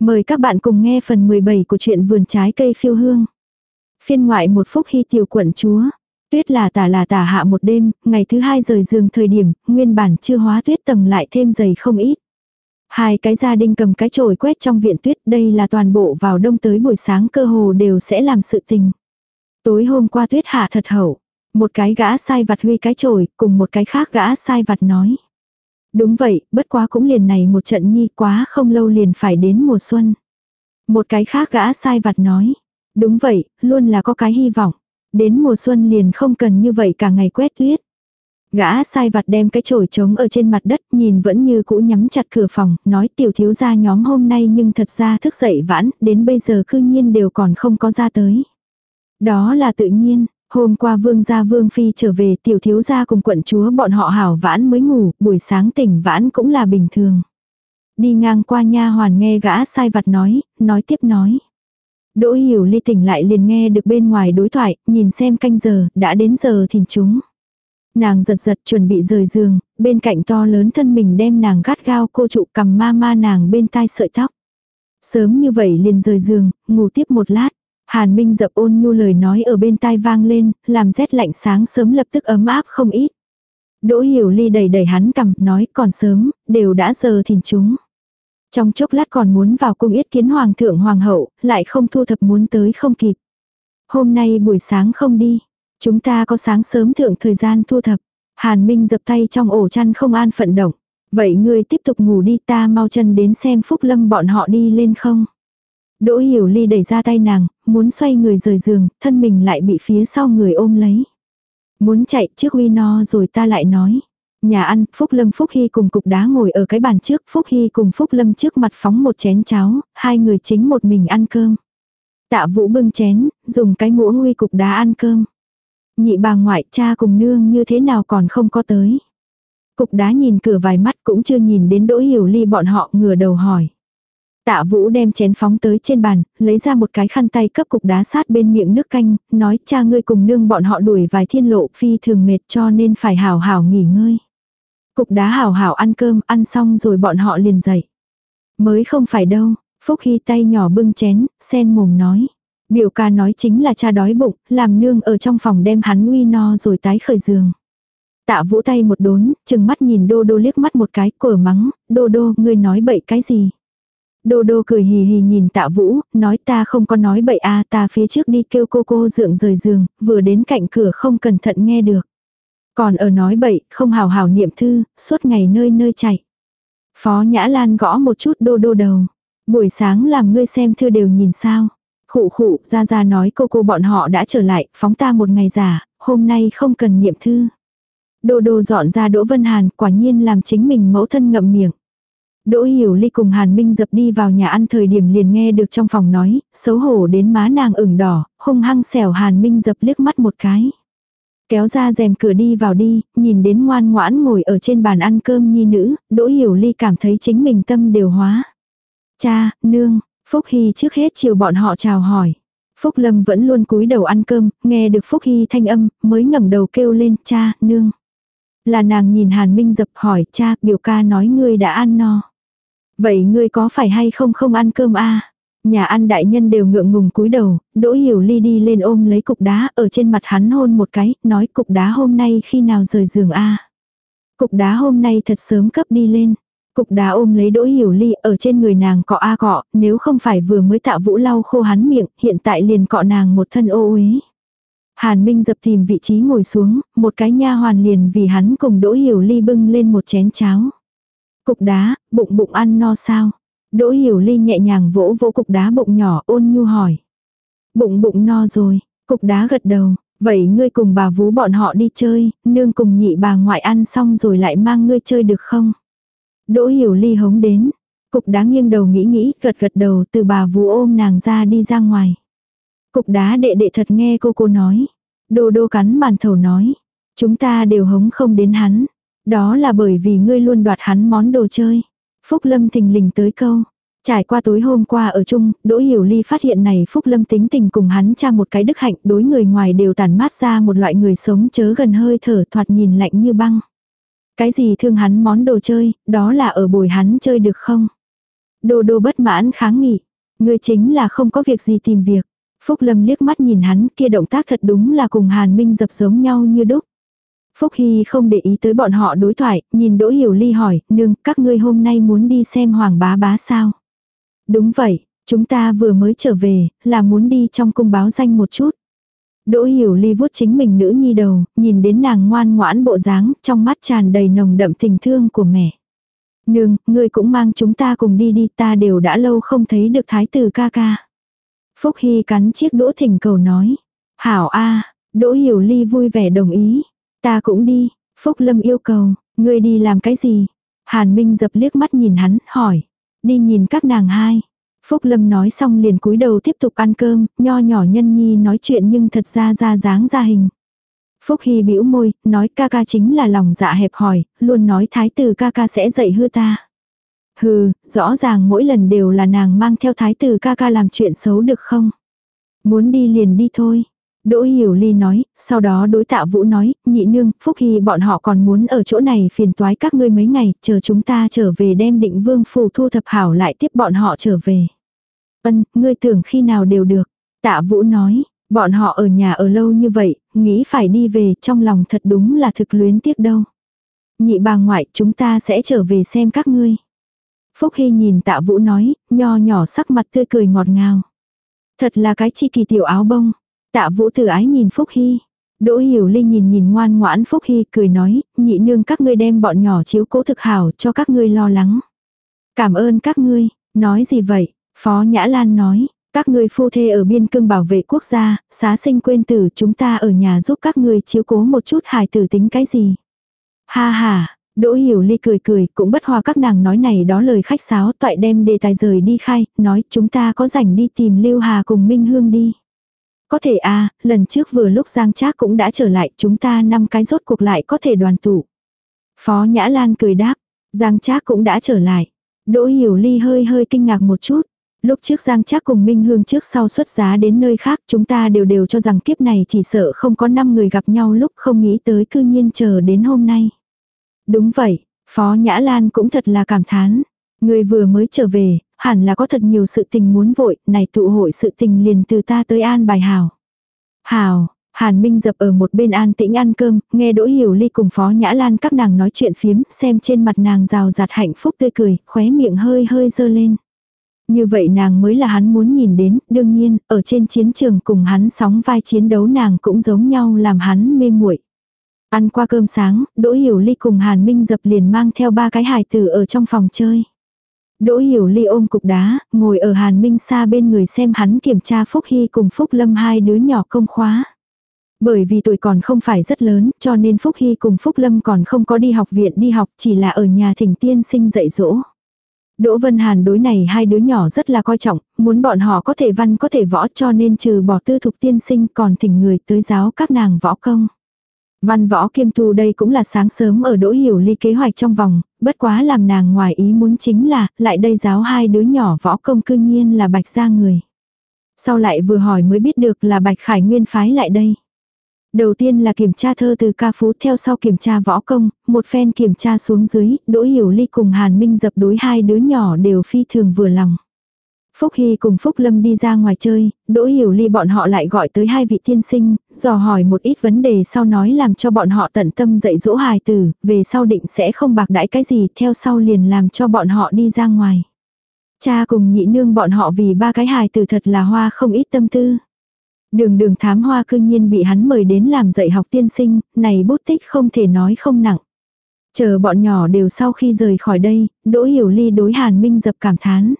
Mời các bạn cùng nghe phần 17 của truyện vườn trái cây phiêu hương. Phiên ngoại một phúc hy tiểu quận chúa. Tuyết là tả là tả hạ một đêm, ngày thứ hai rời giường thời điểm, nguyên bản chưa hóa tuyết tầng lại thêm dày không ít. Hai cái gia đình cầm cái chổi quét trong viện tuyết đây là toàn bộ vào đông tới buổi sáng cơ hồ đều sẽ làm sự tình. Tối hôm qua tuyết hạ thật hậu. Một cái gã sai vặt huy cái chổi cùng một cái khác gã sai vặt nói. Đúng vậy, bất quá cũng liền này một trận nhi quá không lâu liền phải đến mùa xuân. Một cái khác gã sai vặt nói. Đúng vậy, luôn là có cái hy vọng. Đến mùa xuân liền không cần như vậy cả ngày quét tuyết. Gã sai vặt đem cái chổi trống ở trên mặt đất nhìn vẫn như cũ nhắm chặt cửa phòng, nói tiểu thiếu gia nhóm hôm nay nhưng thật ra thức dậy vãn, đến bây giờ cư nhiên đều còn không có ra tới. Đó là tự nhiên, Hôm qua vương gia vương phi trở về tiểu thiếu gia cùng quận chúa bọn họ hảo vãn mới ngủ, buổi sáng tỉnh vãn cũng là bình thường. Đi ngang qua nha hoàn nghe gã sai vặt nói, nói tiếp nói. Đỗ hiểu ly tỉnh lại liền nghe được bên ngoài đối thoại, nhìn xem canh giờ, đã đến giờ thìn chúng. Nàng giật giật chuẩn bị rời giường, bên cạnh to lớn thân mình đem nàng gắt gao cô trụ cầm ma ma nàng bên tai sợi tóc. Sớm như vậy liền rời giường, ngủ tiếp một lát. Hàn Minh dập ôn nhu lời nói ở bên tai vang lên, làm rét lạnh sáng sớm lập tức ấm áp không ít. Đỗ Hiểu Ly đầy đầy hắn cầm, nói còn sớm, đều đã giờ thìn chúng. Trong chốc lát còn muốn vào cung yết kiến hoàng thượng hoàng hậu, lại không thu thập muốn tới không kịp. Hôm nay buổi sáng không đi, chúng ta có sáng sớm thượng thời gian thu thập. Hàn Minh dập tay trong ổ chăn không an phận động. Vậy ngươi tiếp tục ngủ đi ta mau chân đến xem Phúc Lâm bọn họ đi lên không. Đỗ Hiểu Ly đẩy ra tay nàng, muốn xoay người rời giường, thân mình lại bị phía sau người ôm lấy. Muốn chạy trước uy no rồi ta lại nói. Nhà ăn, Phúc Lâm Phúc Hy cùng cục đá ngồi ở cái bàn trước, Phúc Hy cùng Phúc Lâm trước mặt phóng một chén cháo, hai người chính một mình ăn cơm. Tạ Vũ bưng chén, dùng cái muỗng uy cục đá ăn cơm. Nhị bà ngoại cha cùng nương như thế nào còn không có tới. Cục đá nhìn cửa vài mắt cũng chưa nhìn đến đỗ hiểu ly bọn họ ngửa đầu hỏi. Tạ Vũ đem chén phóng tới trên bàn, lấy ra một cái khăn tay cấp cục đá sát bên miệng nước canh, nói cha ngươi cùng nương bọn họ đuổi vài thiên lộ phi thường mệt cho nên phải hảo hảo nghỉ ngơi. Cục đá hảo hảo ăn cơm, ăn xong rồi bọn họ liền dậy. Mới không phải đâu, Phúc Hy tay nhỏ bưng chén, sen mồm nói. Biểu ca nói chính là cha đói bụng, làm nương ở trong phòng đem hắn uy no rồi tái khởi giường. Tạ vũ tay một đốn, chừng mắt nhìn đô đô liếc mắt một cái, cửa mắng, đô đô, ngươi nói bậy cái gì. Đô đô cười hì hì nhìn tạ vũ, nói ta không có nói bậy a ta phía trước đi kêu cô cô dượng rời giường, vừa đến cạnh cửa không cẩn thận nghe được. Còn ở nói bậy, không hào hào niệm thư, suốt ngày nơi nơi chạy. Phó Nhã Lan gõ một chút đô đô đầu. Buổi sáng làm ngươi xem thư đều nhìn sao. Khụ khụ, ra ra nói cô cô bọn họ đã trở lại, phóng ta một ngày giả, hôm nay không cần niệm thư. Đô đô dọn ra Đỗ Vân Hàn, quả nhiên làm chính mình mẫu thân ngậm miệng. Đỗ Hiểu Ly cùng Hàn Minh dập đi vào nhà ăn thời điểm liền nghe được trong phòng nói, xấu hổ đến má nàng ửng đỏ, hung hăng xẻo Hàn Minh dập liếc mắt một cái. Kéo ra rèm cửa đi vào đi, nhìn đến ngoan ngoãn ngồi ở trên bàn ăn cơm nhi nữ, Đỗ Hiểu Ly cảm thấy chính mình tâm đều hóa. Cha, nương, Phúc Hy trước hết chiều bọn họ chào hỏi. Phúc Lâm vẫn luôn cúi đầu ăn cơm, nghe được Phúc Hy thanh âm, mới ngẩng đầu kêu lên, cha, nương. Là nàng nhìn Hàn Minh dập hỏi, cha, biểu ca nói ngươi đã ăn no. Vậy ngươi có phải hay không không ăn cơm a? Nhà ăn đại nhân đều ngượng ngùng cúi đầu, Đỗ Hiểu Ly đi lên ôm lấy cục đá ở trên mặt hắn hôn một cái, nói cục đá hôm nay khi nào rời giường a? Cục đá hôm nay thật sớm cấp đi lên. Cục đá ôm lấy Đỗ Hiểu Ly ở trên người nàng cọ a cọ, nếu không phải vừa mới tạo vũ lau khô hắn miệng, hiện tại liền cọ nàng một thân ô uế. Hàn Minh dập tìm vị trí ngồi xuống, một cái nha hoàn liền vì hắn cùng Đỗ Hiểu Ly bưng lên một chén cháo. Cục đá, bụng bụng ăn no sao? Đỗ hiểu ly nhẹ nhàng vỗ vỗ cục đá bụng nhỏ ôn nhu hỏi. Bụng bụng no rồi, cục đá gật đầu, vậy ngươi cùng bà vú bọn họ đi chơi, nương cùng nhị bà ngoại ăn xong rồi lại mang ngươi chơi được không? Đỗ hiểu ly hống đến, cục đá nghiêng đầu nghĩ nghĩ, gật gật đầu từ bà vú ôm nàng ra đi ra ngoài. Cục đá đệ đệ thật nghe cô cô nói. Đô đô cắn màn thầu nói. Chúng ta đều hống không đến hắn. Đó là bởi vì ngươi luôn đoạt hắn món đồ chơi. Phúc Lâm thình lình tới câu. Trải qua tối hôm qua ở chung, Đỗ Hiểu Ly phát hiện này Phúc Lâm tính tình cùng hắn cha một cái đức hạnh đối người ngoài đều tàn mát ra một loại người sống chớ gần hơi thở thoạt nhìn lạnh như băng. Cái gì thương hắn món đồ chơi, đó là ở bồi hắn chơi được không? Đô đô bất mãn kháng nghị. Ngươi chính là không có việc gì tìm việc. Phúc Lâm liếc mắt nhìn hắn kia động tác thật đúng là cùng Hàn Minh dập giống nhau như đúc. Phúc Hy không để ý tới bọn họ đối thoại, nhìn Đỗ Hiểu Ly hỏi, nương, các ngươi hôm nay muốn đi xem Hoàng bá bá sao? Đúng vậy, chúng ta vừa mới trở về, là muốn đi trong cung báo danh một chút. Đỗ Hiểu Ly vuốt chính mình nữ nhi đầu, nhìn đến nàng ngoan ngoãn bộ dáng, trong mắt tràn đầy nồng đậm tình thương của mẹ. Nương, ngươi cũng mang chúng ta cùng đi đi, ta đều đã lâu không thấy được thái tử ca ca. Phúc Hy cắn chiếc đỗ thỉnh cầu nói. Hảo A, Đỗ Hiểu Ly vui vẻ đồng ý. Ta cũng đi, Phúc Lâm yêu cầu, ngươi đi làm cái gì? Hàn Minh dập liếc mắt nhìn hắn, hỏi. Đi nhìn các nàng hai. Phúc Lâm nói xong liền cúi đầu tiếp tục ăn cơm, nho nhỏ nhân nhi nói chuyện nhưng thật ra ra dáng ra hình. Phúc Hy bĩu môi, nói ca ca chính là lòng dạ hẹp hòi, luôn nói thái tử ca ca sẽ dạy hư ta. Hừ, rõ ràng mỗi lần đều là nàng mang theo thái tử ca ca làm chuyện xấu được không? Muốn đi liền đi thôi. Đỗ Hiểu Ly nói, sau đó đối tạ Vũ nói, nhị nương, Phúc Hy bọn họ còn muốn ở chỗ này phiền toái các ngươi mấy ngày, chờ chúng ta trở về đem định vương phù thu thập hảo lại tiếp bọn họ trở về. Ân, ngươi tưởng khi nào đều được. Tạ Vũ nói, bọn họ ở nhà ở lâu như vậy, nghĩ phải đi về trong lòng thật đúng là thực luyến tiếc đâu. Nhị bà ngoại chúng ta sẽ trở về xem các ngươi. Phúc Hy nhìn tạ Vũ nói, nho nhỏ sắc mặt tươi cười ngọt ngào. Thật là cái chi kỳ tiểu áo bông. Tạ vũ tử ái nhìn Phúc Hy. Đỗ Hiểu Linh nhìn nhìn ngoan ngoãn Phúc Hy cười nói, nhị nương các ngươi đem bọn nhỏ chiếu cố thực hảo cho các ngươi lo lắng. Cảm ơn các ngươi, nói gì vậy? Phó Nhã Lan nói, các ngươi phu thê ở biên cương bảo vệ quốc gia, xá sinh quên tử chúng ta ở nhà giúp các ngươi chiếu cố một chút hài tử tính cái gì. Ha ha, Đỗ Hiểu Ly cười cười, cũng bất hòa các nàng nói này đó lời khách sáo, toại đem đề tài rời đi khai, nói chúng ta có rảnh đi tìm Lưu Hà cùng Minh Hương đi. Có thể a à, lần trước vừa lúc Giang Trác cũng đã trở lại, chúng ta năm cái rốt cuộc lại có thể đoàn tụ. Phó Nhã Lan cười đáp, Giang Trác cũng đã trở lại. Đỗ Hiểu Ly hơi hơi kinh ngạc một chút. Lúc trước Giang Trác cùng Minh Hương trước sau xuất giá đến nơi khác, chúng ta đều đều cho rằng kiếp này chỉ sợ không có năm người gặp nhau lúc không nghĩ tới cư nhiên chờ đến hôm nay. Đúng vậy, Phó Nhã Lan cũng thật là cảm thán. Người vừa mới trở về, hẳn là có thật nhiều sự tình muốn vội, này tụ hội sự tình liền từ ta tới an bài hào. Hào, Hàn Minh dập ở một bên an tĩnh ăn cơm, nghe Đỗ Hiểu Ly cùng Phó Nhã Lan các nàng nói chuyện phiếm, xem trên mặt nàng rào rạt hạnh phúc tươi cười, khóe miệng hơi hơi dơ lên. Như vậy nàng mới là hắn muốn nhìn đến, đương nhiên, ở trên chiến trường cùng hắn sóng vai chiến đấu nàng cũng giống nhau làm hắn mê muội. Ăn qua cơm sáng, Đỗ Hiểu Ly cùng Hàn Minh dập liền mang theo ba cái hài tử ở trong phòng chơi. Đỗ Hiểu Ly ôm cục đá, ngồi ở Hàn Minh xa bên người xem hắn kiểm tra Phúc Hy cùng Phúc Lâm hai đứa nhỏ công khóa. Bởi vì tuổi còn không phải rất lớn, cho nên Phúc Hy cùng Phúc Lâm còn không có đi học viện đi học, chỉ là ở nhà thỉnh tiên sinh dạy dỗ. Đỗ Vân Hàn đối này hai đứa nhỏ rất là coi trọng, muốn bọn họ có thể văn có thể võ cho nên trừ bỏ tư thục tiên sinh còn thỉnh người tới giáo các nàng võ công. Văn võ kiêm tu đây cũng là sáng sớm ở đỗ hiểu ly kế hoạch trong vòng, bất quá làm nàng ngoài ý muốn chính là, lại đây giáo hai đứa nhỏ võ công cư nhiên là bạch gia người. Sau lại vừa hỏi mới biết được là bạch khải nguyên phái lại đây. Đầu tiên là kiểm tra thơ từ ca phú theo sau kiểm tra võ công, một phen kiểm tra xuống dưới, đỗ hiểu ly cùng hàn minh dập đối hai đứa nhỏ đều phi thường vừa lòng. Phúc Hy cùng Phúc Lâm đi ra ngoài chơi, Đỗ Hiểu Ly bọn họ lại gọi tới hai vị tiên sinh, dò hỏi một ít vấn đề sau nói làm cho bọn họ tận tâm dạy dỗ hài tử, về sau định sẽ không bạc đãi cái gì, theo sau liền làm cho bọn họ đi ra ngoài. Cha cùng nhị nương bọn họ vì ba cái hài tử thật là hoa không ít tâm tư. Đường đường thám hoa cư nhiên bị hắn mời đến làm dạy học tiên sinh, này bút tích không thể nói không nặng. Chờ bọn nhỏ đều sau khi rời khỏi đây, Đỗ Hiểu Ly đối Hàn Minh dập cảm thán.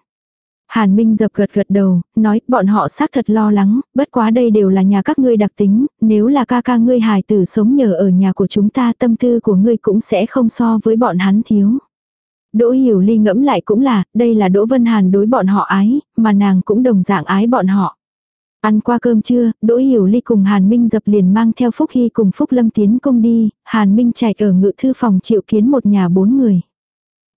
Hàn Minh dập gật gật đầu, nói bọn họ xác thật lo lắng, bất quá đây đều là nhà các ngươi đặc tính, nếu là ca ca ngươi hài tử sống nhờ ở nhà của chúng ta tâm tư của ngươi cũng sẽ không so với bọn hắn thiếu. Đỗ Hiểu Ly ngẫm lại cũng là, đây là Đỗ Vân Hàn đối bọn họ ái, mà nàng cũng đồng dạng ái bọn họ. Ăn qua cơm trưa, Đỗ Hiểu Ly cùng Hàn Minh dập liền mang theo Phúc Hy cùng Phúc Lâm tiến công đi, Hàn Minh chạy ở ngự thư phòng triệu kiến một nhà bốn người.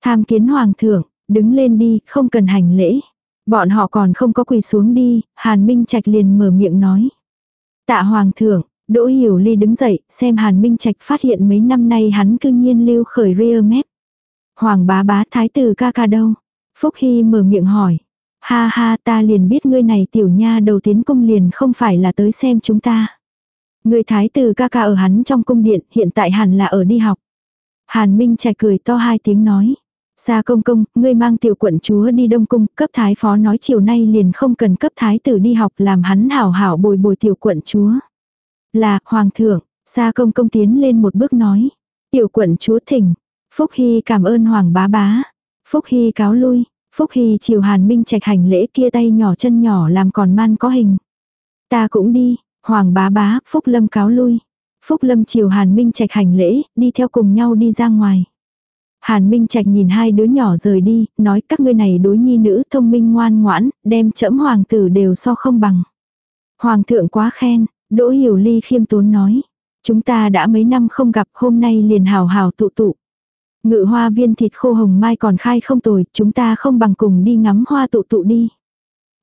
Tham kiến Hoàng thượng, đứng lên đi, không cần hành lễ. Bọn họ còn không có quỳ xuống đi, Hàn Minh Trạch liền mở miệng nói. Tạ Hoàng thượng, Đỗ Hiểu Ly đứng dậy, xem Hàn Minh Trạch phát hiện mấy năm nay hắn cư nhiên lưu khởi rear mép. Hoàng bá bá thái tử ca ca đâu? Phúc Hy mở miệng hỏi. Ha ha ta liền biết ngươi này tiểu nha đầu tiến cung liền không phải là tới xem chúng ta. Người thái tử ca ca ở hắn trong cung điện hiện tại hẳn là ở đi học. Hàn Minh Trạch cười to hai tiếng nói. Sa công công, ngươi mang tiểu quận chúa đi đông cung, cấp thái phó nói chiều nay liền không cần cấp thái tử đi học làm hắn hảo hảo bồi bồi tiểu quận chúa. Là, hoàng thượng, Sa công công tiến lên một bước nói. Tiểu quận chúa thỉnh. Phúc Hy cảm ơn hoàng bá bá. Phúc Hy cáo lui. Phúc Hy chiều hàn minh trạch hành lễ kia tay nhỏ chân nhỏ làm còn man có hình. Ta cũng đi, hoàng bá bá, Phúc Lâm cáo lui. Phúc Lâm chiều hàn minh trạch hành lễ, đi theo cùng nhau đi ra ngoài. Hàn Minh Trạch nhìn hai đứa nhỏ rời đi, nói các ngươi này đối nhi nữ thông minh ngoan ngoãn, đem chẫm hoàng tử đều so không bằng. Hoàng thượng quá khen, Đỗ Hiểu Ly khiêm tốn nói. Chúng ta đã mấy năm không gặp hôm nay liền hào hào tụ tụ. Ngự hoa viên thịt khô hồng mai còn khai không tồi, chúng ta không bằng cùng đi ngắm hoa tụ tụ đi.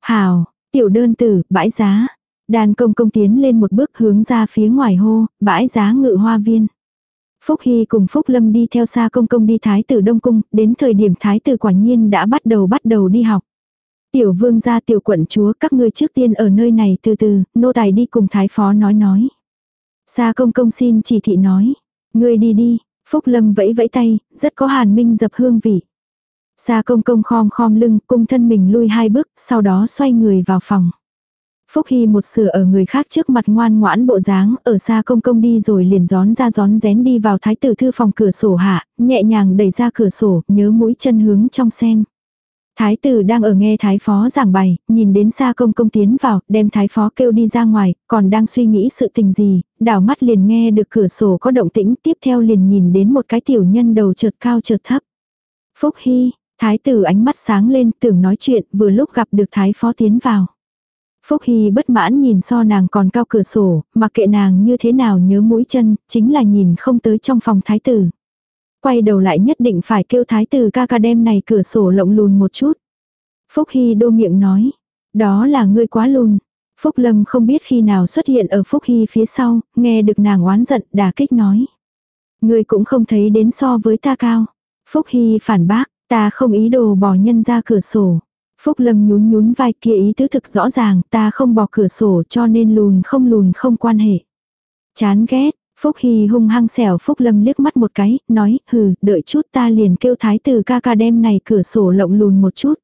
Hào, tiểu đơn tử, bãi giá. Đàn công công tiến lên một bước hướng ra phía ngoài hô, bãi giá ngự hoa viên. Phúc Hy cùng Phúc Lâm đi theo xa công công đi Thái tử Đông Cung, đến thời điểm Thái tử quả nhiên đã bắt đầu bắt đầu đi học. Tiểu vương gia tiểu quận chúa các ngươi trước tiên ở nơi này từ từ, nô tài đi cùng Thái phó nói nói. Xa công công xin chỉ thị nói, ngươi đi đi, Phúc Lâm vẫy vẫy tay, rất có hàn minh dập hương vị. Xa công công khom khom lưng, cung thân mình lui hai bước, sau đó xoay người vào phòng. Phúc Hy một sửa ở người khác trước mặt ngoan ngoãn bộ dáng, ở xa công công đi rồi liền gión ra gión rén đi vào thái tử thư phòng cửa sổ hạ, nhẹ nhàng đẩy ra cửa sổ, nhớ mũi chân hướng trong xem. Thái tử đang ở nghe thái phó giảng bày, nhìn đến xa công công tiến vào, đem thái phó kêu đi ra ngoài, còn đang suy nghĩ sự tình gì, đảo mắt liền nghe được cửa sổ có động tĩnh, tiếp theo liền nhìn đến một cái tiểu nhân đầu chợt cao chợt thấp. Phúc Hy, thái tử ánh mắt sáng lên tưởng nói chuyện vừa lúc gặp được thái phó tiến vào. Phúc Hy bất mãn nhìn so nàng còn cao cửa sổ, mà kệ nàng như thế nào nhớ mũi chân, chính là nhìn không tới trong phòng thái tử. Quay đầu lại nhất định phải kêu thái tử ca ca đem này cửa sổ lộng lùn một chút. Phúc Hy đô miệng nói, đó là ngươi quá lùn. Phúc Lâm không biết khi nào xuất hiện ở Phúc Hy phía sau, nghe được nàng oán giận đà kích nói. Ngươi cũng không thấy đến so với ta cao. Phúc Hy phản bác, ta không ý đồ bỏ nhân ra cửa sổ. Phúc Lâm nhún nhún vai kia ý tứ thực rõ ràng, ta không bỏ cửa sổ cho nên lùn không lùn không quan hệ. Chán ghét, Phúc Hy hung hăng xẻo Phúc Lâm liếc mắt một cái, nói, hừ, đợi chút ta liền kêu thái tử ca ca đem này cửa sổ lộng lùn một chút.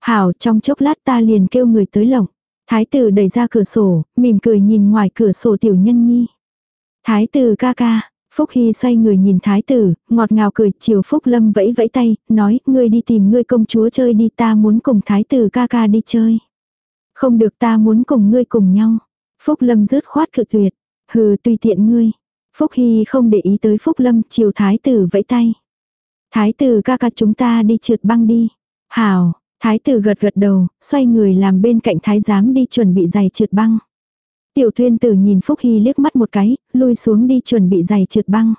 Hảo, trong chốc lát ta liền kêu người tới lộng. Thái tử đẩy ra cửa sổ, mỉm cười nhìn ngoài cửa sổ tiểu nhân nhi. Thái tử ca ca, Phúc Hy xoay người nhìn thái tử, ngọt ngào cười, chiều Phúc Lâm vẫy vẫy tay, nói, ngươi đi tìm ngươi công chúa chơi đi ta muốn cùng thái tử ca ca đi chơi. Không được ta muốn cùng ngươi cùng nhau. Phúc Lâm rứt khoát cự tuyệt. Hừ tùy tiện ngươi. Phúc Hy không để ý tới Phúc Lâm, chiều thái tử vẫy tay. Thái tử ca ca chúng ta đi trượt băng đi. Hảo, thái tử gật gật đầu, xoay người làm bên cạnh thái giám đi chuẩn bị giày trượt băng. Tiểu thuyên tử nhìn Phúc Hy liếc mắt một cái, lui xuống đi chuẩn bị giày trượt băng.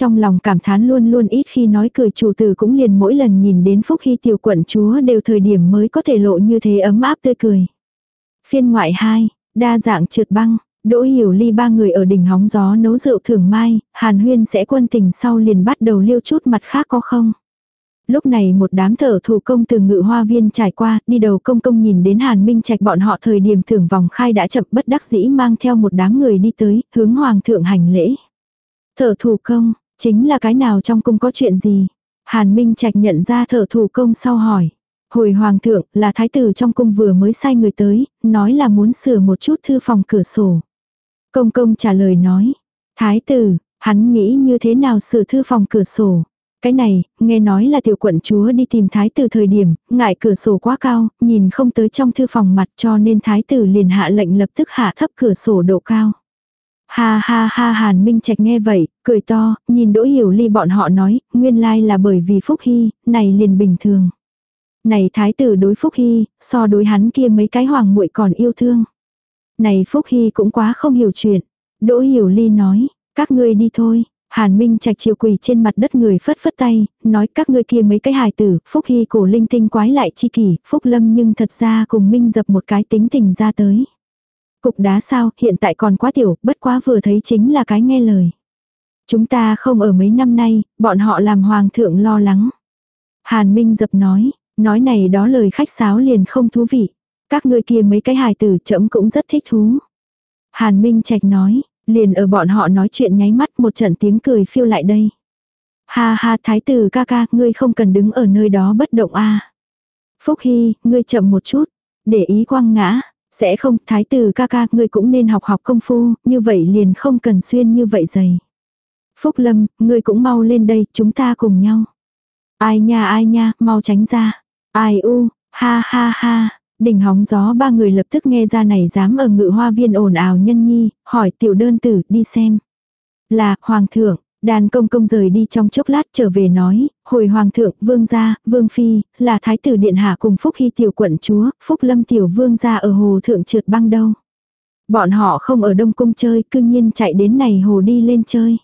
Trong lòng cảm thán luôn luôn ít khi nói cười chủ tử cũng liền mỗi lần nhìn đến Phúc Hy tiểu quận chúa đều thời điểm mới có thể lộ như thế ấm áp tươi cười. Phiên ngoại 2, đa dạng trượt băng, Đỗ Hiểu Ly ba người ở đỉnh hóng gió nấu rượu thưởng mai, Hàn Huyên sẽ quân tình sau liền bắt đầu liêu chút mặt khác có không. Lúc này một đám thợ thủ công từ ngự hoa viên trải qua, đi đầu công công nhìn đến Hàn Minh Trạch bọn họ thời điểm thưởng vòng khai đã chậm bất đắc dĩ mang theo một đám người đi tới, hướng hoàng thượng hành lễ. Thợ thủ công, chính là cái nào trong cung có chuyện gì? Hàn Minh Trạch nhận ra thợ thủ công sau hỏi. Hồi hoàng thượng là thái tử trong cung vừa mới sai người tới, nói là muốn sửa một chút thư phòng cửa sổ. Công công trả lời nói. Thái tử, hắn nghĩ như thế nào sửa thư phòng cửa sổ. Cái này, nghe nói là tiểu quận chúa đi tìm thái tử thời điểm, ngại cửa sổ quá cao, nhìn không tới trong thư phòng mặt cho nên thái tử liền hạ lệnh lập tức hạ thấp cửa sổ độ cao. Ha ha ha Hàn Minh Trạch nghe vậy, cười to, nhìn Đỗ Hiểu Ly bọn họ nói, nguyên lai là bởi vì Phúc Hy, này liền bình thường. Này thái tử đối Phúc Hy, so đối hắn kia mấy cái hoàng muội còn yêu thương. Này Phúc Hy cũng quá không hiểu chuyện. Đỗ Hiểu Ly nói, các ngươi đi thôi, Hàn Minh Trạch chiều quỳ trên mặt đất người phất phất tay, nói các ngươi kia mấy cái hài tử, Phúc Hy cổ linh tinh quái lại chi kỷ, Phúc Lâm nhưng thật ra cùng Minh dập một cái tính tình ra tới. Cục đá sao, hiện tại còn quá tiểu, bất quá vừa thấy chính là cái nghe lời. Chúng ta không ở mấy năm nay, bọn họ làm hoàng thượng lo lắng. Hàn Minh dập nói, Nói này đó lời khách sáo liền không thú vị. Các ngươi kia mấy cái hài tử chậm cũng rất thích thú. Hàn Minh Trạch nói, liền ở bọn họ nói chuyện nháy mắt một trận tiếng cười phiêu lại đây. Ha ha thái tử ca ca, ngươi không cần đứng ở nơi đó bất động a. Phúc Hy, ngươi chậm một chút, để ý quăng ngã, sẽ không, thái tử ca ca, ngươi cũng nên học học công phu, như vậy liền không cần xuyên như vậy dày. Phúc Lâm, ngươi cũng mau lên đây, chúng ta cùng nhau. Ai nha ai nha, mau tránh ra. Ai u, ha ha ha đình hóng gió ba người lập tức nghe ra này dám ở ngự hoa viên ồn ào nhân nhi, hỏi tiểu đơn tử đi xem. Là, hoàng thượng, đàn công công rời đi trong chốc lát trở về nói, hồi hoàng thượng, vương gia, vương phi, là thái tử điện hạ cùng phúc hy tiểu quận chúa, phúc lâm tiểu vương gia ở hồ thượng trượt băng đâu. Bọn họ không ở đông cung chơi, cư nhiên chạy đến này hồ đi lên chơi.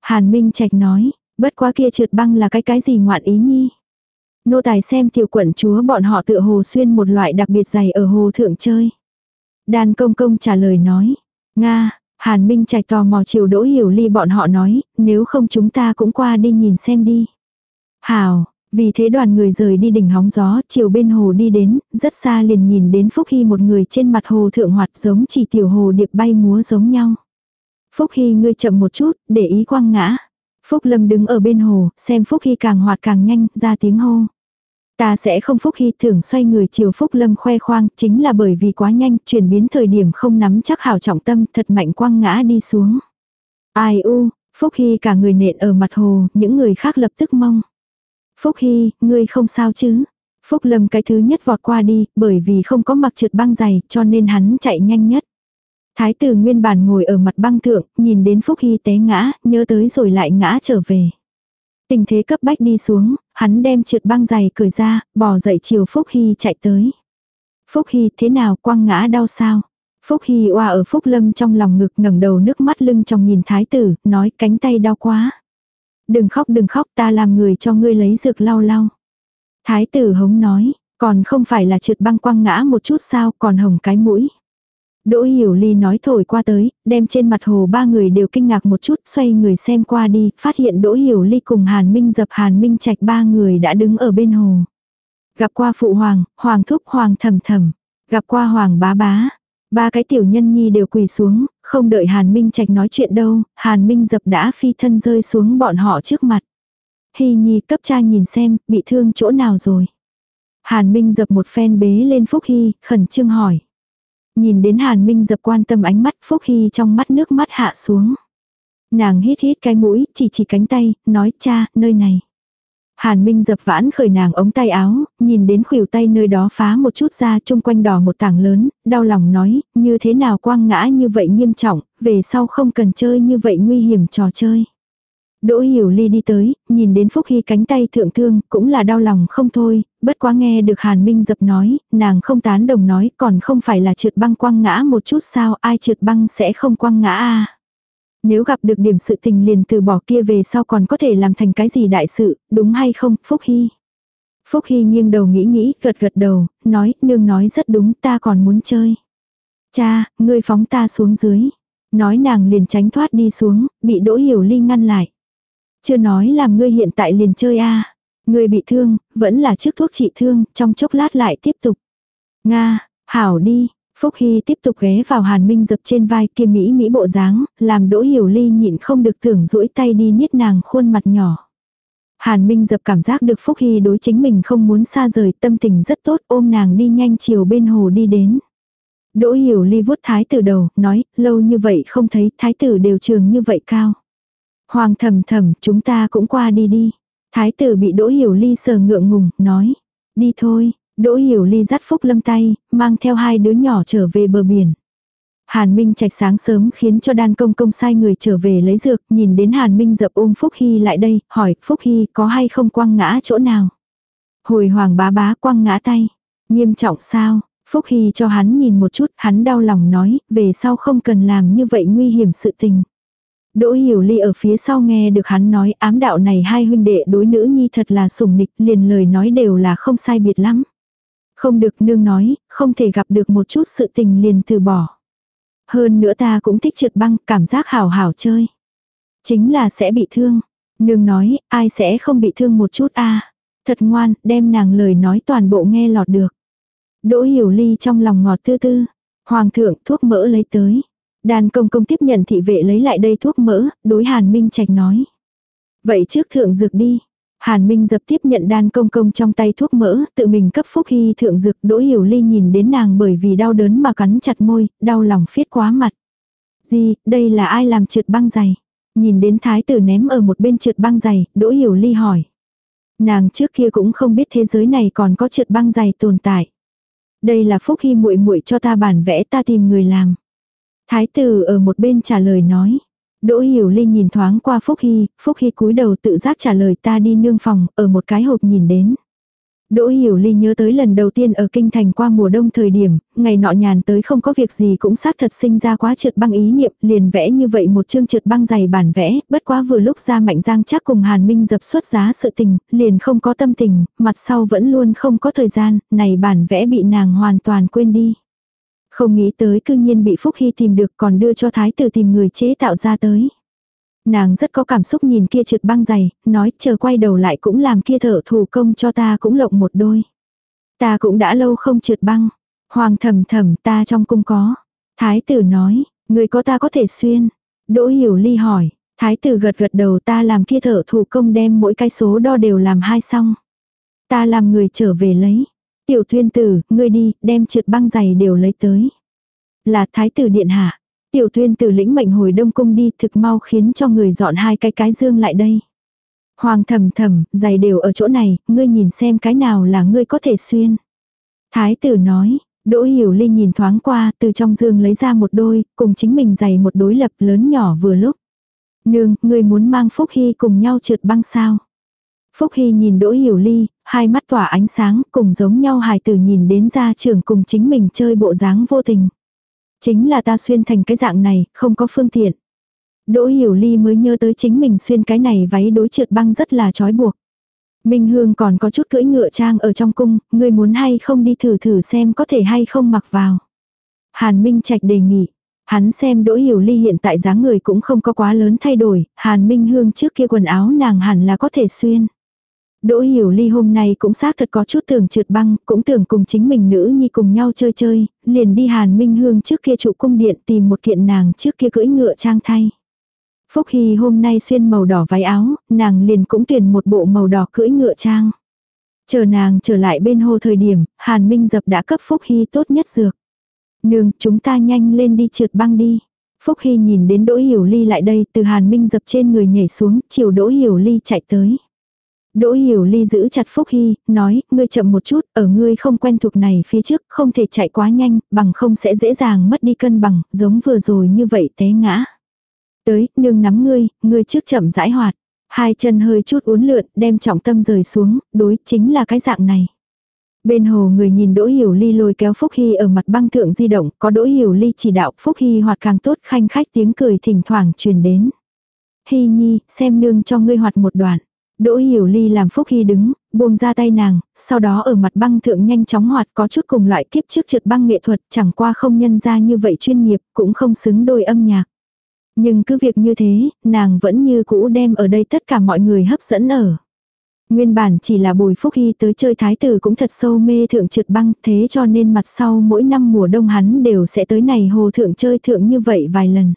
Hàn Minh Trạch nói, bất quá kia trượt băng là cái cái gì ngoạn ý nhi. Nô tài xem tiểu quận chúa bọn họ tựa hồ xuyên một loại đặc biệt dày ở hồ thượng chơi. Đàn công công trả lời nói, Nga, Hàn Minh Trạch tò mò chiều đỗ hiểu ly bọn họ nói, nếu không chúng ta cũng qua đi nhìn xem đi. Hào, vì thế đoàn người rời đi đỉnh hóng gió, chiều bên hồ đi đến, rất xa liền nhìn đến Phúc Hy một người trên mặt hồ thượng hoạt giống chỉ tiểu hồ điệp bay múa giống nhau. Phúc Hy ngươi chậm một chút, để ý quăng ngã. Phúc Lâm đứng ở bên hồ, xem Phúc Hy càng hoạt càng nhanh, ra tiếng hô. Ta sẽ không Phúc Hy thường xoay người chiều Phúc Lâm khoe khoang, chính là bởi vì quá nhanh, chuyển biến thời điểm không nắm chắc hảo trọng tâm, thật mạnh quăng ngã đi xuống. Ai u, Phúc Hy cả người nện ở mặt hồ, những người khác lập tức mong. Phúc Hy, ngươi không sao chứ? Phúc Lâm cái thứ nhất vọt qua đi, bởi vì không có mặc trượt băng dày, cho nên hắn chạy nhanh nhất. Thái tử nguyên bản ngồi ở mặt băng thượng, nhìn đến Phúc Hy té ngã, nhớ tới rồi lại ngã trở về. Tình thế cấp bách đi xuống, hắn đem trượt băng giày cởi ra, bò dậy chiều Phúc Hy chạy tới. Phúc Hy thế nào quăng ngã đau sao? Phúc Hy oa ở Phúc Lâm trong lòng ngực ngẩng đầu nước mắt lưng trong nhìn thái tử, nói cánh tay đau quá. Đừng khóc đừng khóc ta làm người cho ngươi lấy dược lau lau. Thái tử hống nói, còn không phải là trượt băng quăng ngã một chút sao còn hồng cái mũi. Đỗ Hiểu Ly nói thổi qua tới, đem trên mặt hồ ba người đều kinh ngạc một chút, xoay người xem qua đi, phát hiện Đỗ Hiểu Ly cùng Hàn Minh dập Hàn Minh Trạch ba người đã đứng ở bên hồ. Gặp qua phụ hoàng, hoàng thúc hoàng thầm thầm, gặp qua hoàng bá bá. Ba cái tiểu nhân nhi đều quỳ xuống, không đợi Hàn Minh Trạch nói chuyện đâu, Hàn Minh dập đã phi thân rơi xuống bọn họ trước mặt. Hy nhi cấp cha nhìn xem, bị thương chỗ nào rồi. Hàn Minh dập một phen bế lên Phúc Hy, khẩn trương hỏi. Nhìn đến Hàn Minh dập quan tâm ánh mắt Phúc Hy trong mắt nước mắt hạ xuống. Nàng hít hít cái mũi, chỉ chỉ cánh tay, nói cha, nơi này. Hàn Minh dập vãn khởi nàng ống tay áo, nhìn đến khuỷu tay nơi đó phá một chút ra chung quanh đỏ một tảng lớn, đau lòng nói, như thế nào quang ngã như vậy nghiêm trọng, về sau không cần chơi như vậy nguy hiểm trò chơi. Đỗ Hiểu Ly đi tới, nhìn đến Phúc Hy cánh tay thượng thương, cũng là đau lòng không thôi, bất quá nghe được Hàn Minh dập nói, nàng không tán đồng nói, còn không phải là trượt băng quăng ngã một chút sao, ai trượt băng sẽ không quăng ngã a Nếu gặp được điểm sự tình liền từ bỏ kia về sau còn có thể làm thành cái gì đại sự, đúng hay không, Phúc Hy. Phúc Hy nghiêng đầu nghĩ nghĩ, gật gật đầu, nói, nương nói rất đúng, ta còn muốn chơi. Cha, ngươi phóng ta xuống dưới. Nói nàng liền tránh thoát đi xuống, bị Đỗ Hiểu Ly ngăn lại. Chưa nói làm ngươi hiện tại liền chơi a Ngươi bị thương, vẫn là trước thuốc trị thương, trong chốc lát lại tiếp tục. Nga, hảo đi. Phúc Hy tiếp tục ghé vào Hàn Minh dập trên vai kia Mỹ Mỹ bộ dáng, làm Đỗ Hiểu Ly nhịn không được tưởng duỗi tay đi niết nàng khuôn mặt nhỏ. Hàn Minh dập cảm giác được Phúc Hy đối chính mình không muốn xa rời tâm tình rất tốt ôm nàng đi nhanh chiều bên hồ đi đến. Đỗ Hiểu Ly vuốt thái tử đầu, nói, lâu như vậy không thấy thái tử đều trường như vậy cao. Hoàng thầm thầm, chúng ta cũng qua đi đi. Thái tử bị Đỗ Hiểu Ly sờ ngượng ngùng, nói. Đi thôi, Đỗ Hiểu Ly dắt Phúc Lâm tay, mang theo hai đứa nhỏ trở về bờ biển. Hàn Minh Trạch sáng sớm khiến cho đan công công sai người trở về lấy dược, nhìn đến Hàn Minh dập ôm Phúc Hy lại đây, hỏi Phúc Hy có hay không quăng ngã chỗ nào. Hồi hoàng bá bá quăng ngã tay. Nghiêm trọng sao, Phúc Hy cho hắn nhìn một chút, hắn đau lòng nói, về sau không cần làm như vậy nguy hiểm sự tình. Đỗ Hiểu Ly ở phía sau nghe được hắn nói ám đạo này hai huynh đệ đối nữ nhi thật là sủng nịch liền lời nói đều là không sai biệt lắm. Không được nương nói, không thể gặp được một chút sự tình liền từ bỏ. Hơn nữa ta cũng thích trượt băng, cảm giác hảo hảo chơi. Chính là sẽ bị thương. Nương nói, ai sẽ không bị thương một chút a Thật ngoan, đem nàng lời nói toàn bộ nghe lọt được. Đỗ hiểu ly trong lòng ngọt tư tư. Hoàng thượng thuốc mỡ lấy tới. Đàn công công tiếp nhận thị vệ lấy lại đây thuốc mỡ, đối Hàn Minh Trạch nói. Vậy trước thượng dược đi. Hàn Minh dập tiếp nhận đan công công trong tay thuốc mỡ, tự mình cấp phúc hy thượng dược đỗ hiểu ly nhìn đến nàng bởi vì đau đớn mà cắn chặt môi, đau lòng phiết quá mặt. Gì, đây là ai làm trượt băng giày? Nhìn đến thái tử ném ở một bên trượt băng giày, đỗ hiểu ly hỏi. Nàng trước kia cũng không biết thế giới này còn có trượt băng giày tồn tại. Đây là phúc hy muội muội cho ta bản vẽ ta tìm người làm. Thái tử ở một bên trả lời nói. Đỗ Hiểu Ly nhìn thoáng qua Phúc Hy, Phúc Hy cúi đầu tự giác trả lời ta đi nương phòng, ở một cái hộp nhìn đến. Đỗ Hiểu Ly nhớ tới lần đầu tiên ở kinh thành qua mùa đông thời điểm, ngày nọ nhàn tới không có việc gì cũng xác thật sinh ra quá trượt băng ý niệm, liền vẽ như vậy một chương trượt băng dày bản vẽ, bất quá vừa lúc ra mạnh giang chắc cùng Hàn Minh dập xuất giá sự tình, liền không có tâm tình, mặt sau vẫn luôn không có thời gian, này bản vẽ bị nàng hoàn toàn quên đi. Không nghĩ tới cư nhiên bị Phúc Hy tìm được còn đưa cho thái tử tìm người chế tạo ra tới. Nàng rất có cảm xúc nhìn kia trượt băng dày, nói chờ quay đầu lại cũng làm kia thợ thủ công cho ta cũng lộng một đôi. Ta cũng đã lâu không trượt băng. Hoàng thầm thầm ta trong cung có. Thái tử nói, người có ta có thể xuyên. Đỗ hiểu ly hỏi, thái tử gật gật đầu ta làm kia thợ thủ công đem mỗi cái số đo đều làm hai xong. Ta làm người trở về lấy. Tiểu tuyên tử, ngươi đi, đem trượt băng giày đều lấy tới. Là thái tử điện hạ. Tiểu tuyên tử lĩnh mệnh hồi đông cung đi thực mau khiến cho người dọn hai cái cái dương lại đây. Hoàng thầm thầm, giày đều ở chỗ này, ngươi nhìn xem cái nào là ngươi có thể xuyên. Thái tử nói, Đỗ Hiểu Linh nhìn thoáng qua, từ trong dương lấy ra một đôi, cùng chính mình giày một đối lập lớn nhỏ vừa lúc. Nương, ngươi muốn mang Phúc Hy cùng nhau trượt băng sao? Phúc Hy nhìn Đỗ Hiểu Ly, hai mắt tỏa ánh sáng, cùng giống nhau hài tử nhìn đến ra trưởng cùng chính mình chơi bộ dáng vô tình. Chính là ta xuyên thành cái dạng này, không có phương tiện. Đỗ Hiểu Ly mới nhớ tới chính mình xuyên cái này váy đối trượt băng rất là trói buộc. Minh Hương còn có chút cưỡi ngựa trang ở trong cung, ngươi muốn hay không đi thử thử xem có thể hay không mặc vào. Hàn Minh Trạch đề nghị. Hắn xem Đỗ Hiểu Ly hiện tại dáng người cũng không có quá lớn thay đổi, Hàn Minh Hương trước kia quần áo nàng hẳn là có thể xuyên. Đỗ Hiểu Ly hôm nay cũng xác thật có chút tưởng trượt băng, cũng tưởng cùng chính mình nữ nhi cùng nhau chơi chơi, liền đi Hàn Minh Hương trước kia trụ cung điện tìm một kiện nàng trước kia cưỡi ngựa trang thay. Phúc Hy hôm nay xuyên màu đỏ váy áo, nàng liền cũng tuyển một bộ màu đỏ cưỡi ngựa trang. Chờ nàng trở lại bên hồ thời điểm, Hàn Minh Dập đã cấp Phúc Hy tốt nhất dược. Nương, chúng ta nhanh lên đi trượt băng đi. Phúc Hy nhìn đến Đỗ Hiểu Ly lại đây, từ Hàn Minh Dập trên người nhảy xuống, chiều Đỗ Hiểu Ly chạy tới. Đỗ Hiểu Ly giữ chặt Phúc Hy, nói, ngươi chậm một chút, ở ngươi không quen thuộc này phía trước, không thể chạy quá nhanh, bằng không sẽ dễ dàng mất đi cân bằng, giống vừa rồi như vậy té ngã. Tới, nương nắm ngươi, ngươi trước chậm rãi hoạt. Hai chân hơi chút uốn lượn, đem trọng tâm rời xuống, đối, chính là cái dạng này. Bên hồ người nhìn Đỗ Hiểu Ly lôi kéo Phúc Hy ở mặt băng thượng di động, có Đỗ Hiểu Ly chỉ đạo Phúc Hy hoạt càng tốt khanh khách tiếng cười thỉnh thoảng truyền đến. Hy nhi, xem nương cho ngươi hoạt một đoạn. Đỗ Hiểu Ly làm Phúc Hy đứng, buông ra tay nàng, sau đó ở mặt băng thượng nhanh chóng hoạt có chút cùng loại kiếp trước trượt băng nghệ thuật chẳng qua không nhân ra như vậy chuyên nghiệp, cũng không xứng đôi âm nhạc. Nhưng cứ việc như thế, nàng vẫn như cũ đem ở đây tất cả mọi người hấp dẫn ở. Nguyên bản chỉ là bồi Phúc Hy tới chơi thái tử cũng thật sâu mê thượng trượt băng thế cho nên mặt sau mỗi năm mùa đông hắn đều sẽ tới này hồ thượng chơi thượng như vậy vài lần.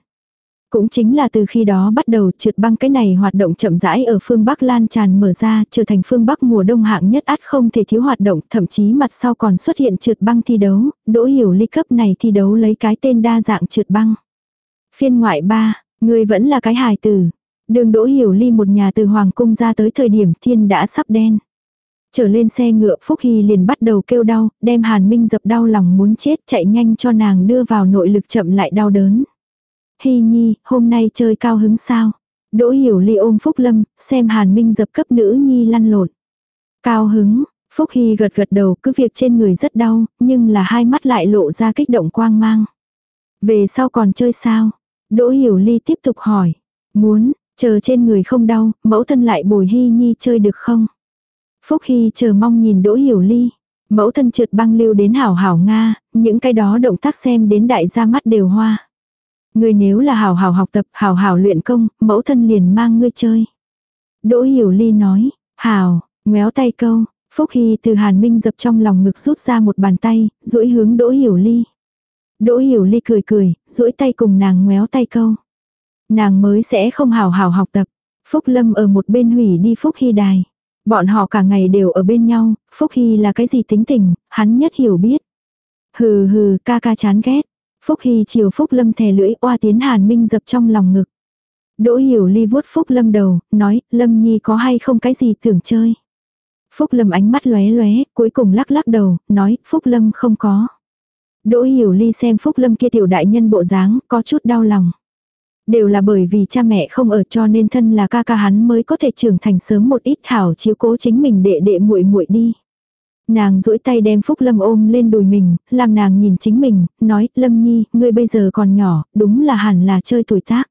Cũng chính là từ khi đó bắt đầu trượt băng cái này hoạt động chậm rãi ở phương Bắc lan tràn mở ra trở thành phương Bắc mùa đông hạng nhất át không thể thiếu hoạt động thậm chí mặt sau còn xuất hiện trượt băng thi đấu, đỗ hiểu ly cấp này thi đấu lấy cái tên đa dạng trượt băng. Phiên ngoại 3, người vẫn là cái hài tử. Đường đỗ hiểu ly một nhà từ Hoàng cung ra tới thời điểm thiên đã sắp đen. Trở lên xe ngựa Phúc Hy liền bắt đầu kêu đau, đem Hàn Minh dập đau lòng muốn chết chạy nhanh cho nàng đưa vào nội lực chậm lại đau đớn. Hy nhi, hôm nay chơi cao hứng sao? Đỗ hiểu ly ôm Phúc Lâm, xem Hàn Minh dập cấp nữ nhi lăn lộn. Cao hứng, Phúc Hy gật gật đầu cứ việc trên người rất đau, nhưng là hai mắt lại lộ ra kích động quang mang. Về sau còn chơi sao? Đỗ hiểu ly tiếp tục hỏi. Muốn, chờ trên người không đau, mẫu thân lại bồi Hy nhi chơi được không? Phúc Hy chờ mong nhìn Đỗ hiểu ly. Mẫu thân trượt băng lưu đến hảo hảo Nga, những cái đó động tác xem đến đại gia mắt đều hoa. Ngươi nếu là hảo hảo học tập, hảo hảo luyện công, mẫu thân liền mang ngươi chơi. Đỗ Hiểu Ly nói, hảo, Ngoéo tay câu, Phúc Hy từ Hàn Minh dập trong lòng ngực rút ra một bàn tay, duỗi hướng Đỗ Hiểu Ly. Đỗ Hiểu Ly cười cười, duỗi tay cùng nàng ngoéo tay câu. Nàng mới sẽ không hào hào học tập. Phúc Lâm ở một bên hủy đi Phúc Hy đài. Bọn họ cả ngày đều ở bên nhau, Phúc Hy là cái gì tính tình, hắn nhất hiểu biết. Hừ hừ, ca ca chán ghét. Phúc Hy chiều Phúc Lâm thè lưỡi oa tiến Hàn Minh dập trong lòng ngực. Đỗ Hiểu Ly vuốt Phúc Lâm đầu, nói, Lâm Nhi có hay không cái gì tưởng chơi. Phúc Lâm ánh mắt lóe lóe, cuối cùng lắc lắc đầu, nói, Phúc Lâm không có. Đỗ Hiểu Ly xem Phúc Lâm kia tiểu đại nhân bộ dáng, có chút đau lòng. Đều là bởi vì cha mẹ không ở cho nên thân là ca ca hắn mới có thể trưởng thành sớm một ít hảo chiếu cố chính mình đệ đệ muội muội đi. Nàng duỗi tay đem Phúc Lâm ôm lên đùi mình, làm nàng nhìn chính mình, nói, Lâm Nhi, ngươi bây giờ còn nhỏ, đúng là hẳn là chơi tuổi tác.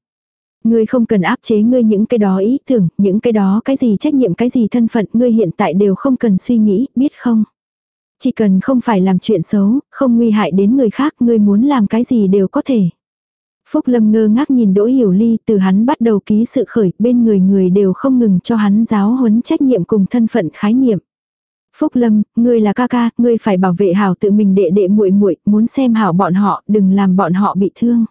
Ngươi không cần áp chế ngươi những cái đó ý tưởng, những cái đó cái gì trách nhiệm cái gì thân phận, ngươi hiện tại đều không cần suy nghĩ, biết không? Chỉ cần không phải làm chuyện xấu, không nguy hại đến người khác, ngươi muốn làm cái gì đều có thể. Phúc Lâm ngơ ngác nhìn Đỗ Hiểu Ly từ hắn bắt đầu ký sự khởi, bên người người đều không ngừng cho hắn giáo huấn trách nhiệm cùng thân phận khái niệm. Phúc Lâm, ngươi là ca ca, ngươi phải bảo vệ hảo tự mình đệ đệ muội muội, muốn xem hảo bọn họ, đừng làm bọn họ bị thương.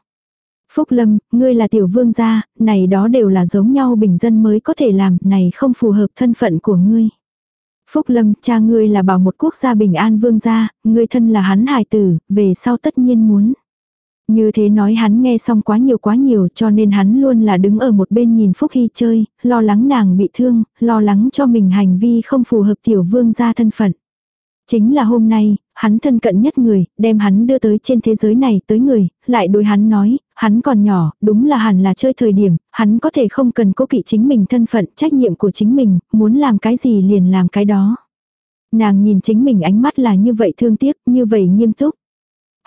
Phúc Lâm, ngươi là tiểu vương gia, này đó đều là giống nhau bình dân mới có thể làm, này không phù hợp thân phận của ngươi. Phúc Lâm, cha ngươi là bảo một quốc gia bình an vương gia, ngươi thân là hắn hài tử, về sau tất nhiên muốn. Như thế nói hắn nghe xong quá nhiều quá nhiều cho nên hắn luôn là đứng ở một bên nhìn Phúc Hy chơi, lo lắng nàng bị thương, lo lắng cho mình hành vi không phù hợp tiểu vương gia thân phận. Chính là hôm nay, hắn thân cận nhất người, đem hắn đưa tới trên thế giới này tới người, lại đối hắn nói, hắn còn nhỏ, đúng là hẳn là chơi thời điểm, hắn có thể không cần cố kỵ chính mình thân phận, trách nhiệm của chính mình, muốn làm cái gì liền làm cái đó. Nàng nhìn chính mình ánh mắt là như vậy thương tiếc, như vậy nghiêm túc.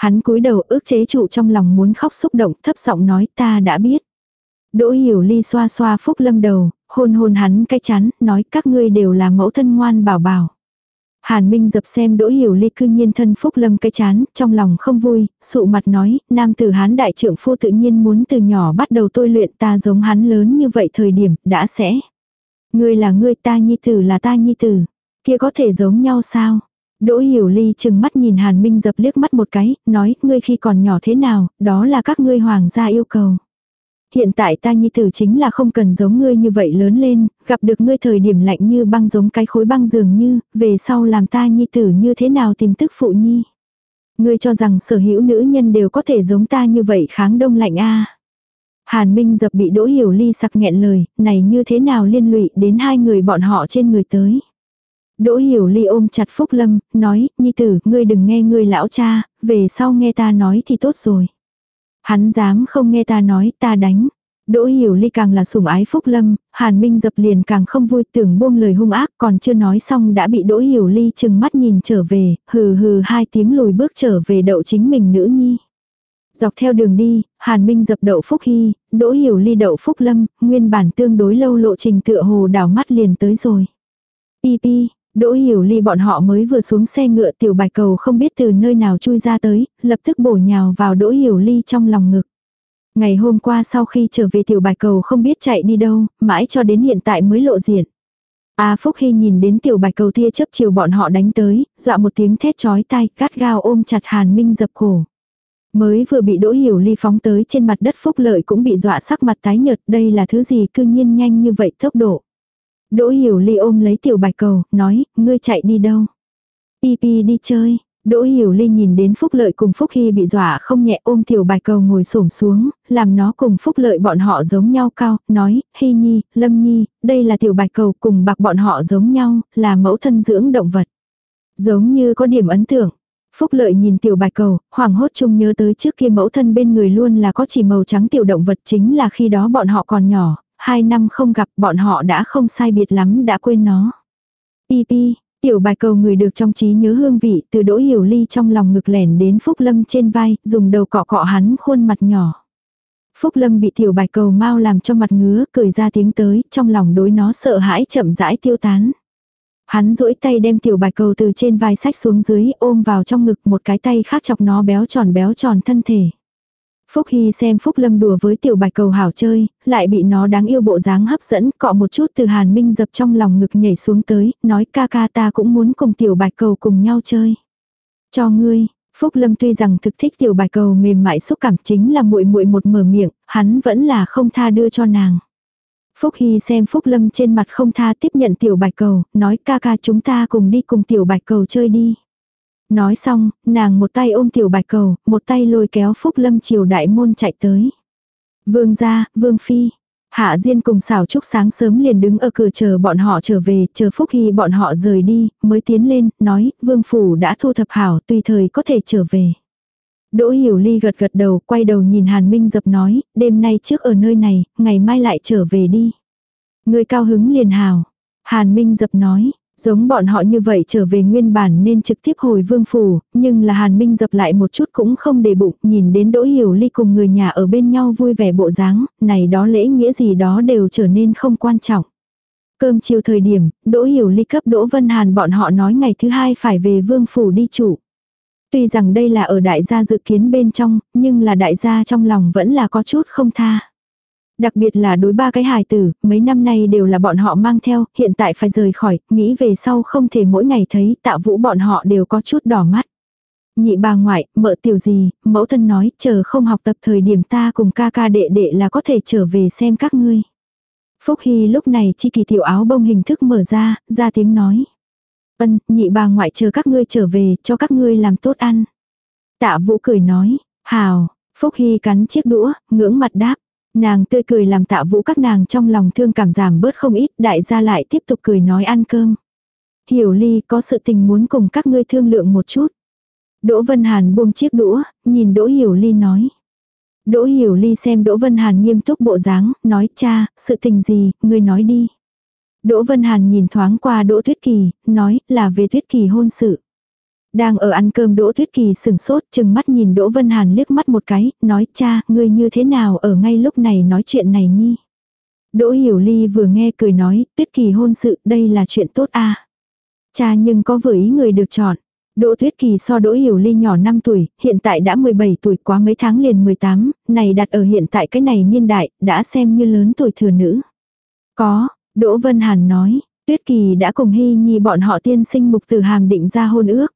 Hắn cúi đầu ước chế trụ trong lòng muốn khóc xúc động thấp giọng nói ta đã biết. Đỗ hiểu ly xoa xoa phúc lâm đầu, hôn hôn hắn cái chán, nói các ngươi đều là mẫu thân ngoan bảo bảo. Hàn Minh dập xem Đỗ Hiểu Ly cư nhiên thân phúc lâm cái chán, trong lòng không vui, sụ mặt nói, nam tử hán đại trưởng phu tự nhiên muốn từ nhỏ bắt đầu tôi luyện ta giống hắn lớn như vậy thời điểm, đã sẽ. Ngươi là ngươi ta nhi tử là ta nhi tử, kia có thể giống nhau sao? Đỗ Hiểu Ly chừng mắt nhìn Hàn Minh dập liếc mắt một cái, nói, ngươi khi còn nhỏ thế nào, đó là các ngươi hoàng gia yêu cầu. Hiện tại ta nhi tử chính là không cần giống ngươi như vậy lớn lên, gặp được ngươi thời điểm lạnh như băng giống cái khối băng dường như, về sau làm ta nhi tử như thế nào tìm tức phụ nhi. Ngươi cho rằng sở hữu nữ nhân đều có thể giống ta như vậy kháng đông lạnh a Hàn Minh dập bị Đỗ Hiểu Ly sặc nghẹn lời, này như thế nào liên lụy đến hai người bọn họ trên người tới. Đỗ hiểu ly ôm chặt Phúc Lâm, nói, Nhi tử, ngươi đừng nghe ngươi lão cha, về sau nghe ta nói thì tốt rồi. Hắn dám không nghe ta nói, ta đánh. Đỗ hiểu ly càng là sủng ái Phúc Lâm, Hàn Minh dập liền càng không vui tưởng buông lời hung ác còn chưa nói xong đã bị Đỗ hiểu ly chừng mắt nhìn trở về, hừ hừ hai tiếng lùi bước trở về đậu chính mình nữ nhi. Dọc theo đường đi, Hàn Minh dập đậu Phúc Hy, Đỗ hiểu ly đậu Phúc Lâm, nguyên bản tương đối lâu lộ trình tựa hồ đảo mắt liền tới rồi. Pi pi, Đỗ hiểu ly bọn họ mới vừa xuống xe ngựa tiểu bạch cầu không biết từ nơi nào chui ra tới, lập tức bổ nhào vào đỗ hiểu ly trong lòng ngực. Ngày hôm qua sau khi trở về tiểu bạch cầu không biết chạy đi đâu, mãi cho đến hiện tại mới lộ diện. A Phúc Hy nhìn đến tiểu bạch cầu tia chấp chiều bọn họ đánh tới, dọa một tiếng thét chói tai, cắt gao ôm chặt Hàn Minh dập cổ. Mới vừa bị đỗ hiểu ly phóng tới trên mặt đất Phúc Lợi cũng bị dọa sắc mặt tái nhợt, đây là thứ gì cư nhiên nhanh như vậy tốc độ. Đỗ hiểu ly ôm lấy tiểu bạch cầu, nói, ngươi chạy đi đâu? Pi pi đi chơi. Đỗ hiểu ly nhìn đến phúc lợi cùng phúc hy bị dọa không nhẹ ôm tiểu bạch cầu ngồi xổm xuống, làm nó cùng phúc lợi bọn họ giống nhau cao, nói, hy nhi, lâm nhi, đây là tiểu bạch cầu cùng bạc bọn họ giống nhau, là mẫu thân dưỡng động vật. Giống như có điểm ấn tượng. Phúc lợi nhìn tiểu bạch cầu, hoàng hốt chung nhớ tới trước kia mẫu thân bên người luôn là có chỉ màu trắng tiểu động vật chính là khi đó bọn họ còn nhỏ, hai năm không gặp bọn họ đã không sai biệt lắm đã quên nó. Pi pi, tiểu bài cầu người được trong trí nhớ hương vị từ đỗ hiểu ly trong lòng ngực lẻn đến Phúc Lâm trên vai, dùng đầu cọ cọ hắn khuôn mặt nhỏ. Phúc Lâm bị tiểu bài cầu mau làm cho mặt ngứa, cười ra tiếng tới, trong lòng đối nó sợ hãi chậm rãi tiêu tán. Hắn duỗi tay đem tiểu bạch cầu từ trên vai sách xuống dưới ôm vào trong ngực một cái tay khác chọc nó béo tròn béo tròn thân thể. Phúc Hy xem Phúc Lâm đùa với tiểu bạch cầu hảo chơi, lại bị nó đáng yêu bộ dáng hấp dẫn, cọ một chút từ Hàn Minh dập trong lòng ngực nhảy xuống tới, nói ca ca ta cũng muốn cùng tiểu bạch cầu cùng nhau chơi. Cho ngươi, Phúc Lâm tuy rằng thực thích tiểu bạch cầu mềm mại xúc cảm chính là muội muội một mở miệng, hắn vẫn là không tha đưa cho nàng. Phúc Hy xem Phúc Lâm trên mặt không tha tiếp nhận tiểu bạch cầu, nói ca ca chúng ta cùng đi cùng tiểu bạch cầu chơi đi. Nói xong, nàng một tay ôm tiểu bạch cầu, một tay lôi kéo Phúc Lâm triều đại môn chạy tới. Vương gia, Vương Phi. Hạ Diên cùng xảo trúc sáng sớm liền đứng ở cửa chờ bọn họ trở về, chờ Phúc Hy bọn họ rời đi, mới tiến lên, nói, Vương Phủ đã thu thập hảo, tùy thời có thể trở về. Đỗ Hiểu Ly gật gật đầu, quay đầu nhìn Hàn Minh dập nói, đêm nay trước ở nơi này, ngày mai lại trở về đi. Người cao hứng liền hào. Hàn Minh dập nói, giống bọn họ như vậy trở về nguyên bản nên trực tiếp hồi vương phủ, nhưng là Hàn Minh dập lại một chút cũng không để bụng, nhìn đến Đỗ Hiểu Ly cùng người nhà ở bên nhau vui vẻ bộ dáng, này đó lễ nghĩa gì đó đều trở nên không quan trọng. Cơm chiều thời điểm, Đỗ Hiểu Ly cấp Đỗ Vân Hàn bọn họ nói ngày thứ hai phải về vương phủ đi chủ. Tuy rằng đây là ở đại gia dự kiến bên trong, nhưng là đại gia trong lòng vẫn là có chút không tha. Đặc biệt là đối ba cái hài tử, mấy năm nay đều là bọn họ mang theo, hiện tại phải rời khỏi, nghĩ về sau không thể mỗi ngày thấy tạ vũ bọn họ đều có chút đỏ mắt. Nhị bà ngoại, mợ tiểu gì, mẫu thân nói, chờ không học tập thời điểm ta cùng ca ca đệ đệ là có thể trở về xem các ngươi. Phúc Hy lúc này chi kỳ tiểu áo bông hình thức mở ra, ra tiếng nói. Ân, nhị bà ngoại chờ các ngươi trở về, cho các ngươi làm tốt ăn. Tạ vũ cười nói, hào, Phúc Hy cắn chiếc đũa, ngưỡng mặt đáp. Nàng tươi cười làm tạ vũ các nàng trong lòng thương cảm giảm bớt không ít, đại gia lại tiếp tục cười nói ăn cơm. Hiểu ly có sự tình muốn cùng các ngươi thương lượng một chút. Đỗ Vân Hàn buông chiếc đũa, nhìn Đỗ Hiểu ly nói. Đỗ Hiểu ly xem Đỗ Vân Hàn nghiêm túc bộ dáng, nói cha, sự tình gì, ngươi nói đi. Đỗ Vân Hàn nhìn thoáng qua Đỗ Tuyết Kỳ, nói là về Tuyết Kỳ hôn sự. Đang ở ăn cơm Đỗ Tuyết Kỳ sừng sốt, chừng mắt nhìn Đỗ Vân Hàn liếc mắt một cái, nói cha, ngươi như thế nào ở ngay lúc này nói chuyện này nhi. Đỗ Hiểu Ly vừa nghe cười nói, Tuyết Kỳ hôn sự, đây là chuyện tốt a. Cha nhưng có vừa ý người được chọn. Đỗ Tuyết Kỳ so Đỗ Hiểu Ly nhỏ 5 tuổi, hiện tại đã 17 tuổi quá mấy tháng liền 18, này đặt ở hiện tại cái này niên đại, đã xem như lớn tuổi thừa nữ. Có, Đỗ Vân Hàn nói, Tuyết Kỳ đã cùng Hy Nhi bọn họ tiên sinh mục tử hàm định ra hôn ước.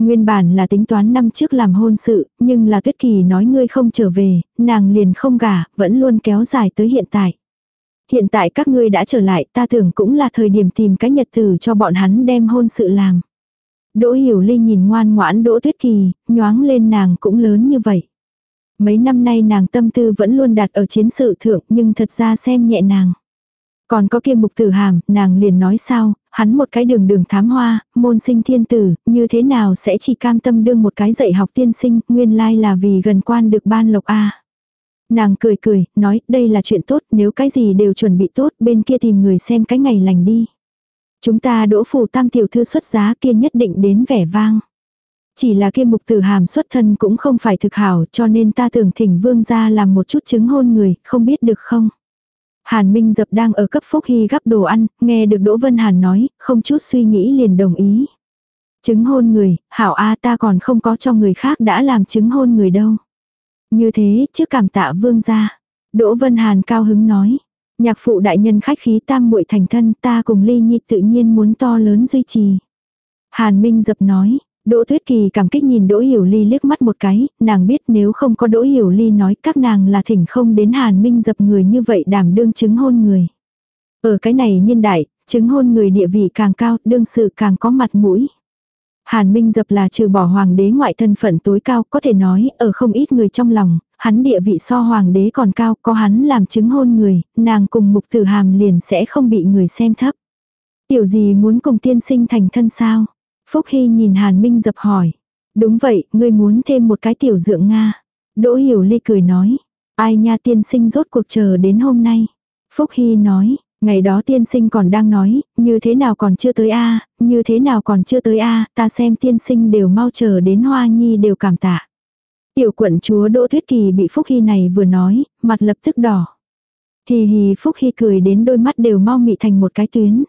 Nguyên bản là tính toán năm trước làm hôn sự, nhưng là Tuyết Kỳ nói ngươi không trở về, nàng liền không gả, vẫn luôn kéo dài tới hiện tại. Hiện tại các ngươi đã trở lại, ta tưởng cũng là thời điểm tìm cái nhật tử cho bọn hắn đem hôn sự làm. Đỗ Hiểu Ly nhìn ngoan ngoãn Đỗ Tuyết Kỳ, nhoáng lên nàng cũng lớn như vậy. Mấy năm nay nàng tâm tư vẫn luôn đặt ở chiến sự thượng nhưng thật ra xem nhẹ nàng. Còn có kia mục tử hàm, nàng liền nói sao, hắn một cái đường đường thám hoa, môn sinh thiên tử, như thế nào sẽ chỉ cam tâm đương một cái dạy học tiên sinh, nguyên lai là vì gần quan được ban lộc a Nàng cười cười, nói, đây là chuyện tốt, nếu cái gì đều chuẩn bị tốt, bên kia tìm người xem cái ngày lành đi. Chúng ta đỗ phủ tam tiểu thư xuất giá kia nhất định đến vẻ vang. Chỉ là kia mục tử hàm xuất thân cũng không phải thực hảo cho nên ta tưởng thỉnh vương ra làm một chút chứng hôn người, không biết được không. Hàn Minh Dập đang ở cấp Phúc Hy gắp đồ ăn, nghe được Đỗ Vân Hàn nói, không chút suy nghĩ liền đồng ý. Chứng hôn người, hảo A ta còn không có cho người khác đã làm chứng hôn người đâu. Như thế, chứ cảm tạ vương gia. Đỗ Vân Hàn cao hứng nói. Nhạc phụ đại nhân khách khí tam muội thành thân ta cùng ly nhi tự nhiên muốn to lớn duy trì. Hàn Minh Dập nói, Đỗ Tuyết Kỳ cảm kích nhìn Đỗ Hiểu Ly liếc mắt một cái, nàng biết nếu không có Đỗ Hiểu Ly nói các nàng là thỉnh không đến Hàn Minh dập người như vậy đảm đương chứng hôn người. Ở cái này niên đại, chứng hôn người địa vị càng cao, đương sự càng có mặt mũi. Hàn Minh dập là trừ bỏ hoàng đế ngoại thân phận tối cao, có thể nói, ở không ít người trong lòng, hắn địa vị so hoàng đế còn cao, có hắn làm chứng hôn người, nàng cùng mục tử hàm liền sẽ không bị người xem thấp. Tiểu gì muốn cùng tiên sinh thành thân sao? Phúc Hy nhìn Hàn Minh dập hỏi. Đúng vậy, ngươi muốn thêm một cái tiểu dưỡng Nga. Đỗ Hiểu Ly cười nói. Ai nha tiên sinh rốt cuộc chờ đến hôm nay. Phúc Hy nói, ngày đó tiên sinh còn đang nói, như thế nào còn chưa tới a như thế nào còn chưa tới a ta xem tiên sinh đều mau chờ đến hoa nhi đều cảm tạ. Tiểu quận chúa Đỗ Thuyết Kỳ bị Phúc Hy này vừa nói, mặt lập tức đỏ. Hì hì Phúc Hy cười đến đôi mắt đều mau mị thành một cái tuyến.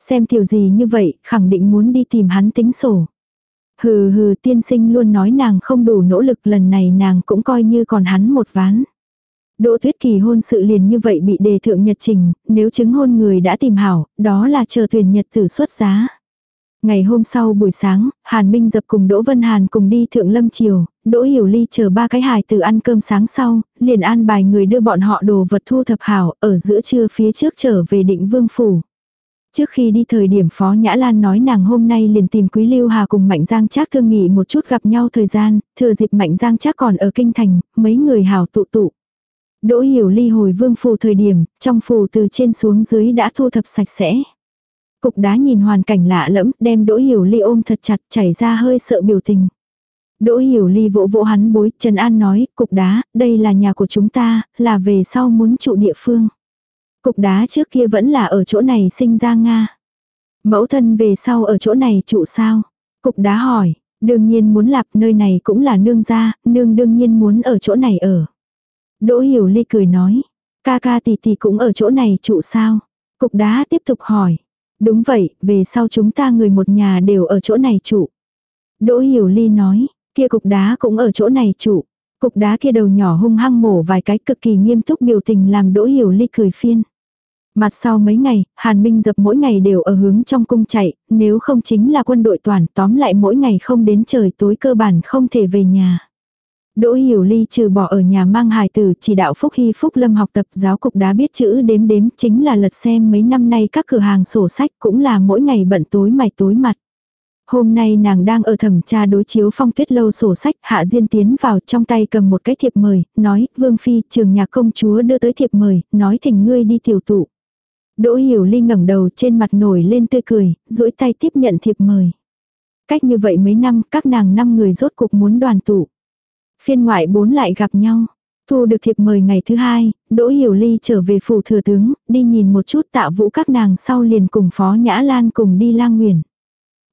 Xem tiểu gì như vậy, khẳng định muốn đi tìm hắn tính sổ. Hừ hừ tiên sinh luôn nói nàng không đủ nỗ lực lần này nàng cũng coi như còn hắn một ván. Đỗ tuyết kỳ hôn sự liền như vậy bị đề thượng nhật trình, nếu chứng hôn người đã tìm hảo, đó là chờ tuyển nhật tử xuất giá. Ngày hôm sau buổi sáng, Hàn Minh dập cùng Đỗ Vân Hàn cùng đi thượng lâm chiều, Đỗ Hiểu Ly chờ ba cái hài từ ăn cơm sáng sau, liền an bài người đưa bọn họ đồ vật thu thập hảo, ở giữa trưa phía trước trở về định vương phủ. Trước khi đi thời điểm Phó Nhã Lan nói nàng hôm nay liền tìm Quý Lưu Hà cùng Mạnh Giang Trác thương nghị một chút gặp nhau thời gian, thừa dịp Mạnh Giang Trác còn ở kinh thành, mấy người hảo tụ tụ. Đỗ Hiểu Ly hồi vương phủ thời điểm, trong phủ từ trên xuống dưới đã thu thập sạch sẽ. Cục đá nhìn hoàn cảnh lạ lẫm, đem Đỗ Hiểu Ly ôm thật chặt chảy ra hơi sợ biểu tình. Đỗ Hiểu Ly vỗ vỗ hắn bối, Trần An nói, cục đá, đây là nhà của chúng ta, là về sau muốn trụ địa phương. Cục đá trước kia vẫn là ở chỗ này sinh ra Nga. Mẫu thân về sau ở chỗ này trụ sao? Cục đá hỏi, đương nhiên muốn lạp nơi này cũng là nương gia, nương đương nhiên muốn ở chỗ này ở. Đỗ Hiểu Ly cười nói, ca ca tỷ tỷ cũng ở chỗ này trụ sao? Cục đá tiếp tục hỏi, đúng vậy, về sau chúng ta người một nhà đều ở chỗ này trụ. Đỗ Hiểu Ly nói, kia cục đá cũng ở chỗ này trụ. Cục đá kia đầu nhỏ hung hăng mổ vài cái cực kỳ nghiêm túc biểu tình làm Đỗ Hiểu Ly cười phiên. Mặt sau mấy ngày, Hàn Minh dập mỗi ngày đều ở hướng trong cung chạy, nếu không chính là quân đội toàn tóm lại mỗi ngày không đến trời tối cơ bản không thể về nhà. Đỗ Hiểu Ly trừ bỏ ở nhà mang hài tử chỉ đạo Phúc Hy Phúc Lâm học tập giáo cục đá biết chữ đếm đếm chính là lật xem mấy năm nay các cửa hàng sổ sách cũng là mỗi ngày bận tối mày tối mặt. Hôm nay nàng đang ở thẩm tra đối chiếu phong tuyết lâu sổ sách, Hạ Diên tiến vào trong tay cầm một cái thiệp mời, nói, Vương Phi, trường nhà công chúa đưa tới thiệp mời, nói thỉnh ngươi đi tiểu tụ. Đỗ Hiểu Ly ngẩng đầu trên mặt nổi lên tươi cười, duỗi tay tiếp nhận thiệp mời. Cách như vậy mấy năm, các nàng năm người rốt cuộc muốn đoàn tụ. Phiên ngoại bốn lại gặp nhau. Thu được thiệp mời ngày thứ hai, Đỗ Hiểu Ly trở về phủ thừa tướng, đi nhìn một chút tạ vũ các nàng sau liền cùng Phó Nhã Lan cùng đi lang nguyền.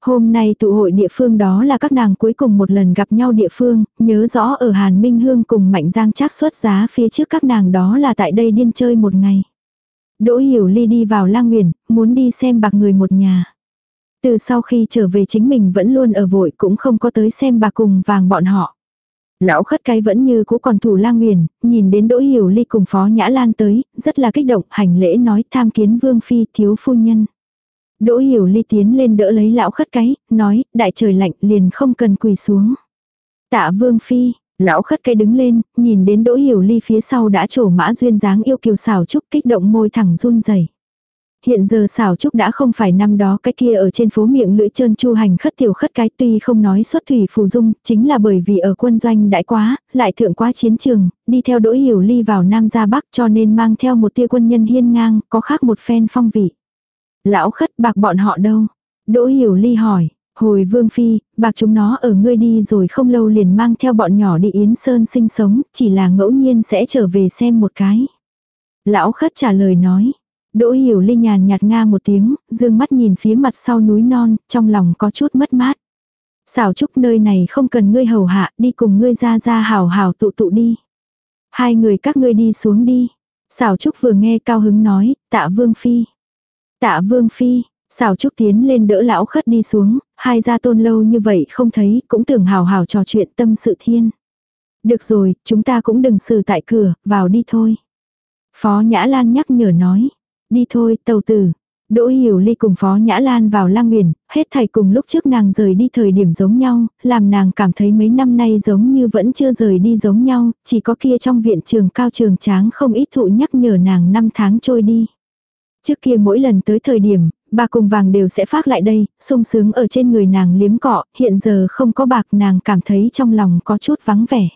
Hôm nay tụ hội địa phương đó là các nàng cuối cùng một lần gặp nhau địa phương, nhớ rõ ở Hàn Minh Hương cùng Mạnh Giang Trác xuất giá phía trước các nàng đó là tại đây điên chơi một ngày. Đỗ Hiểu Ly đi vào lang nguyền, muốn đi xem bạc người một nhà. Từ sau khi trở về chính mình vẫn luôn ở vội cũng không có tới xem bạc cùng vàng bọn họ. Lão khất cái vẫn như cũ còn thủ lang nguyền, nhìn đến Đỗ Hiểu Ly cùng Phó Nhã Lan tới, rất là kích động, hành lễ nói tham kiến Vương Phi thiếu phu nhân. Đỗ Hiểu Ly tiến lên đỡ lấy lão khất cái, nói, đại trời lạnh liền không cần quỳ xuống. Tạ Vương Phi, lão khất cái đứng lên, nhìn đến Đỗ Hiểu Ly phía sau đã trổ mã duyên dáng yêu kiều xảo trúc kích động môi thẳng run rẩy. Hiện giờ xảo trúc đã không phải năm đó cái kia ở trên phố miệng lưỡi trơn chu hành khất tiểu khất cái tuy không nói xuất thủy phù dung, chính là bởi vì ở quân doanh đại quá, lại thượng quá chiến trường, đi theo đỗ hiểu ly vào Nam ra Bắc cho nên mang theo một tia quân nhân hiên ngang, có khác một phen phong vị. Lão khất bạc bọn họ đâu? Đỗ hiểu ly hỏi, hồi vương phi, bạc chúng nó ở ngươi đi rồi không lâu liền mang theo bọn nhỏ đi Yến Sơn sinh sống, chỉ là ngẫu nhiên sẽ trở về xem một cái. Lão khất trả lời nói, Đỗ hiểu ly nhàn nhạt nga một tiếng, dương mắt nhìn phía mặt sau núi non, trong lòng có chút mất mát. Xảo trúc nơi này không cần ngươi hầu hạ, đi cùng ngươi ra ra hào hào tụ tụ đi. Hai người các ngươi đi xuống đi. Xảo trúc vừa nghe cao hứng nói, tạ vương phi. Tạ vương phi, Xào trúc tiến lên đỡ lão khất đi xuống, hai gia tôn lâu như vậy không thấy, cũng tưởng hào hào trò chuyện tâm sự thiên. Được rồi, chúng ta cũng đừng xử tại cửa, vào đi thôi. Phó Nhã Lan nhắc nhở nói. Đi thôi, tàu tử. Đỗ Hiểu Ly cùng Phó Nhã Lan vào lang biển hết thảy cùng lúc trước nàng rời đi thời điểm giống nhau, làm nàng cảm thấy mấy năm nay giống như vẫn chưa rời đi giống nhau, chỉ có kia trong viện trường cao trường tráng không ít thụ nhắc nhở nàng năm tháng trôi đi. Trước kia mỗi lần tới thời điểm, bà cùng vàng đều sẽ phát lại đây, sung sướng ở trên người nàng liếm cọ, hiện giờ không có bạc nàng cảm thấy trong lòng có chút vắng vẻ.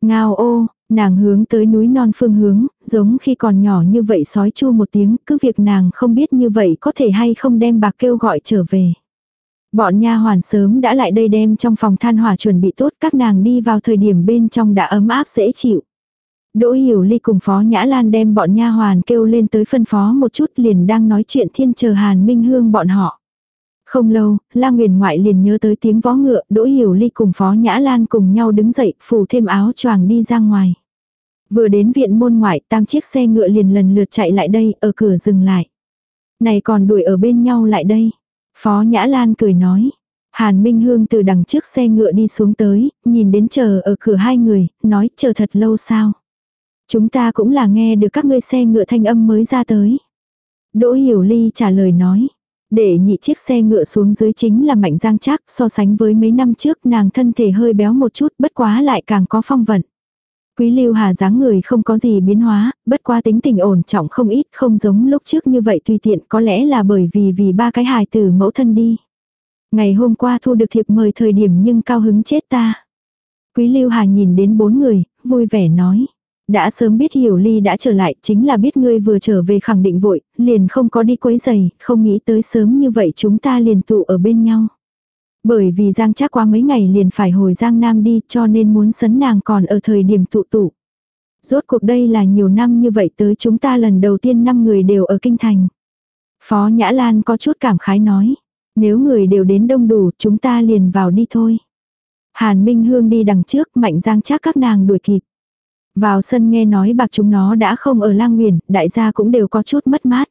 Ngao ô, Nàng hướng tới núi non phương hướng, giống khi còn nhỏ như vậy sói chu một tiếng, cứ việc nàng không biết như vậy có thể hay không đem bạc kêu gọi trở về. Bọn nha hoàn sớm đã lại đây đem trong phòng than hỏa chuẩn bị tốt các nàng đi vào thời điểm bên trong đã ấm áp dễ chịu. Đỗ Hiểu Ly cùng Phó Nhã Lan đem bọn nha hoàn kêu lên tới phân phó một chút liền đang nói chuyện thiên chờ Hàn Minh Hương bọn họ. Không lâu, La Nguyền ngoại liền nhớ tới tiếng vó ngựa, Đỗ Hiểu Ly cùng Phó Nhã Lan cùng nhau đứng dậy, phủ thêm áo choàng đi ra ngoài. Vừa đến viện môn ngoại, tam chiếc xe ngựa liền lần lượt chạy lại đây, ở cửa dừng lại. Này còn đuổi ở bên nhau lại đây. Phó Nhã Lan cười nói. Hàn Minh Hương từ đằng trước xe ngựa đi xuống tới, nhìn đến chờ ở cửa hai người, nói chờ thật lâu sao. Chúng ta cũng là nghe được các ngươi xe ngựa thanh âm mới ra tới. Đỗ Hiểu Ly trả lời nói. Để nhị chiếc xe ngựa xuống dưới chính là mạnh giang chắc so sánh với mấy năm trước nàng thân thể hơi béo một chút bất quá lại càng có phong vận. Quý Lưu Hà dáng người không có gì biến hóa, bất quá tính tình ổn trọng không ít, không giống lúc trước như vậy tùy tiện, có lẽ là bởi vì vì ba cái hài tử mẫu thân đi. Ngày hôm qua thu được thiệp mời thời điểm nhưng cao hứng chết ta. Quý Lưu Hà nhìn đến bốn người, vui vẻ nói. Đã sớm biết Hiểu Ly đã trở lại, chính là biết ngươi vừa trở về khẳng định vội, liền không có đi quấy giày, không nghĩ tới sớm như vậy chúng ta liền tụ ở bên nhau. Bởi vì Giang chắc qua mấy ngày liền phải hồi Giang Nam đi cho nên muốn sấn nàng còn ở thời điểm tụ tụ. Rốt cuộc đây là nhiều năm như vậy tới chúng ta lần đầu tiên năm người đều ở Kinh Thành. Phó Nhã Lan có chút cảm khái nói. Nếu người đều đến đông đủ chúng ta liền vào đi thôi. Hàn Minh Hương đi đằng trước mạnh giang chắc các nàng đuổi kịp. Vào sân nghe nói bạc chúng nó đã không ở lang nguyền, đại gia cũng đều có chút mất mát.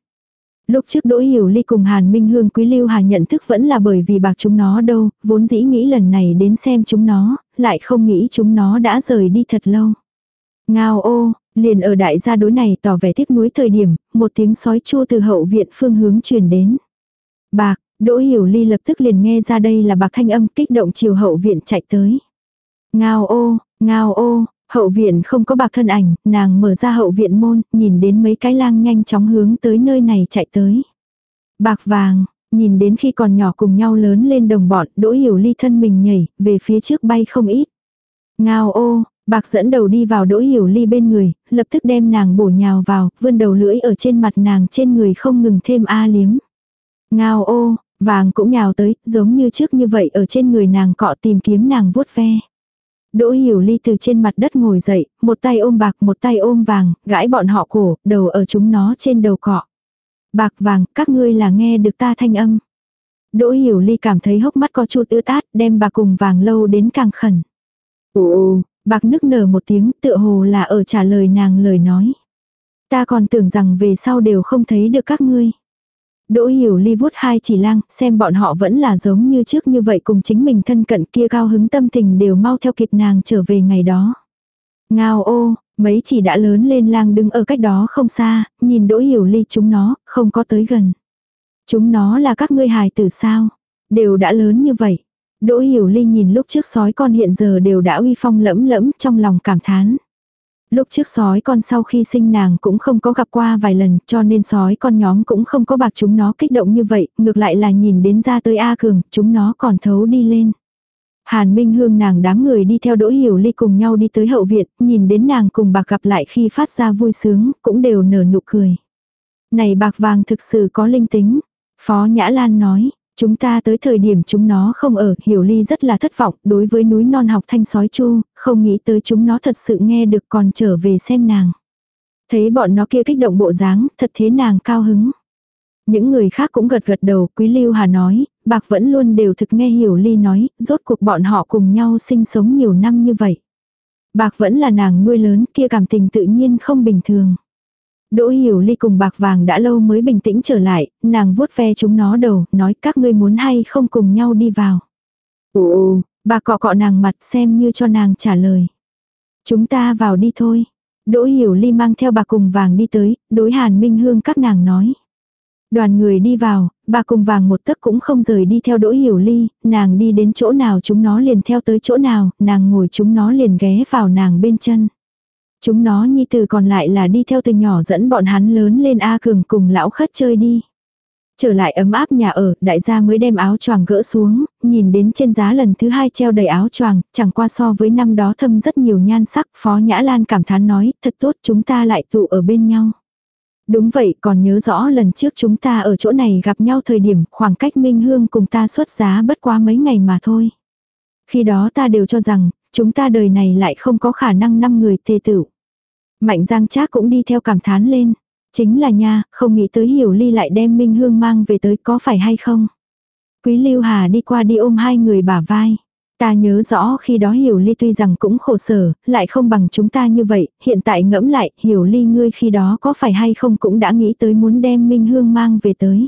Lúc trước Đỗ Hiểu Ly cùng Hàn Minh Hương Quý Lưu Hà nhận thức vẫn là bởi vì bạc chúng nó đâu, vốn dĩ nghĩ lần này đến xem chúng nó, lại không nghĩ chúng nó đã rời đi thật lâu. Ngao ô, liền ở đại gia đối này tỏ vẻ tiếc nuối thời điểm, một tiếng sói chua từ hậu viện phương hướng truyền đến. Bạc, Đỗ Hiểu Ly lập tức liền nghe ra đây là bạc thanh âm kích động chiều hậu viện chạy tới. Ngao ô, ngao ô, hậu viện không có bạc thân ảnh, nàng mở ra hậu viện môn, nhìn đến mấy cái lang nhanh chóng hướng tới nơi này chạy tới. Bạc vàng, nhìn đến khi còn nhỏ cùng nhau lớn lên đồng bọn, Đỗ Hiểu Ly thân mình nhảy, về phía trước bay không ít. Ngao ô, bạc dẫn đầu đi vào Đỗ Hiểu Ly bên người, lập tức đem nàng bổ nhào vào, vươn đầu lưỡi ở trên mặt nàng trên người không ngừng thêm a liếm. Ngao ô, Vàng cũng nhào tới, giống như trước như vậy ở trên người nàng cọ tìm kiếm nàng vuốt ve. Đỗ hiểu ly từ trên mặt đất ngồi dậy, một tay ôm bạc một tay ôm vàng, gãi bọn họ cổ, đầu ở chúng nó trên đầu cọ. Bạc vàng, các ngươi là nghe được ta thanh âm. Đỗ hiểu ly cảm thấy hốc mắt có chút ướt át, đem bạc cùng vàng lâu đến càng khẩn. Ồ, bạc nức nở một tiếng tựa hồ là ở trả lời nàng lời nói. Ta còn tưởng rằng về sau đều không thấy được các ngươi. Đỗ hiểu ly vuốt hai chỉ lang, xem bọn họ vẫn là giống như trước như vậy cùng chính mình thân cận kia cao hứng tâm tình đều mau theo kịp nàng trở về ngày đó. Ngao ô, mấy chỉ đã lớn lên lang đứng ở cách đó không xa, nhìn đỗ hiểu ly chúng nó, không có tới gần. Chúng nó là các ngươi hài tử sao? Đều đã lớn như vậy. Đỗ hiểu ly nhìn lúc trước sói con hiện giờ đều đã uy phong lẫm lẫm trong lòng cảm thán. Lúc trước sói con sau khi sinh nàng cũng không có gặp qua vài lần cho nên sói con nhóm cũng không có bạc chúng nó kích động như vậy, ngược lại là nhìn đến ra tới A Cường, chúng nó còn thấu đi lên. Hàn Minh Hương nàng đám người đi theo Đỗ Hiểu Ly cùng nhau đi tới hậu viện, nhìn đến nàng cùng bạc gặp lại khi phát ra vui sướng, cũng đều nở nụ cười. Này bạc vàng thực sự có linh tính. Phó Nhã Lan nói, Chúng ta tới thời điểm chúng nó không ở, Hiểu Ly rất là thất vọng, đối với núi non học thanh sói chu, không nghĩ tới chúng nó thật sự nghe được còn trở về xem nàng. Thấy bọn nó kia kích động bộ dáng, thật thế nàng cao hứng. Những người khác cũng gật gật đầu, Quý Lưu Hà nói, bạc vẫn luôn đều thực nghe Hiểu Ly nói, rốt cuộc bọn họ cùng nhau sinh sống nhiều năm như vậy. Bạc vẫn là nàng nuôi lớn, kia cảm tình tự nhiên không bình thường. Đỗ hiểu ly cùng bạc vàng đã lâu mới bình tĩnh trở lại, nàng vuốt ve chúng nó đầu, nói các ngươi muốn hay không cùng nhau đi vào. Ồ, bà cọ cọ nàng mặt xem như cho nàng trả lời. Chúng ta vào đi thôi. Đỗ hiểu ly mang theo bà cùng vàng đi tới, đối hàn minh hương các nàng nói. Đoàn người đi vào, bà cùng vàng một tấc cũng không rời đi theo đỗ hiểu ly, nàng đi đến chỗ nào chúng nó liền theo tới chỗ nào, nàng ngồi chúng nó liền ghé vào nàng bên chân. Chúng nó nhi từ còn lại là đi theo từ nhỏ dẫn bọn hắn lớn lên A Cường cùng lão khất chơi đi. Trở lại ấm áp nhà ở, đại gia mới đem áo choàng gỡ xuống, nhìn đến trên giá lần thứ hai treo đầy áo choàng, chẳng qua so với năm đó thâm rất nhiều nhan sắc, Phó Nhã Lan cảm thán nói, thật tốt chúng ta lại tụ ở bên nhau. Đúng vậy, còn nhớ rõ lần trước chúng ta ở chỗ này gặp nhau thời điểm khoảng cách Minh Hương cùng ta xuất giá bất quá mấy ngày mà thôi. Khi đó ta đều cho rằng, Chúng ta đời này lại không có khả năng năm người tề tử. Mạnh giang trác cũng đi theo cảm thán lên. Chính là nha, không nghĩ tới hiểu ly lại đem Minh Hương mang về tới có phải hay không. Quý Lưu Hà đi qua đi ôm hai người bả vai. Ta nhớ rõ khi đó Hiểu Ly tuy rằng cũng khổ sở, lại không bằng chúng ta như vậy, hiện tại ngẫm lại, Hiểu Ly ngươi khi đó có phải hay không cũng đã nghĩ tới muốn đem Minh Hương mang về tới.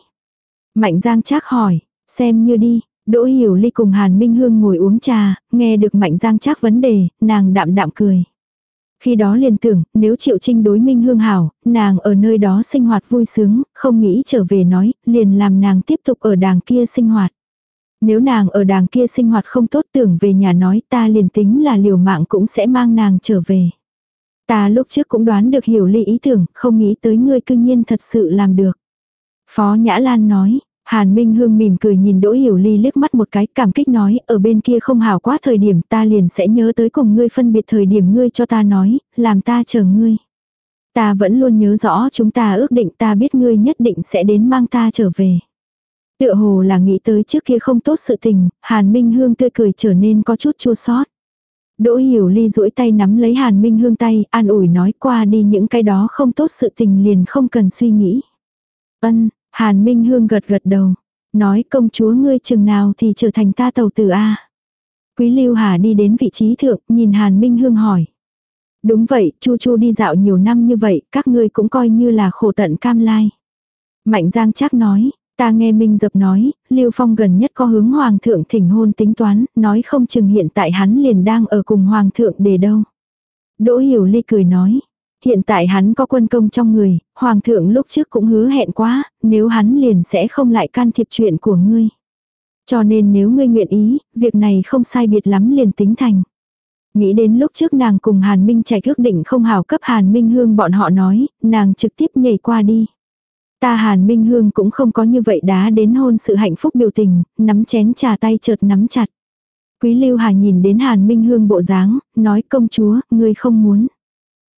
Mạnh Giang Trác hỏi, xem như đi, Đỗ Hiểu Ly cùng Hàn Minh Hương ngồi uống trà, nghe được Mạnh Giang chắc vấn đề, nàng đạm đạm cười. Khi đó liền tưởng, nếu Triệu Trinh đối Minh Hương hảo, nàng ở nơi đó sinh hoạt vui sướng, không nghĩ trở về nói, liền làm nàng tiếp tục ở đàng kia sinh hoạt. Nếu nàng ở đàng kia sinh hoạt không tốt tưởng về nhà nói ta liền tính là liều mạng cũng sẽ mang nàng trở về. Ta lúc trước cũng đoán được hiểu ly ý tưởng, không nghĩ tới ngươi cương nhiên thật sự làm được. Phó Nhã Lan nói, Hàn Minh Hương mỉm cười nhìn Đỗ Hiểu Ly liếc mắt một cái cảm kích nói, ở bên kia không hảo quá thời điểm ta liền sẽ nhớ tới cùng ngươi phân biệt thời điểm ngươi cho ta nói, làm ta chờ ngươi. Ta vẫn luôn nhớ rõ chúng ta ước định ta biết ngươi nhất định sẽ đến mang ta trở về. Tựa hồ là nghĩ tới trước kia không tốt sự tình, Hàn Minh Hương tươi cười trở nên có chút chua xót. Đỗ Hiểu Ly duỗi tay nắm lấy Hàn Minh Hương tay, an ủi nói qua đi những cái đó không tốt sự tình liền không cần suy nghĩ. Ân, Hàn Minh Hương gật gật đầu. Nói công chúa ngươi chừng nào thì trở thành ta tàu tử A. Quý Lưu Hà đi đến vị trí thượng, nhìn Hàn Minh Hương hỏi. Đúng vậy, Chu Chu đi dạo nhiều năm như vậy, các ngươi cũng coi như là khổ tận cam lai. Mạnh Giang chắc nói, ta nghe Minh Dập nói, Lưu Phong gần nhất có hướng Hoàng thượng thỉnh hôn tính toán, nói không chừng hiện tại hắn liền đang ở cùng Hoàng thượng để đâu. Đỗ Hiểu Ly cười nói, Hiện tại hắn có quân công trong người, hoàng thượng lúc trước cũng hứa hẹn quá, nếu hắn liền sẽ không lại can thiệp chuyện của ngươi. Cho nên nếu ngươi nguyện ý, việc này không sai biệt lắm liền tính thành. Nghĩ đến lúc trước nàng cùng Hàn Minh chạy ước định không hào cấp Hàn Minh Hương bọn họ nói, nàng trực tiếp nhảy qua đi. Ta Hàn Minh Hương cũng không có như vậy đá đến hôn sự hạnh phúc biểu tình, nắm chén trà tay chợt nắm chặt. Quý Lưu Hà nhìn đến Hàn Minh Hương bộ dáng, nói công chúa, ngươi không muốn.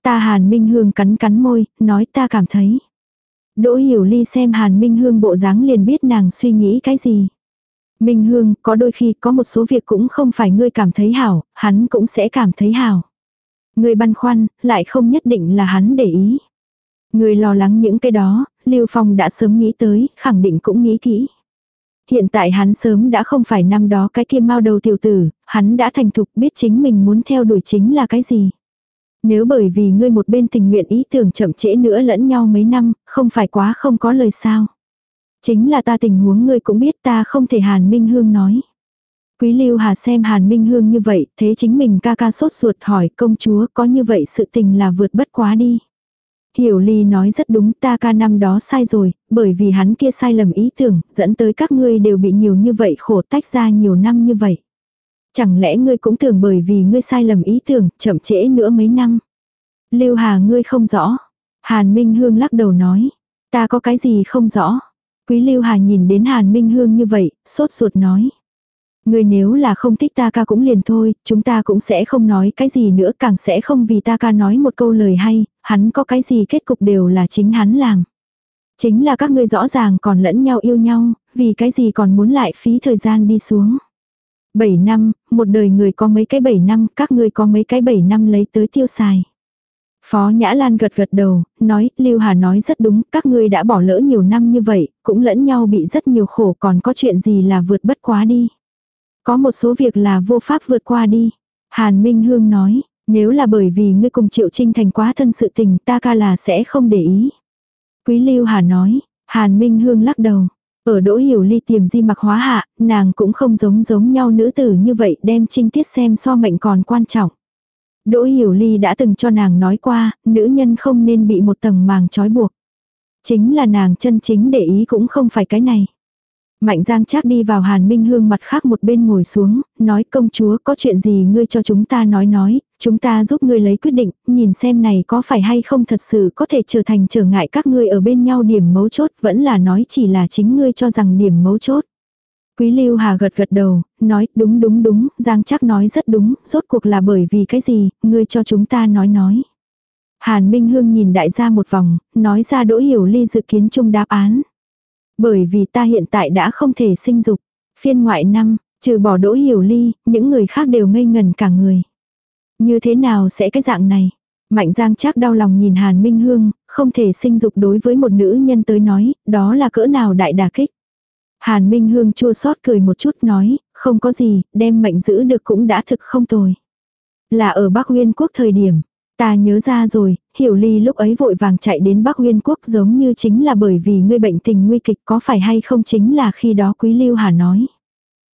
Ta Hàn Minh Hương cắn cắn môi, nói ta cảm thấy. Đỗ Hiểu Ly xem Hàn Minh Hương bộ dáng liền biết nàng suy nghĩ cái gì. Minh Hương, có đôi khi có một số việc cũng không phải ngươi cảm thấy hảo, hắn cũng sẽ cảm thấy hảo. Ngươi băn khoăn, lại không nhất định là hắn để ý. Ngươi lo lắng những cái đó, Lưu Phong đã sớm nghĩ tới, khẳng định cũng nghĩ kỹ. Hiện tại hắn sớm đã không phải năm đó cái kia mau đầu tiểu tử, hắn đã thành thục biết chính mình muốn theo đuổi chính là cái gì. Nếu bởi vì ngươi một bên tình nguyện ý tưởng chậm trễ nữa lẫn nhau mấy năm, không phải quá không có lời sao. Chính là ta tình huống ngươi cũng biết ta không thể Hàn Minh Hương nói. Quý Lưu Hà xem Hàn Minh Hương như vậy, thế chính mình ca ca sốt ruột hỏi công chúa có như vậy sự tình là vượt bất quá đi. Hiểu Ly nói rất đúng ta ca năm đó sai rồi, bởi vì hắn kia sai lầm ý tưởng, dẫn tới các ngươi đều bị nhiều như vậy khổ tách ra nhiều năm như vậy. Chẳng lẽ ngươi cũng tưởng bởi vì ngươi sai lầm ý tưởng, chậm trễ nữa mấy năm. Lưu Hà ngươi không rõ. Hàn Minh Hương lắc đầu nói. Ta có cái gì không rõ. Quý Lưu Hà nhìn đến Hàn Minh Hương như vậy, sốt ruột nói. Ngươi nếu là không thích ta ca cũng liền thôi, chúng ta cũng sẽ không nói cái gì nữa càng sẽ không vì ta ca nói một câu lời hay, hắn có cái gì kết cục đều là chính hắn làm. Chính là các ngươi rõ ràng còn lẫn nhau yêu nhau, vì cái gì còn muốn lại phí thời gian đi xuống. 7 năm, một đời người có mấy cái 7 năm, các ngươi có mấy cái 7 năm lấy tới tiêu xài. Phó Nhã Lan gật gật đầu, nói, Lưu Hà nói rất đúng, các ngươi đã bỏ lỡ nhiều năm như vậy, cũng lẫn nhau bị rất nhiều khổ còn có chuyện gì là vượt bất quá đi. Có một số việc là vô pháp vượt qua đi. Hàn Minh Hương nói, nếu là bởi vì ngươi cùng Triệu Trinh thành quá thân sự tình ta ca là sẽ không để ý. Quý Lưu Hà nói, Hàn Minh Hương lắc đầu, ở Đỗ Hiểu Ly tiềm di mặc hóa hạ, nàng cũng không giống giống nhau nữ tử như vậy đem trinh tiết xem so mệnh còn quan trọng. Đỗ Hiểu Ly đã từng cho nàng nói qua, nữ nhân không nên bị một tầng màng trói buộc. Chính là nàng chân chính để ý cũng không phải cái này. Mạnh Giang chắc đi vào Hàn Minh Hương mặt khác một bên ngồi xuống, nói công chúa có chuyện gì ngươi cho chúng ta nói nói, chúng ta giúp ngươi lấy quyết định, nhìn xem này có phải hay không thật sự có thể trở thành trở ngại các ngươi ở bên nhau điểm mấu chốt, vẫn là nói chỉ là chính ngươi cho rằng điểm mấu chốt. Quý Lưu Hà gật gật đầu, nói đúng đúng đúng, Giang chắc nói rất đúng, rốt cuộc là bởi vì cái gì, ngươi cho chúng ta nói nói. Hàn Minh Hương nhìn đại gia một vòng, nói ra đỗ hiểu ly dự kiến chung đáp án. Bởi vì ta hiện tại đã không thể sinh dục. Phiên ngoại năm, trừ bỏ đỗ hiểu ly, những người khác đều ngây ngần cả người. Như thế nào sẽ cái dạng này? Mạnh Giang chắc đau lòng nhìn Hàn Minh Hương, không thể sinh dục đối với một nữ nhân tới nói, đó là cỡ nào đại đà kích. Hàn Minh Hương chua xót cười một chút nói, không có gì, đem mệnh giữ được cũng đã thực không tồi. Là ở Bắc Nguyên quốc thời điểm, Ta nhớ ra rồi, hiểu ly lúc ấy vội vàng chạy đến Bắc Nguyên Quốc giống như chính là bởi vì ngươi bệnh tình nguy kịch có phải hay không chính là khi đó Quý Lưu Hà nói.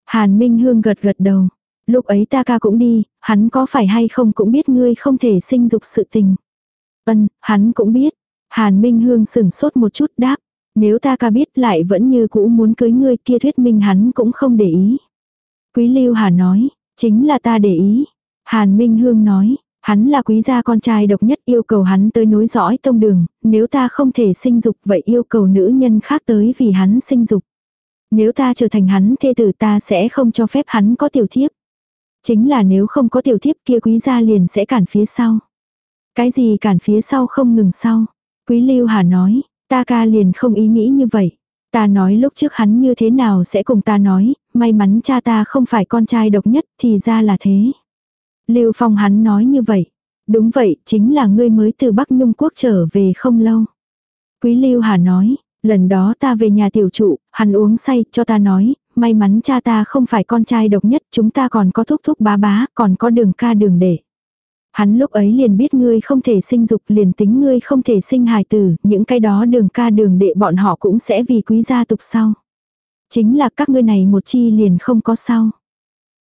Hàn Minh Hương gật gật đầu. Lúc ấy ta ca cũng đi, hắn có phải hay không cũng biết ngươi không thể sinh dục sự tình. Ân, hắn cũng biết. Hàn Minh Hương sừng sốt một chút đáp. Nếu ta ca biết lại vẫn như cũ muốn cưới ngươi kia thuyết minh hắn cũng không để ý. Quý Lưu Hà nói, chính là ta để ý. Hàn Minh Hương nói, hắn là quý gia con trai độc nhất yêu cầu hắn tới nối dõi tông đường, nếu ta không thể sinh dục vậy yêu cầu nữ nhân khác tới vì hắn sinh dục. Nếu ta trở thành hắn thê tử ta sẽ không cho phép hắn có tiểu thiếp. Chính là nếu không có tiểu thiếp kia quý gia liền sẽ cản phía sau. Cái gì cản phía sau không ngừng sau. Quý Lưu Hà nói, ta ca liền không ý nghĩ như vậy. Ta nói lúc trước hắn như thế nào sẽ cùng ta nói, may mắn cha ta không phải con trai độc nhất thì ra là thế. Lưu Phong hắn nói như vậy. Đúng vậy, chính là ngươi mới từ Bắc Nhung Quốc trở về không lâu. Quý Lưu Hà nói, lần đó ta về nhà tiểu trụ, hắn uống say cho ta nói, may mắn cha ta không phải con trai độc nhất, chúng ta còn có thúc thúc bá bá, còn có đường ca đường để. Hắn lúc ấy liền biết ngươi không thể sinh dục liền tính ngươi không thể sinh hài tử, những cái đó đường ca đường đệ bọn họ cũng sẽ vì quý gia tục sau. Chính là các ngươi này một chi liền không có sau.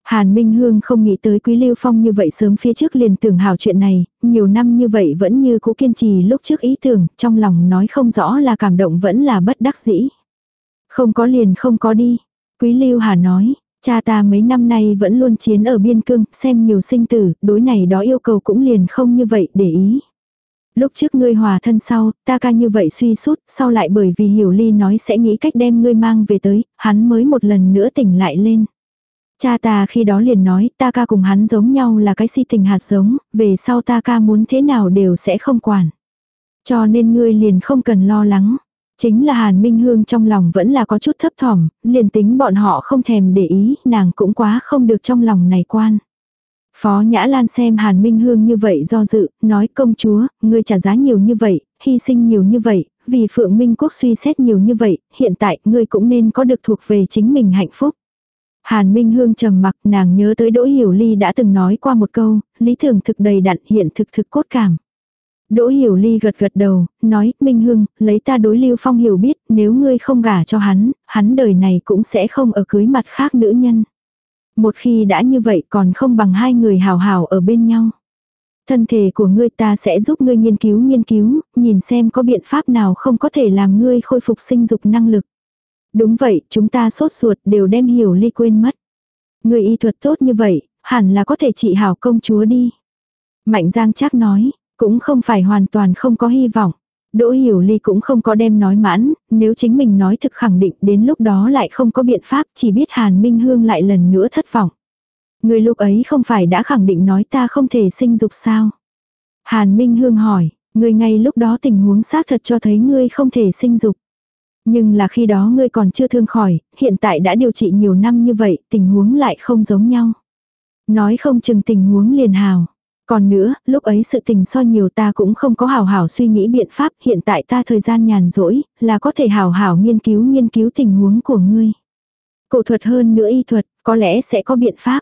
Hàn Minh Hương không nghĩ tới Quý Lưu Phong như vậy sớm phía trước liền tưởng hảo chuyện này, nhiều năm như vậy vẫn như cũ kiên trì lúc trước ý tưởng, trong lòng nói không rõ là cảm động vẫn là bất đắc dĩ. Không có liền không có đi. Quý Lưu Hà nói, cha ta mấy năm nay vẫn luôn chiến ở biên cương, xem nhiều sinh tử, đối này đó yêu cầu cũng liền không như vậy để ý. Lúc trước ngươi hòa thân sau, ta ca như vậy suy sút, sau lại bởi vì hiểu ly nói sẽ nghĩ cách đem ngươi mang về tới, hắn mới một lần nữa tỉnh lại lên. Cha ta khi đó liền nói ta ca cùng hắn giống nhau là cái si tình hạt giống, về sau ta ca muốn thế nào đều sẽ không quản. Cho nên ngươi liền không cần lo lắng. Chính là Hàn Minh Hương trong lòng vẫn là có chút thấp thỏm, liền tính bọn họ không thèm để ý, nàng cũng quá không được trong lòng này quan. Phó Nhã Lan xem Hàn Minh Hương như vậy do dự, nói công chúa, ngươi trả giá nhiều như vậy, hy sinh nhiều như vậy, vì Phượng Minh Quốc suy xét nhiều như vậy, hiện tại ngươi cũng nên có được thuộc về chính mình hạnh phúc. Hàn Minh Hương trầm mặc nàng nhớ tới Đỗ Hiểu Ly đã từng nói qua một câu, lý tưởng thực đầy đặn hiện thực thực cốt cảm. Đỗ Hiểu Ly gật gật đầu, nói, Minh Hương, lấy ta đối Lưu Phong hiểu biết, nếu ngươi không gả cho hắn, hắn đời này cũng sẽ không ở cưới mặt khác nữ nhân. Một khi đã như vậy còn không bằng hai người hào hào ở bên nhau. Thân thể của ngươi ta sẽ giúp ngươi nghiên cứu nghiên cứu, nhìn xem có biện pháp nào không có thể làm ngươi khôi phục sinh dục năng lực. Đúng vậy, chúng ta sốt ruột đều đem hiểu ly quên mất. Người y thuật tốt như vậy, hẳn là có thể trị hảo công chúa đi. Mạnh Giang chắc nói, cũng không phải hoàn toàn không có hy vọng. Đỗ Hiểu Ly cũng không có đem nói mãn, nếu chính mình nói thực khẳng định đến lúc đó lại không có biện pháp chỉ biết Hàn Minh Hương lại lần nữa thất vọng. Người lúc ấy không phải đã khẳng định nói ta không thể sinh dục sao? Hàn Minh Hương hỏi, người ngay lúc đó tình huống xác thật cho thấy ngươi không thể sinh dục. Nhưng là khi đó ngươi còn chưa thương khỏi, hiện tại đã điều trị nhiều năm như vậy, tình huống lại không giống nhau. Nói không chừng tình huống liền hào. Còn nữa, lúc ấy sự tình so nhiều ta cũng không có hào hảo suy nghĩ biện pháp, hiện tại ta thời gian nhàn rỗi, là có thể hào hảo nghiên cứu nghiên cứu tình huống của ngươi. Cổ thuật hơn nữa y thuật, có lẽ sẽ có biện pháp.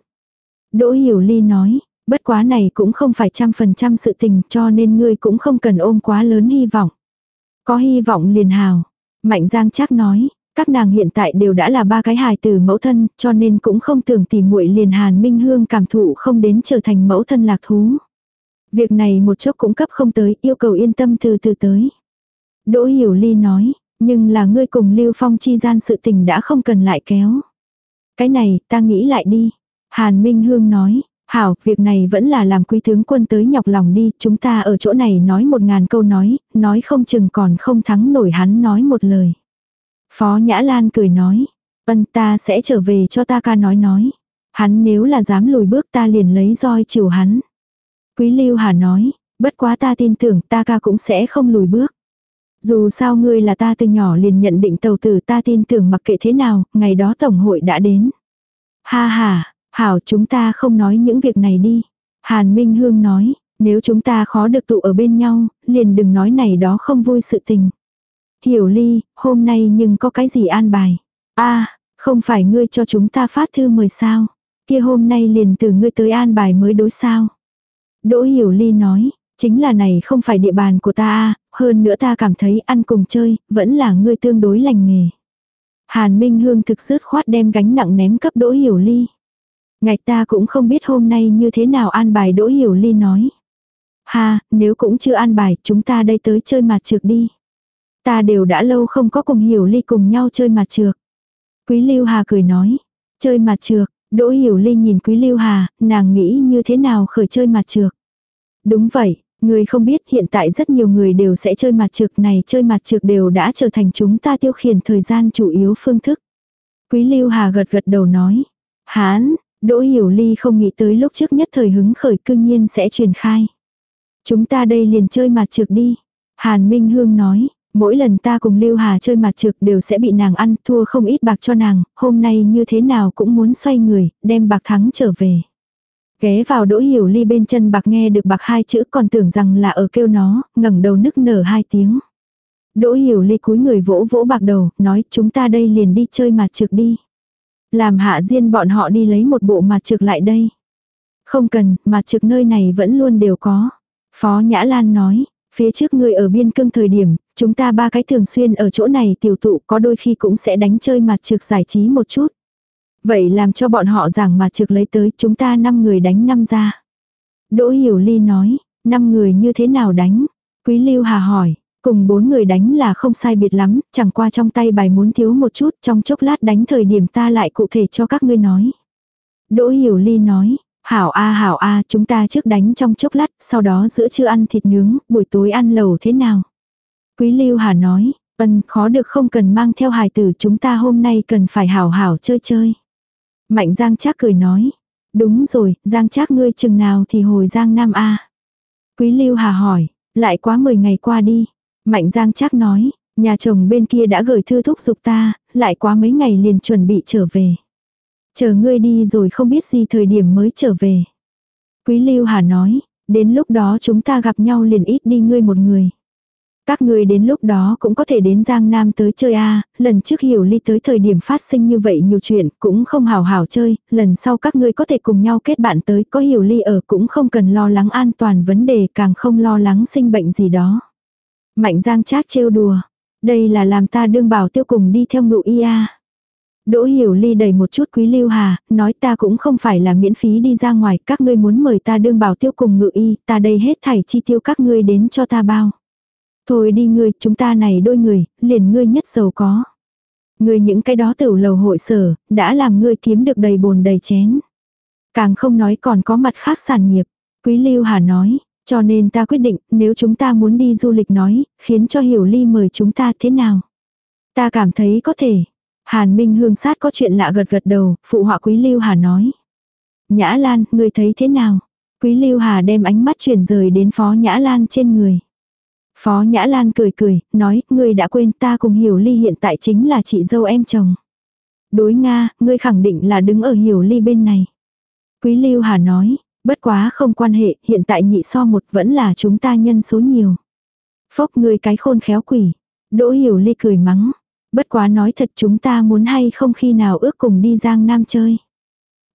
Đỗ Hiểu Ly nói, bất quá này cũng không phải trăm phần trăm sự tình cho nên ngươi cũng không cần ôm quá lớn hy vọng. Có hy vọng liền hào. Mạnh Giang chắc nói, các nàng hiện tại đều đã là ba cái hài từ mẫu thân, cho nên cũng không tưởng tìm muội liền Hàn Minh Hương cảm thụ không đến trở thành mẫu thân lạc thú. Việc này một chốc cũng cấp không tới, yêu cầu yên tâm từ từ tới. Đỗ Hiểu Ly nói, nhưng là ngươi cùng Lưu Phong chi gian sự tình đã không cần lại kéo. Cái này, ta nghĩ lại đi. Hàn Minh Hương nói, Hảo, việc này vẫn là làm quý tướng quân tới nhọc lòng đi, chúng ta ở chỗ này nói một ngàn câu nói, nói không chừng còn không thắng nổi hắn nói một lời. Phó Nhã Lan cười nói, ân ta sẽ trở về cho ta ca nói nói. Hắn nếu là dám lùi bước ta liền lấy roi chiều hắn. Quý Lưu Hà nói, bất quá ta tin tưởng ta ca cũng sẽ không lùi bước. Dù sao ngươi là ta từ nhỏ liền nhận định tàu tử ta tin tưởng mặc kệ thế nào, ngày đó tổng hội đã đến. Ha ha, Hảo chúng ta không nói những việc này đi. Hàn Minh Hương nói, nếu chúng ta khó được tụ ở bên nhau, liền đừng nói này đó không vui sự tình. Hiểu ly, hôm nay nhưng có cái gì an bài. a không phải ngươi cho chúng ta phát thư mời sao. Kia hôm nay liền từ ngươi tới an bài mới đối sao. Đỗ Hiểu ly nói, chính là này không phải địa bàn của ta à, hơn nữa ta cảm thấy ăn cùng chơi, vẫn là ngươi tương đối lành nghề. Hàn Minh Hương thực dứt khoát đem gánh nặng ném cấp Đỗ Hiểu Ly. Ngạch ta cũng không biết hôm nay như thế nào an bài Đỗ Hiểu Ly nói. Ha, nếu cũng chưa an bài, chúng ta đây tới chơi mặt trược đi. Ta đều đã lâu không có cùng Hiểu Ly cùng nhau chơi mặt trược. Quý Lưu Hà cười nói, chơi mặt trược, Đỗ Hiểu Ly nhìn Quý Lưu Hà, nàng nghĩ như thế nào khởi chơi mặt trược. Đúng vậy, người không biết hiện tại rất nhiều người đều sẽ chơi mặt trược này, chơi mặt trược đều đã trở thành chúng ta tiêu khiển thời gian chủ yếu phương thức. Quý Lưu Hà gật gật đầu nói, hán, Đỗ Hiểu Ly không nghĩ tới lúc trước nhất thời hứng khởi cương nhiên sẽ truyền khai. Chúng ta đây liền chơi mặt trược đi. Hàn Minh Hương nói, mỗi lần ta cùng Lưu Hà chơi mặt trược đều sẽ bị nàng ăn, thua không ít bạc cho nàng, hôm nay như thế nào cũng muốn xoay người, đem bạc thắng trở về. Ghé vào đỗ hiểu ly bên chân bạc nghe được bạc hai chữ còn tưởng rằng là ở kêu nó, ngẩng đầu nức nở hai tiếng. Đỗ hiểu ly cúi người vỗ vỗ bạc đầu, nói chúng ta đây liền đi chơi mặt trược đi. Làm hạ diên bọn họ đi lấy một bộ mặt trực lại đây. Không cần, mặt trực nơi này vẫn luôn đều có. Phó Nhã Lan nói, phía trước người ở biên cương thời điểm, chúng ta ba cái thường xuyên ở chỗ này tiểu tụ có đôi khi cũng sẽ đánh chơi mặt trực giải trí một chút. Vậy làm cho bọn họ giảng mặt trực lấy tới chúng ta năm người đánh năm ra. Đỗ Hiểu Ly nói, năm người như thế nào đánh? Quý Lưu Hà hỏi, cùng bốn người đánh là không sai biệt lắm, chẳng qua trong tay bài muốn thiếu một chút, trong chốc lát đánh thời điểm ta lại cụ thể cho các ngươi nói. Đỗ Hiểu Ly nói, hảo a hảo a chúng ta trước đánh trong chốc lát, sau đó giữa trưa ăn thịt nướng, buổi tối ăn lẩu thế nào? Quý Lưu Hà nói, ân khó được không cần mang theo hài tử chúng ta hôm nay cần phải hảo hảo chơi chơi. Mạnh Giang Trác cười nói. Đúng rồi, Giang Trác ngươi chừng nào thì hồi Giang Nam A. Quý Lưu Hà hỏi, lại quá 10 ngày qua đi. Mạnh Giang Trác nói, nhà chồng bên kia đã gửi thư thúc giục ta, lại quá mấy ngày liền chuẩn bị trở về. Chờ ngươi đi rồi không biết gì thời điểm mới trở về. Quý Lưu Hà nói, đến lúc đó chúng ta gặp nhau liền ít đi ngươi một người. Các ngươi đến lúc đó cũng có thể đến Giang Nam tới chơi a lần trước hiểu ly tới thời điểm phát sinh như vậy nhiều chuyện, cũng không hào hào chơi, lần sau các ngươi có thể cùng nhau kết bạn tới, có hiểu ly ở cũng không cần lo lắng an toàn vấn đề, càng không lo lắng sinh bệnh gì đó. Mạnh Giang Trác trêu đùa, đây là làm ta đương bảo tiêu cùng đi theo ngự y a Đỗ Hiểu Ly đầy một chút quý lưu hà, nói ta cũng không phải là miễn phí đi ra ngoài, các ngươi muốn mời ta đương bảo tiêu cùng ngự y, ta đây hết thảy chi tiêu các ngươi đến cho ta bao. Thôi đi ngươi, chúng ta này đôi người, liền ngươi nhất giàu có. Ngươi những cái đó tiểu lầu hội sở, đã làm ngươi kiếm được đầy bồn đầy chén. Càng không nói còn có mặt khác sản nghiệp. Quý Lưu Hà nói, cho nên ta quyết định, nếu chúng ta muốn đi du lịch nói, khiến cho Hiểu Ly mời chúng ta thế nào. Ta cảm thấy có thể. Hàn Minh Hương sát có chuyện lạ gật gật đầu, phụ họa Quý Lưu Hà nói. Nhã Lan, ngươi thấy thế nào? Quý Lưu Hà đem ánh mắt chuyển rời đến Phó Nhã Lan trên người. Phó Nhã Lan cười cười, nói, ngươi đã quên ta cùng Hiểu Ly hiện tại chính là chị dâu em chồng. Đối Nga, ngươi khẳng định là đứng ở Hiểu Ly bên này. Quý Lưu Hà nói, bất quá không quan hệ, hiện tại nhị so một vẫn là chúng ta nhân số nhiều. Phốc ngươi cái khôn khéo quỷ. Đỗ Hiểu Ly cười mắng. Bất quá nói thật chúng ta muốn hay không khi nào ước cùng đi Giang Nam chơi.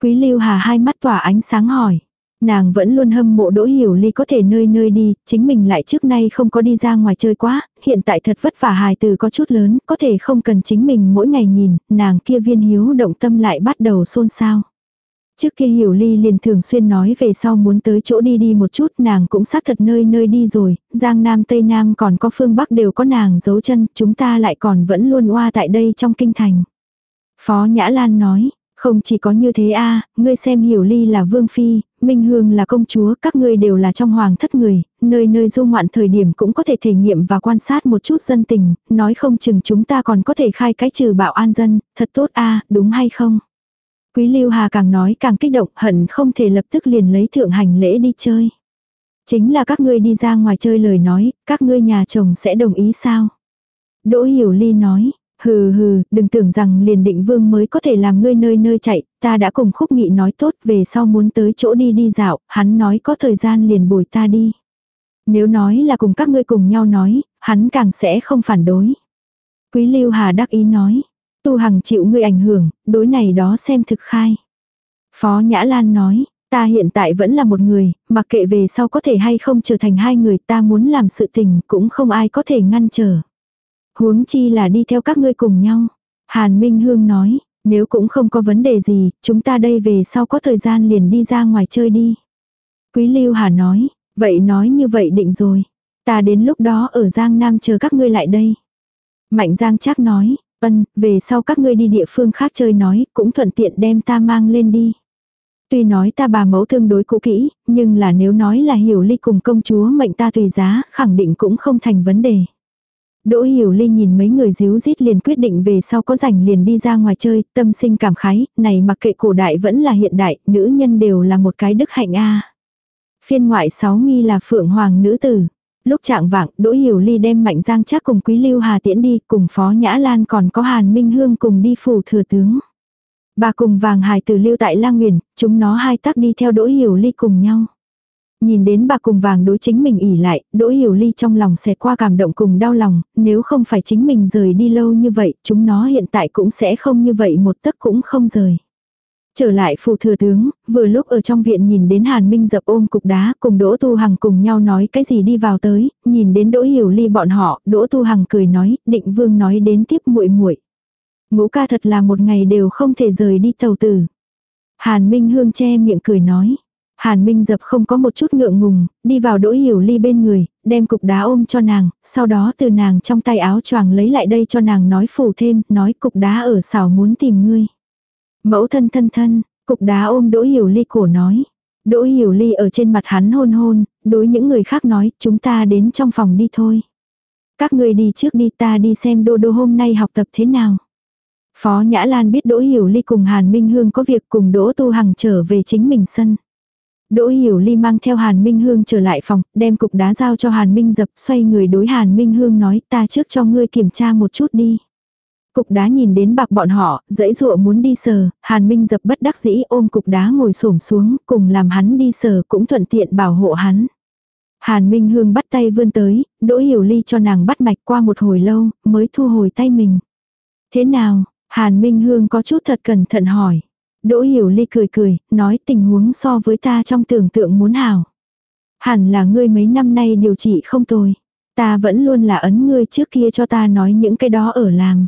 Quý Lưu Hà hai mắt tỏa ánh sáng hỏi. Nàng vẫn luôn hâm mộ Đỗ Hiểu Ly có thể nơi nơi đi, chính mình lại trước nay không có đi ra ngoài chơi quá, hiện tại thật vất vả hài từ có chút lớn, có thể không cần chính mình mỗi ngày nhìn, nàng kia viên hiếu động tâm lại bắt đầu xôn xao. Trước kia Hiểu Ly liền thường xuyên nói về sau muốn tới chỗ đi đi một chút nàng cũng xác thật nơi nơi đi rồi, Giang Nam Tây Nam còn có phương Bắc đều có nàng giấu chân, chúng ta lại còn vẫn luôn oa tại đây trong kinh thành. Phó Nhã Lan nói, không chỉ có như thế a ngươi xem Hiểu Ly là vương phi, Minh Hương là công chúa, các ngươi đều là trong hoàng thất người, nơi nơi du ngoạn thời điểm cũng có thể thể nghiệm và quan sát một chút dân tình, nói không chừng chúng ta còn có thể khai cái trừ bạo an dân, thật tốt a đúng hay không? Quý Lưu Hà càng nói càng kích động hận không thể lập tức liền lấy thượng hành lễ đi chơi. Chính là các ngươi đi ra ngoài chơi lời nói, các ngươi nhà chồng sẽ đồng ý sao? Đỗ Hiểu Ly nói, Hừ hừ, đừng tưởng rằng liền định vương mới có thể làm ngươi nơi nơi chạy, ta đã cùng khúc nghị nói tốt về sau muốn tới chỗ đi đi dạo, hắn nói có thời gian liền bồi ta đi. Nếu nói là cùng các ngươi cùng nhau nói, hắn càng sẽ không phản đối. Quý Lưu Hà đắc ý nói, tu hằng chịu ngươi ảnh hưởng, đối này đó xem thực khai. Phó Nhã Lan nói, ta hiện tại vẫn là một người, mặc kệ về sau có thể hay không trở thành hai người ta muốn làm sự tình cũng không ai có thể ngăn trở. Huống chi là đi theo các ngươi cùng nhau. Hàn Minh Hương nói, nếu cũng không có vấn đề gì, chúng ta đây về sau có thời gian liền đi ra ngoài chơi đi. Quý Lưu Hà nói, vậy nói như vậy định rồi. Ta đến lúc đó ở Giang Nam chờ các ngươi lại đây. Mạnh Giang chắc nói, ân, về sau các ngươi đi địa phương khác chơi nói, cũng thuận tiện đem ta mang lên đi. Tuy nói ta bà mẫu tương đối cũ kỹ, nhưng là nếu nói là hiểu ly cùng công chúa mệnh ta tùy giá, khẳng định cũng không thành vấn đề. Đỗ Hiểu Ly nhìn mấy người díu dít liền quyết định về sau có rảnh liền đi ra ngoài chơi, tâm sinh cảm khái, này mặc kệ cổ đại vẫn là hiện đại, nữ nhân đều là một cái đức hạnh a. Phiên ngoại sáu nghi là phượng hoàng nữ tử. Lúc trạng vạng, Đỗ Hiểu Ly đem Mạnh Giang chắc cùng Quý Lưu Hà tiễn đi, cùng Phó Nhã Lan còn có Hàn Minh Hương cùng đi phủ thừa tướng. Bà cùng vàng hài từ lưu tại lang nguyền, chúng nó hai tác đi theo Đỗ Hiểu Ly cùng nhau. Nhìn đến bà cùng vàng đối chính mình ỉ lại, Đỗ Hiểu Ly trong lòng xẹt qua cảm động cùng đau lòng, nếu không phải chính mình rời đi lâu như vậy, chúng nó hiện tại cũng sẽ không như vậy một tấc cũng không rời. Trở lại phù thừa tướng, vừa lúc ở trong viện nhìn đến Hàn Minh dập ôm cục đá cùng Đỗ Tu Hằng cùng nhau nói cái gì đi vào tới, nhìn đến Đỗ Hiểu Ly bọn họ, Đỗ Tu Hằng cười nói, định vương nói đến tiếp muội muội Ngũ ca thật là một ngày đều không thể rời đi tàu tử. Hàn Minh Hương che miệng cười nói. Hàn Minh dập không có một chút ngượng ngùng, đi vào đỗ hiểu ly bên người, đem cục đá ôm cho nàng, sau đó từ nàng trong tay áo choàng lấy lại đây cho nàng nói phủ thêm, nói cục đá ở xảo muốn tìm ngươi. Mẫu thân thân thân, cục đá ôm đỗ hiểu ly cổ nói. Đỗ hiểu ly ở trên mặt hắn hôn hôn, đối những người khác nói, chúng ta đến trong phòng đi thôi. Các người đi trước đi ta đi xem đô đô hôm nay học tập thế nào. Phó Nhã Lan biết Đỗ Hiểu Ly cùng Hàn Minh Hương có việc cùng Đỗ Tu Hằng trở về chính mình sân. Đỗ Hiểu Ly mang theo Hàn Minh Hương trở lại phòng, đem cục đá giao cho Hàn Minh dập, xoay người đối Hàn Minh Hương nói ta trước cho ngươi kiểm tra một chút đi. Cục đá nhìn đến bạc bọn họ, dãy dụa muốn đi sờ, Hàn Minh dập bất đắc dĩ ôm cục đá ngồi xổm xuống, cùng làm hắn đi sờ cũng thuận tiện bảo hộ hắn. Hàn Minh Hương bắt tay vươn tới, Đỗ Hiểu Ly cho nàng bắt mạch qua một hồi lâu, mới thu hồi tay mình. Thế nào, Hàn Minh Hương có chút thật cẩn thận hỏi. Đỗ Hiểu Ly cười cười, nói tình huống so với ta trong tưởng tượng muốn hảo. Hẳn là ngươi mấy năm nay điều trị không tồi. Ta vẫn luôn là ấn ngươi trước kia cho ta nói những cái đó ở làm.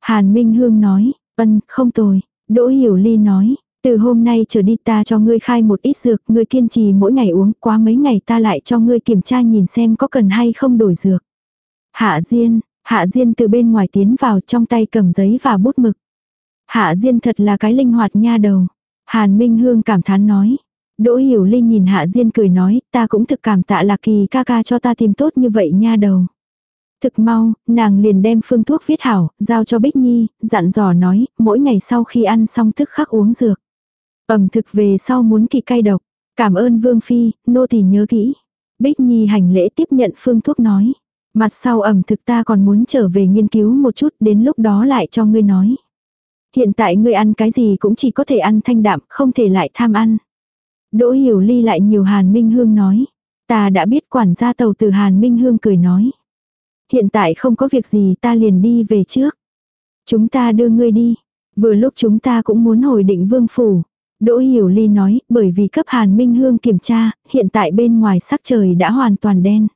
Hàn Minh Hương nói, ân, không tồi. Đỗ Hiểu Ly nói, từ hôm nay trở đi ta cho ngươi khai một ít dược, ngươi kiên trì mỗi ngày uống, quá mấy ngày ta lại cho ngươi kiểm tra nhìn xem có cần hay không đổi dược. Hạ Diên, Hạ Diên từ bên ngoài tiến vào trong tay cầm giấy và bút mực. Hạ Diên thật là cái linh hoạt nha đầu. Hàn Minh Hương cảm thán nói. Đỗ Hiểu Ly nhìn Hạ Diên cười nói, ta cũng thực cảm tạ Lạc Kỳ ca ca cho ta tìm tốt như vậy nha đầu. Thực mau, nàng liền đem phương thuốc viết hảo, giao cho Bích Nhi, dặn dò nói, mỗi ngày sau khi ăn xong thức khắc uống dược. Ẩm thực về sau muốn kỳ cay độc. Cảm ơn Vương Phi, nô tỳ nhớ kỹ. Bích Nhi hành lễ tiếp nhận phương thuốc nói. Mặt sau ẩm thực ta còn muốn trở về nghiên cứu một chút đến lúc đó lại cho ngươi nói. Hiện tại ngươi ăn cái gì cũng chỉ có thể ăn thanh đạm, không thể lại tham ăn. Đỗ hiểu ly lại nhiều Hàn Minh Hương nói. Ta đã biết quản gia tàu từ Hàn Minh Hương cười nói. Hiện tại không có việc gì ta liền đi về trước. Chúng ta đưa ngươi đi. Vừa lúc chúng ta cũng muốn hồi định vương phủ. Đỗ Hiểu Ly nói, bởi vì cấp Hàn Minh Hương kiểm tra, hiện tại bên ngoài sắc trời đã hoàn toàn đen.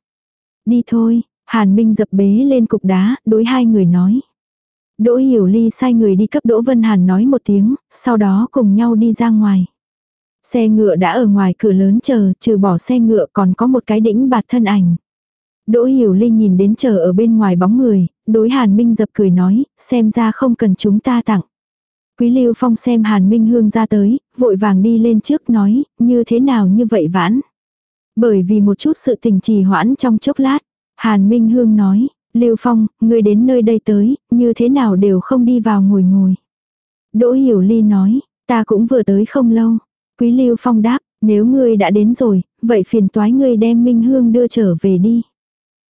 Đi thôi, Hàn Minh dập bế lên cục đá, đối hai người nói. Đỗ Hiểu Ly sai người đi cấp Đỗ Vân Hàn nói một tiếng, sau đó cùng nhau đi ra ngoài. Xe ngựa đã ở ngoài cửa lớn chờ, trừ bỏ xe ngựa còn có một cái đĩnh bạt thân ảnh. Đỗ Hiểu Ly nhìn đến chờ ở bên ngoài bóng người, đối Hàn Minh dập cười nói, xem ra không cần chúng ta tặng. Quý Lưu Phong xem Hàn Minh Hương ra tới, vội vàng đi lên trước nói, như thế nào như vậy vãn. Bởi vì một chút sự tình trì hoãn trong chốc lát, Hàn Minh Hương nói, Lưu Phong, ngươi đến nơi đây tới, như thế nào đều không đi vào ngồi ngồi. Đỗ Hiểu Ly nói, ta cũng vừa tới không lâu. Quý Lưu Phong đáp, nếu ngươi đã đến rồi, vậy phiền toái ngươi đem Minh Hương đưa trở về đi.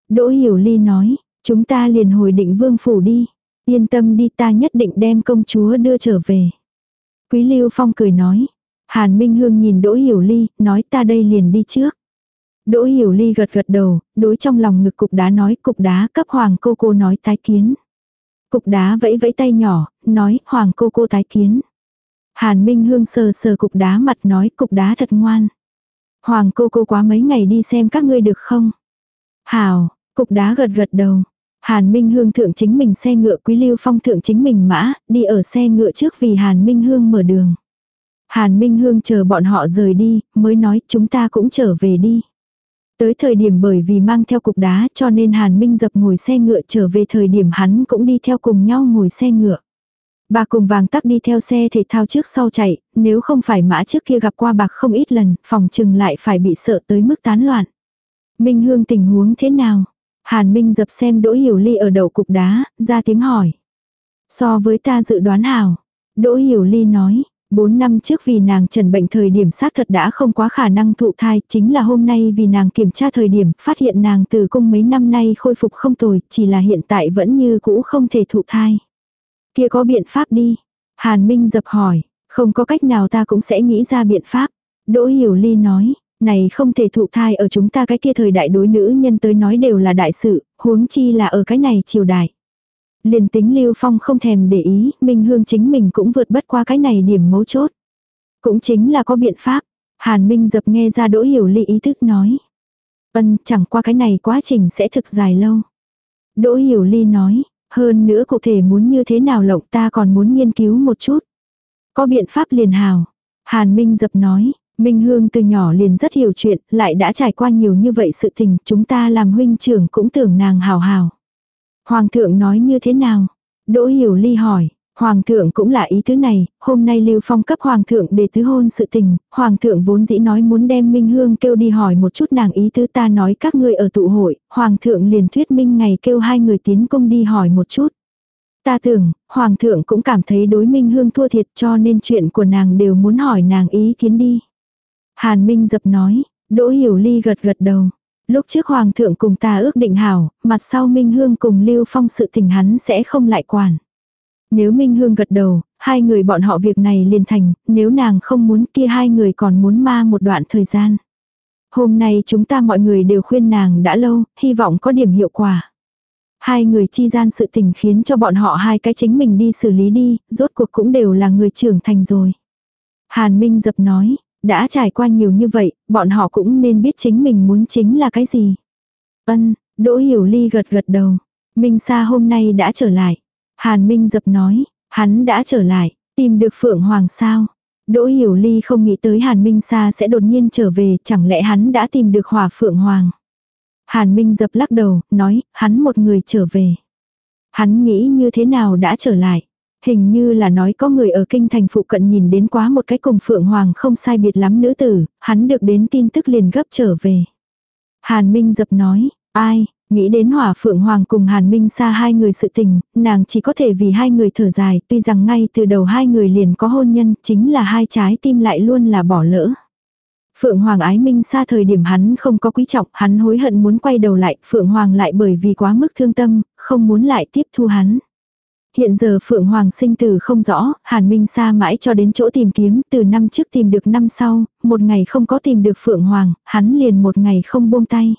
Đỗ Hiểu Ly nói, chúng ta liền hồi định vương phủ đi. Yên tâm đi ta nhất định đem công chúa đưa trở về. Quý Lưu Phong cười nói. Hàn Minh Hương nhìn Đỗ Hiểu Ly, nói ta đây liền đi trước. Đỗ Hiểu Ly gật gật đầu, đối trong lòng ngực cục đá nói cục đá cấp hoàng cô cô nói tái kiến. Cục đá vẫy vẫy tay nhỏ, nói hoàng cô cô tái kiến. Hàn Minh Hương sờ sờ cục đá mặt nói cục đá thật ngoan. Hoàng cô cô quá mấy ngày đi xem các ngươi được không? Hào, cục đá gật gật đầu. Hàn Minh Hương thượng chính mình xe ngựa Quý Lưu Phong thượng chính mình mã, đi ở xe ngựa trước vì Hàn Minh Hương mở đường. Hàn Minh Hương chờ bọn họ rời đi, mới nói chúng ta cũng trở về đi. Tới thời điểm bởi vì mang theo cục đá cho nên Hàn Minh dập ngồi xe ngựa trở về thời điểm hắn cũng đi theo cùng nhau ngồi xe ngựa. Bà cùng vàng tắc đi theo xe thể thao trước sau chạy, nếu không phải mã trước kia gặp qua bạc không ít lần, phòng trừng lại phải bị sợ tới mức tán loạn. Minh Hương tình huống thế nào? Hàn Minh dập xem Đỗ Hiểu Ly ở đầu cục đá, ra tiếng hỏi. So với ta dự đoán hảo. Đỗ Hiểu Ly nói, 4 năm trước vì nàng trần bệnh thời điểm xác thật đã không quá khả năng thụ thai, chính là hôm nay vì nàng kiểm tra thời điểm, phát hiện nàng từ cung mấy năm nay khôi phục không tồi, chỉ là hiện tại vẫn như cũ không thể thụ thai. Kia có biện pháp đi. Hàn Minh dập hỏi, không có cách nào ta cũng sẽ nghĩ ra biện pháp. Đỗ Hiểu Ly nói, này không thể thụ thai ở chúng ta cái kia thời đại đối nữ nhân tới nói đều là đại sự, huống chi là ở cái này triều đại. Liền tính Lưu Phong không thèm để ý, Minh Hương chính mình cũng vượt bất qua cái này điểm mấu chốt. Cũng chính là có biện pháp. Hàn Minh dập nghe ra đỗ hiểu ly ý thức nói. Ân, chẳng qua cái này quá trình sẽ thực dài lâu. Đỗ hiểu ly nói, hơn nữa cụ thể muốn như thế nào lộng ta còn muốn nghiên cứu một chút. Có biện pháp liền hào. Hàn Minh dập nói, Minh Hương từ nhỏ liền rất hiểu chuyện, lại đã trải qua nhiều như vậy sự tình, chúng ta làm huynh trưởng cũng tưởng nàng hào hào. Hoàng thượng nói như thế nào? Đỗ Hiểu Ly hỏi. Hoàng thượng cũng là ý thứ này, hôm nay Lưu Phong cấp Hoàng thượng để tứ hôn sự tình, Hoàng thượng vốn dĩ nói muốn đem Minh Hương kêu đi hỏi một chút nàng ý tứ ta nói các ngươi ở tụ hội, Hoàng thượng liền thuyết minh ngày kêu hai người tiến công đi hỏi một chút. Ta tưởng, Hoàng thượng cũng cảm thấy đối Minh Hương thua thiệt cho nên chuyện của nàng đều muốn hỏi nàng ý kiến đi. Hàn Minh dập nói, Đỗ Hiểu Ly gật gật đầu. Lúc trước Hoàng thượng cùng ta ước định hảo, mặt sau Minh Hương cùng Lưu Phong sự tình hắn sẽ không lại quản. Nếu Minh Hương gật đầu, hai người bọn họ việc này liền thành, nếu nàng không muốn kia hai người còn muốn ma một đoạn thời gian. Hôm nay chúng ta mọi người đều khuyên nàng đã lâu, hy vọng có điểm hiệu quả. Hai người chi gian sự tình khiến cho bọn họ hai cái chính mình đi xử lý đi, rốt cuộc cũng đều là người trưởng thành rồi. Hàn Minh dập nói, đã trải qua nhiều như vậy, bọn họ cũng nên biết chính mình muốn chính là cái gì. Ân, Đỗ Hiểu Ly gật gật đầu. Minh Sa hôm nay đã trở lại. Hàn Minh dập nói, hắn đã trở lại, tìm được Phượng Hoàng sao. Đỗ Hiểu Ly không nghĩ tới Hàn Minh Sa sẽ đột nhiên trở về, chẳng lẽ hắn đã tìm được hỏa Phượng Hoàng. Hàn Minh dập lắc đầu, nói, hắn một người trở về. Hắn nghĩ như thế nào đã trở lại. Hình như là nói có người ở kinh thành phụ cận nhìn đến quá một cái cùng Phượng Hoàng không sai biệt lắm nữ tử, hắn được đến tin tức liền gấp trở về. Hàn Minh dập nói, ai, nghĩ đến hỏa Phượng Hoàng cùng Hàn Minh xa hai người sự tình, nàng chỉ có thể vì hai người thở dài, tuy rằng ngay từ đầu hai người liền có hôn nhân, chính là hai trái tim lại luôn là bỏ lỡ. Phượng Hoàng ái minh xa thời điểm hắn không có quý trọng, hắn hối hận muốn quay đầu lại, Phượng Hoàng lại bởi vì quá mức thương tâm, không muốn lại tiếp thu hắn. Hiện giờ Phượng Hoàng sinh tử không rõ, Hàn Minh xa mãi cho đến chỗ tìm kiếm, từ năm trước tìm được năm sau, một ngày không có tìm được Phượng Hoàng, hắn liền một ngày không buông tay.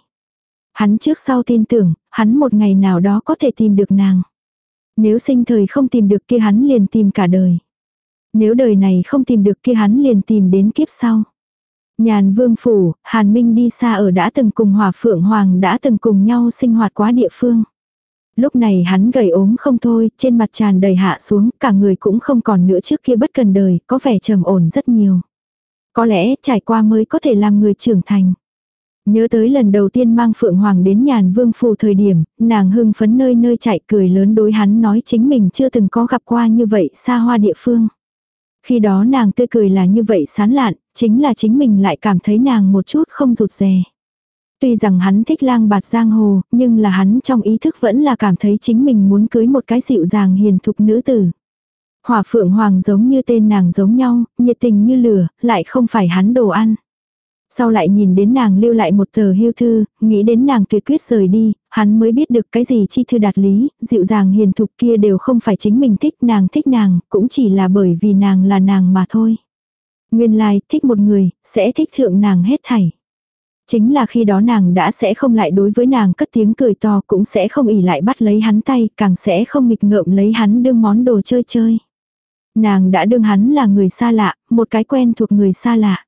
Hắn trước sau tin tưởng, hắn một ngày nào đó có thể tìm được nàng. Nếu sinh thời không tìm được kia hắn liền tìm cả đời. Nếu đời này không tìm được kia hắn liền tìm đến kiếp sau. Nhàn vương phủ, Hàn Minh đi xa ở đã từng cùng Hòa Phượng Hoàng đã từng cùng nhau sinh hoạt quá địa phương. Lúc này hắn gầy ốm không thôi, trên mặt tràn đầy hạ xuống, cả người cũng không còn nữa trước kia bất cần đời, có vẻ trầm ổn rất nhiều. Có lẽ trải qua mới có thể làm người trưởng thành. Nhớ tới lần đầu tiên mang Phượng Hoàng đến nhàn vương phù thời điểm, nàng hưng phấn nơi nơi chạy cười lớn đối hắn nói chính mình chưa từng có gặp qua như vậy xa hoa địa phương. Khi đó nàng tươi cười là như vậy sán lạn, chính là chính mình lại cảm thấy nàng một chút không rụt rè. Tuy rằng hắn thích lang bạt giang hồ, nhưng là hắn trong ý thức vẫn là cảm thấy chính mình muốn cưới một cái dịu dàng hiền thục nữ tử. Hỏa phượng hoàng giống như tên nàng giống nhau, nhiệt tình như lửa, lại không phải hắn đồ ăn. Sau lại nhìn đến nàng lưu lại một tờ hưu thư, nghĩ đến nàng tuyệt quyết rời đi, hắn mới biết được cái gì chi thư đạt lý, dịu dàng hiền thục kia đều không phải chính mình thích nàng thích nàng, cũng chỉ là bởi vì nàng là nàng mà thôi. Nguyên lai, thích một người, sẽ thích thượng nàng hết thảy. Chính là khi đó nàng đã sẽ không lại đối với nàng cất tiếng cười to cũng sẽ không ỉ lại bắt lấy hắn tay, càng sẽ không nghịch ngợm lấy hắn đương món đồ chơi chơi. Nàng đã đương hắn là người xa lạ, một cái quen thuộc người xa lạ.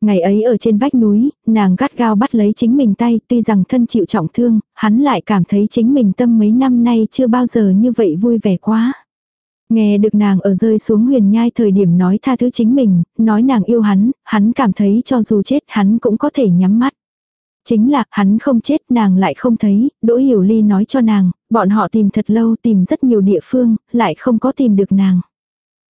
Ngày ấy ở trên vách núi, nàng gắt gao bắt lấy chính mình tay, tuy rằng thân chịu trọng thương, hắn lại cảm thấy chính mình tâm mấy năm nay chưa bao giờ như vậy vui vẻ quá. Nghe được nàng ở rơi xuống huyền nhai thời điểm nói tha thứ chính mình, nói nàng yêu hắn, hắn cảm thấy cho dù chết hắn cũng có thể nhắm mắt. Chính là, hắn không chết, nàng lại không thấy, Đỗ Hiểu Ly nói cho nàng, bọn họ tìm thật lâu, tìm rất nhiều địa phương, lại không có tìm được nàng.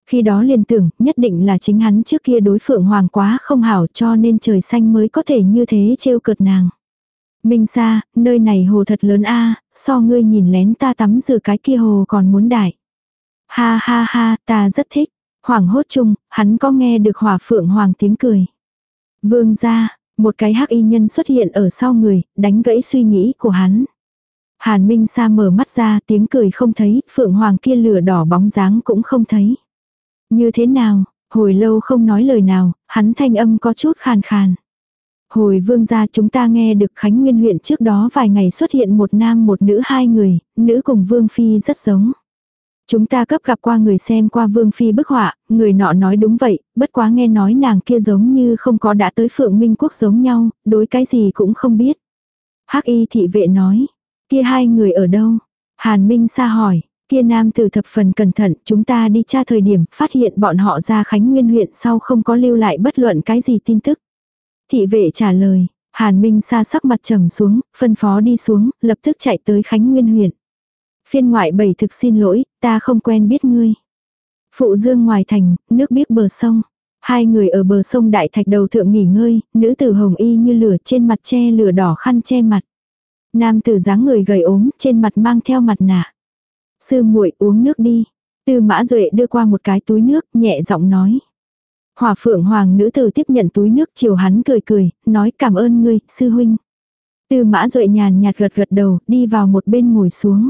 Khi đó liền tưởng, nhất định là chính hắn trước kia đối phượng hoàng quá không hảo cho nên trời xanh mới có thể như thế trêu cợt nàng. Minh xa, nơi này hồ thật lớn a so ngươi nhìn lén ta tắm rửa cái kia hồ còn muốn đại. Ha ha ha, ta rất thích. Hoàng hốt chung, hắn có nghe được hỏa phượng hoàng tiếng cười. Vương ra, một cái hắc y nhân xuất hiện ở sau người, đánh gãy suy nghĩ của hắn. Hàn Minh Sa mở mắt ra tiếng cười không thấy, phượng hoàng kia lửa đỏ bóng dáng cũng không thấy. Như thế nào, hồi lâu không nói lời nào, hắn thanh âm có chút khàn khàn. Hồi vương gia chúng ta nghe được Khánh Nguyên huyện trước đó vài ngày xuất hiện một nam một nữ hai người, nữ cùng vương phi rất giống. Chúng ta cấp gặp qua người xem qua vương phi bức họa, người nọ nói đúng vậy, bất quá nghe nói nàng kia giống như không có đã tới phượng minh quốc giống nhau, đối cái gì cũng không biết. hắc y thị vệ nói, kia hai người ở đâu? Hàn Minh xa hỏi, kia nam tử thập phần cẩn thận, chúng ta đi tra thời điểm, phát hiện bọn họ ra Khánh Nguyên huyện sau không có lưu lại bất luận cái gì tin tức. Thị vệ trả lời, Hàn Minh xa sắc mặt trầm xuống, phân phó đi xuống, lập tức chạy tới Khánh Nguyên huyện. Phiên ngoại bảy thực xin lỗi, ta không quen biết ngươi. Phụ dương ngoài thành, nước biết bờ sông. Hai người ở bờ sông Đại Thạch đầu thượng nghỉ ngơi, nữ tử hồng y như lửa trên mặt che lửa đỏ khăn che mặt. Nam tử dáng người gầy ốm, trên mặt mang theo mặt nạ. Sư muội uống nước đi. Tư mã duệ đưa qua một cái túi nước, nhẹ giọng nói. Hòa phượng hoàng nữ tử tiếp nhận túi nước chiều hắn cười cười, nói cảm ơn ngươi, sư huynh. Tư mã duệ nhàn nhạt gật gật đầu, đi vào một bên ngồi xuống.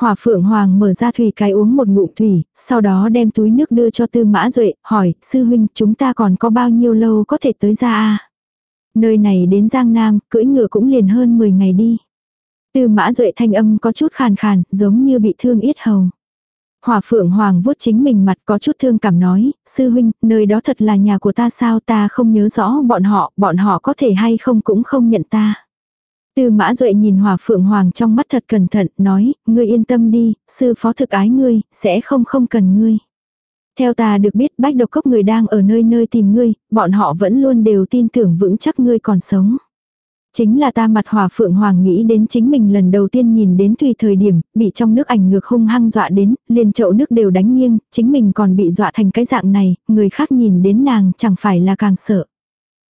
Hòa phượng hoàng mở ra thủy cái uống một ngụm thủy, sau đó đem túi nước đưa cho tư mã duệ, hỏi, sư huynh, chúng ta còn có bao nhiêu lâu có thể tới ra a Nơi này đến Giang Nam, cưỡi ngựa cũng liền hơn 10 ngày đi. Tư mã duệ thanh âm có chút khàn khàn, giống như bị thương yết hầu. Hòa phượng hoàng vuốt chính mình mặt có chút thương cảm nói, sư huynh, nơi đó thật là nhà của ta sao ta không nhớ rõ bọn họ, bọn họ có thể hay không cũng không nhận ta. Tư mã duệ nhìn hòa phượng hoàng trong mắt thật cẩn thận, nói, ngươi yên tâm đi, sư phó thực ái ngươi, sẽ không không cần ngươi. Theo ta được biết bách độc cốc người đang ở nơi nơi tìm ngươi, bọn họ vẫn luôn đều tin tưởng vững chắc ngươi còn sống. Chính là ta mặt hòa phượng hoàng nghĩ đến chính mình lần đầu tiên nhìn đến tùy thời điểm, bị trong nước ảnh ngược hung hăng dọa đến, liền chậu nước đều đánh nghiêng, chính mình còn bị dọa thành cái dạng này, người khác nhìn đến nàng chẳng phải là càng sợ.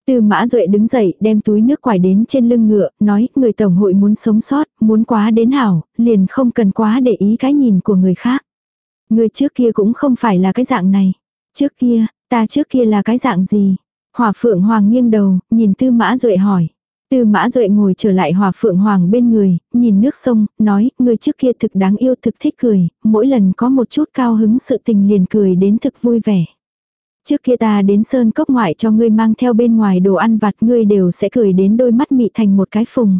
Tư mã duệ đứng dậy đem túi nước quải đến trên lưng ngựa, nói người tổng hội muốn sống sót, muốn quá đến hảo, liền không cần quá để ý cái nhìn của người khác. Người trước kia cũng không phải là cái dạng này. Trước kia, ta trước kia là cái dạng gì? Hòa phượng hoàng nghiêng đầu, nhìn tư mã duệ hỏi. Tư mã duệ ngồi trở lại hòa phượng hoàng bên người, nhìn nước sông, nói, người trước kia thực đáng yêu thực thích cười, mỗi lần có một chút cao hứng sự tình liền cười đến thực vui vẻ. Trước kia ta đến sơn cốc ngoại cho ngươi mang theo bên ngoài đồ ăn vặt ngươi đều sẽ cười đến đôi mắt mị thành một cái phùng.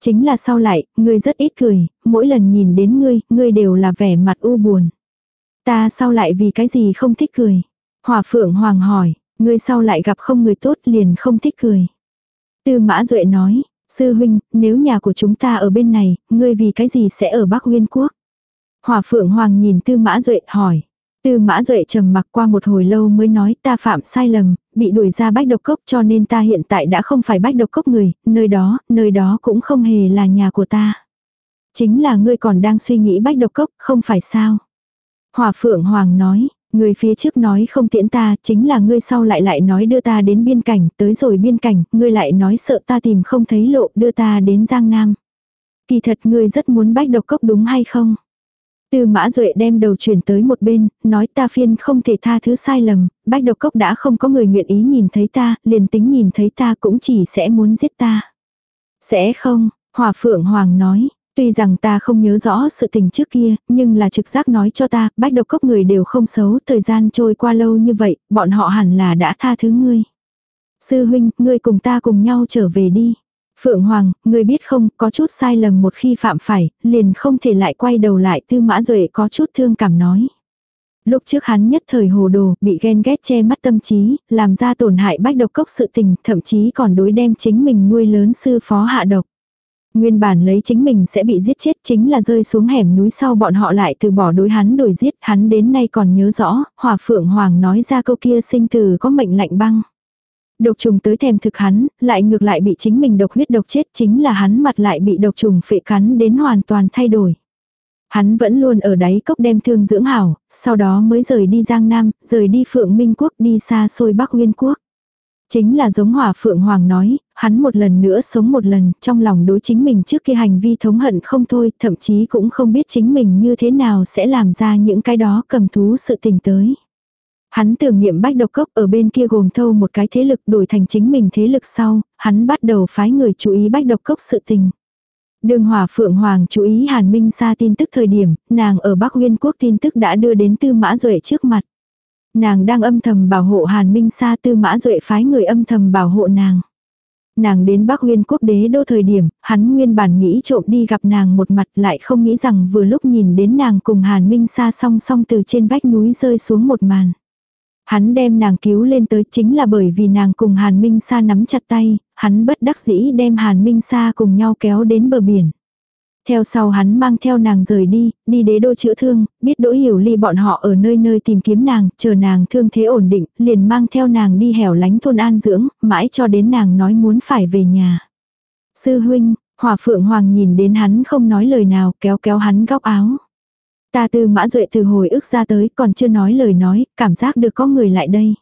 Chính là sau lại, ngươi rất ít cười, mỗi lần nhìn đến ngươi, ngươi đều là vẻ mặt u buồn. Ta sau lại vì cái gì không thích cười? Hòa phượng hoàng hỏi, ngươi sau lại gặp không người tốt liền không thích cười. Tư mã duệ nói, sư huynh, nếu nhà của chúng ta ở bên này, ngươi vì cái gì sẽ ở Bắc Nguyên Quốc? Hòa phượng hoàng nhìn tư mã duệ hỏi. Tư mã duệ trầm mặc qua một hồi lâu mới nói ta phạm sai lầm, bị đuổi ra bách độc cốc cho nên ta hiện tại đã không phải bách độc cốc người, nơi đó, nơi đó cũng không hề là nhà của ta. Chính là ngươi còn đang suy nghĩ bách độc cốc, không phải sao? Hòa phượng hoàng nói, người phía trước nói không tiễn ta, chính là ngươi sau lại lại nói đưa ta đến biên cảnh, tới rồi biên cảnh, ngươi lại nói sợ ta tìm không thấy lộ đưa ta đến Giang Nam. Kỳ thật ngươi rất muốn bách độc cốc đúng hay không? Tư mã duệ đem đầu chuyển tới một bên, nói ta phiên không thể tha thứ sai lầm, bách độc cốc đã không có người nguyện ý nhìn thấy ta, liền tính nhìn thấy ta cũng chỉ sẽ muốn giết ta. Sẽ không, hòa phượng hoàng nói, tuy rằng ta không nhớ rõ sự tình trước kia, nhưng là trực giác nói cho ta, bách độc cốc người đều không xấu, thời gian trôi qua lâu như vậy, bọn họ hẳn là đã tha thứ ngươi. Sư huynh, ngươi cùng ta cùng nhau trở về đi. Phượng Hoàng, người biết không, có chút sai lầm một khi phạm phải, liền không thể lại quay đầu lại tư mã duệ có chút thương cảm nói. Lúc trước hắn nhất thời hồ đồ, bị ghen ghét che mắt tâm trí, làm ra tổn hại bách độc cốc sự tình, thậm chí còn đối đem chính mình nuôi lớn sư phó hạ độc. Nguyên bản lấy chính mình sẽ bị giết chết chính là rơi xuống hẻm núi sau bọn họ lại từ bỏ đối hắn đổi giết, hắn đến nay còn nhớ rõ, hòa phượng hoàng nói ra câu kia sinh từ có mệnh lạnh băng. Độc trùng tới thèm thực hắn, lại ngược lại bị chính mình độc huyết độc chết chính là hắn mặt lại bị độc trùng phệ cắn đến hoàn toàn thay đổi. Hắn vẫn luôn ở đáy cốc đem thương dưỡng hảo, sau đó mới rời đi Giang Nam, rời đi Phượng Minh Quốc đi xa xôi Bắc Nguyên Quốc. Chính là giống hỏa Phượng Hoàng nói, hắn một lần nữa sống một lần, trong lòng đối chính mình trước kia hành vi thống hận không thôi, thậm chí cũng không biết chính mình như thế nào sẽ làm ra những cái đó cầm thú sự tình tới. Hắn tưởng niệm bách độc cốc ở bên kia gồm thâu một cái thế lực đổi thành chính mình thế lực sau, hắn bắt đầu phái người chú ý bách độc cốc sự tình. Đường hỏa phượng hoàng chú ý Hàn Minh Sa tin tức thời điểm, nàng ở Bắc Nguyên Quốc tin tức đã đưa đến Tư Mã Duệ trước mặt. Nàng đang âm thầm bảo hộ Hàn Minh Sa Tư Mã Duệ phái người âm thầm bảo hộ nàng. Nàng đến Bắc Nguyên Quốc đế đô thời điểm, hắn nguyên bản nghĩ trộm đi gặp nàng một mặt lại không nghĩ rằng vừa lúc nhìn đến nàng cùng Hàn Minh Sa song song từ trên vách núi rơi xuống một màn. Hắn đem nàng cứu lên tới chính là bởi vì nàng cùng Hàn Minh Sa nắm chặt tay, hắn bất đắc dĩ đem Hàn Minh Sa cùng nhau kéo đến bờ biển. Theo sau hắn mang theo nàng rời đi, đi đế đô chữa thương, biết đỗ hiểu ly bọn họ ở nơi nơi tìm kiếm nàng, chờ nàng thương thế ổn định, liền mang theo nàng đi hẻo lánh thôn an dưỡng, mãi cho đến nàng nói muốn phải về nhà. Sư huynh, hòa phượng hoàng nhìn đến hắn không nói lời nào, kéo kéo hắn góc áo. Ta tư mã duệ từ hồi ức ra tới còn chưa nói lời nói, cảm giác được có người lại đây.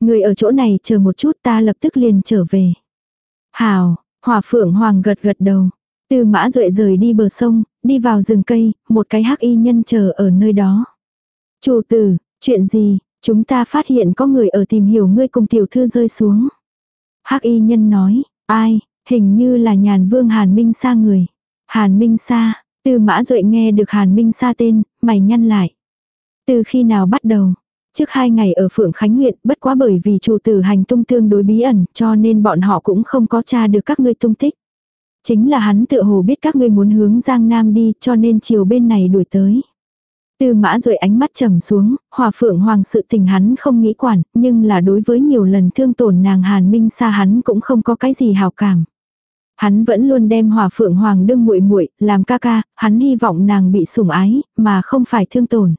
Người ở chỗ này chờ một chút ta lập tức liền trở về. Hào, hỏa phượng hoàng gật gật đầu. Tư mã duệ rời đi bờ sông, đi vào rừng cây, một cái hắc y nhân chờ ở nơi đó. Chủ tử, chuyện gì, chúng ta phát hiện có người ở tìm hiểu ngươi cùng tiểu thư rơi xuống. hắc y nhân nói, ai, hình như là nhàn vương Hàn Minh Sa người. Hàn Minh Sa, Tư mã duệ nghe được Hàn Minh Sa tên, mày nhăn lại. Từ khi nào bắt đầu? Trước hai ngày ở Phượng Khánh huyện, bất quá bởi vì chủ tử hành tung tương đối bí ẩn, cho nên bọn họ cũng không có tra được các ngươi tung tích. Chính là hắn tự hồ biết các ngươi muốn hướng Giang Nam đi, cho nên chiều bên này đuổi tới. Tư mã rồi ánh mắt trầm xuống, hòa phượng hoàng sự tình hắn không nghĩ quản, nhưng là đối với nhiều lần thương tổn nàng Hàn Minh Sa hắn cũng không có cái gì hào cảm. Hắn vẫn luôn đem hòa Phượng Hoàng đương muội muội, làm ca ca, hắn hy vọng nàng bị sủng ái, mà không phải thương tổn.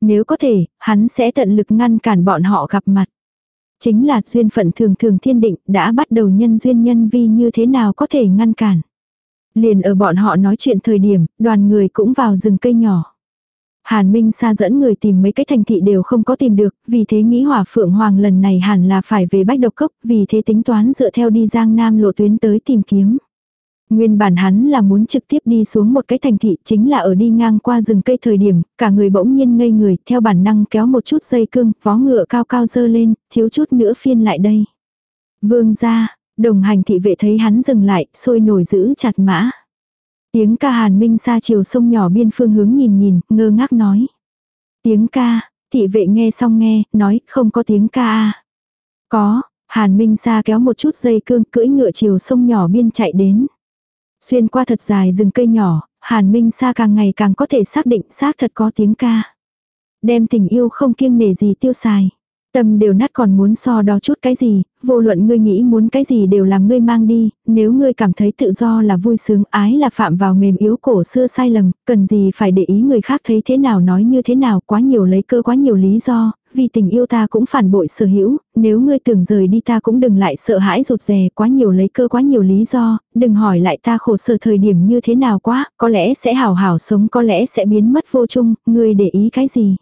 Nếu có thể, hắn sẽ tận lực ngăn cản bọn họ gặp mặt. Chính là duyên phận thường thường thiên định, đã bắt đầu nhân duyên nhân vi như thế nào có thể ngăn cản. Liền ở bọn họ nói chuyện thời điểm, đoàn người cũng vào rừng cây nhỏ. Hàn Minh xa dẫn người tìm mấy cái thành thị đều không có tìm được, vì thế nghĩ hỏa phượng hoàng lần này hẳn là phải về bách độc cốc, vì thế tính toán dựa theo đi giang nam lộ tuyến tới tìm kiếm. Nguyên bản hắn là muốn trực tiếp đi xuống một cái thành thị chính là ở đi ngang qua rừng cây thời điểm, cả người bỗng nhiên ngây người, theo bản năng kéo một chút dây cương, vó ngựa cao cao dơ lên, thiếu chút nữa phiên lại đây. Vương ra, đồng hành thị vệ thấy hắn dừng lại, sôi nổi giữ chặt mã. Tiếng ca hàn minh xa chiều sông nhỏ biên phương hướng nhìn nhìn, ngơ ngác nói. Tiếng ca, thị vệ nghe xong nghe, nói không có tiếng ca à. Có, hàn minh xa kéo một chút dây cương cưỡi ngựa chiều sông nhỏ biên chạy đến. Xuyên qua thật dài rừng cây nhỏ, hàn minh xa càng ngày càng có thể xác định xác thật có tiếng ca. Đem tình yêu không kiêng nể gì tiêu xài. Tâm đều nát còn muốn so đó chút cái gì, vô luận ngươi nghĩ muốn cái gì đều làm ngươi mang đi, nếu ngươi cảm thấy tự do là vui sướng ái là phạm vào mềm yếu cổ xưa sai lầm, cần gì phải để ý người khác thấy thế nào nói như thế nào quá nhiều lấy cơ quá nhiều lý do, vì tình yêu ta cũng phản bội sở hữu, nếu ngươi tưởng rời đi ta cũng đừng lại sợ hãi rụt rè quá nhiều lấy cơ quá nhiều lý do, đừng hỏi lại ta khổ sở thời điểm như thế nào quá, có lẽ sẽ hảo hảo sống có lẽ sẽ biến mất vô chung, ngươi để ý cái gì.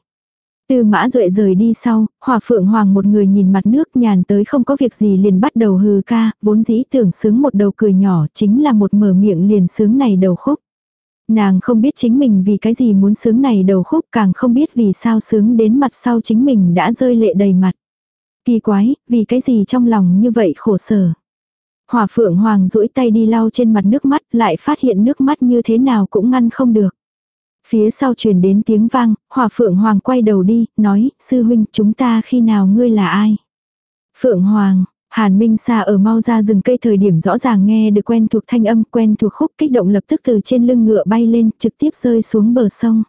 Tư mã duệ rời đi sau, hòa phượng hoàng một người nhìn mặt nước nhàn tới không có việc gì liền bắt đầu hừ ca, vốn dĩ tưởng sướng một đầu cười nhỏ chính là một mở miệng liền sướng này đầu khúc. Nàng không biết chính mình vì cái gì muốn sướng này đầu khúc càng không biết vì sao sướng đến mặt sau chính mình đã rơi lệ đầy mặt. Kỳ quái, vì cái gì trong lòng như vậy khổ sở. Hòa phượng hoàng duỗi tay đi lau trên mặt nước mắt lại phát hiện nước mắt như thế nào cũng ngăn không được. Phía sau truyền đến tiếng vang, hòa phượng hoàng quay đầu đi, nói, sư huynh chúng ta khi nào ngươi là ai? Phượng hoàng, Hàn Minh Sa ở mau ra rừng cây thời điểm rõ ràng nghe được quen thuộc thanh âm quen thuộc khúc kích động lập tức từ trên lưng ngựa bay lên trực tiếp rơi xuống bờ sông.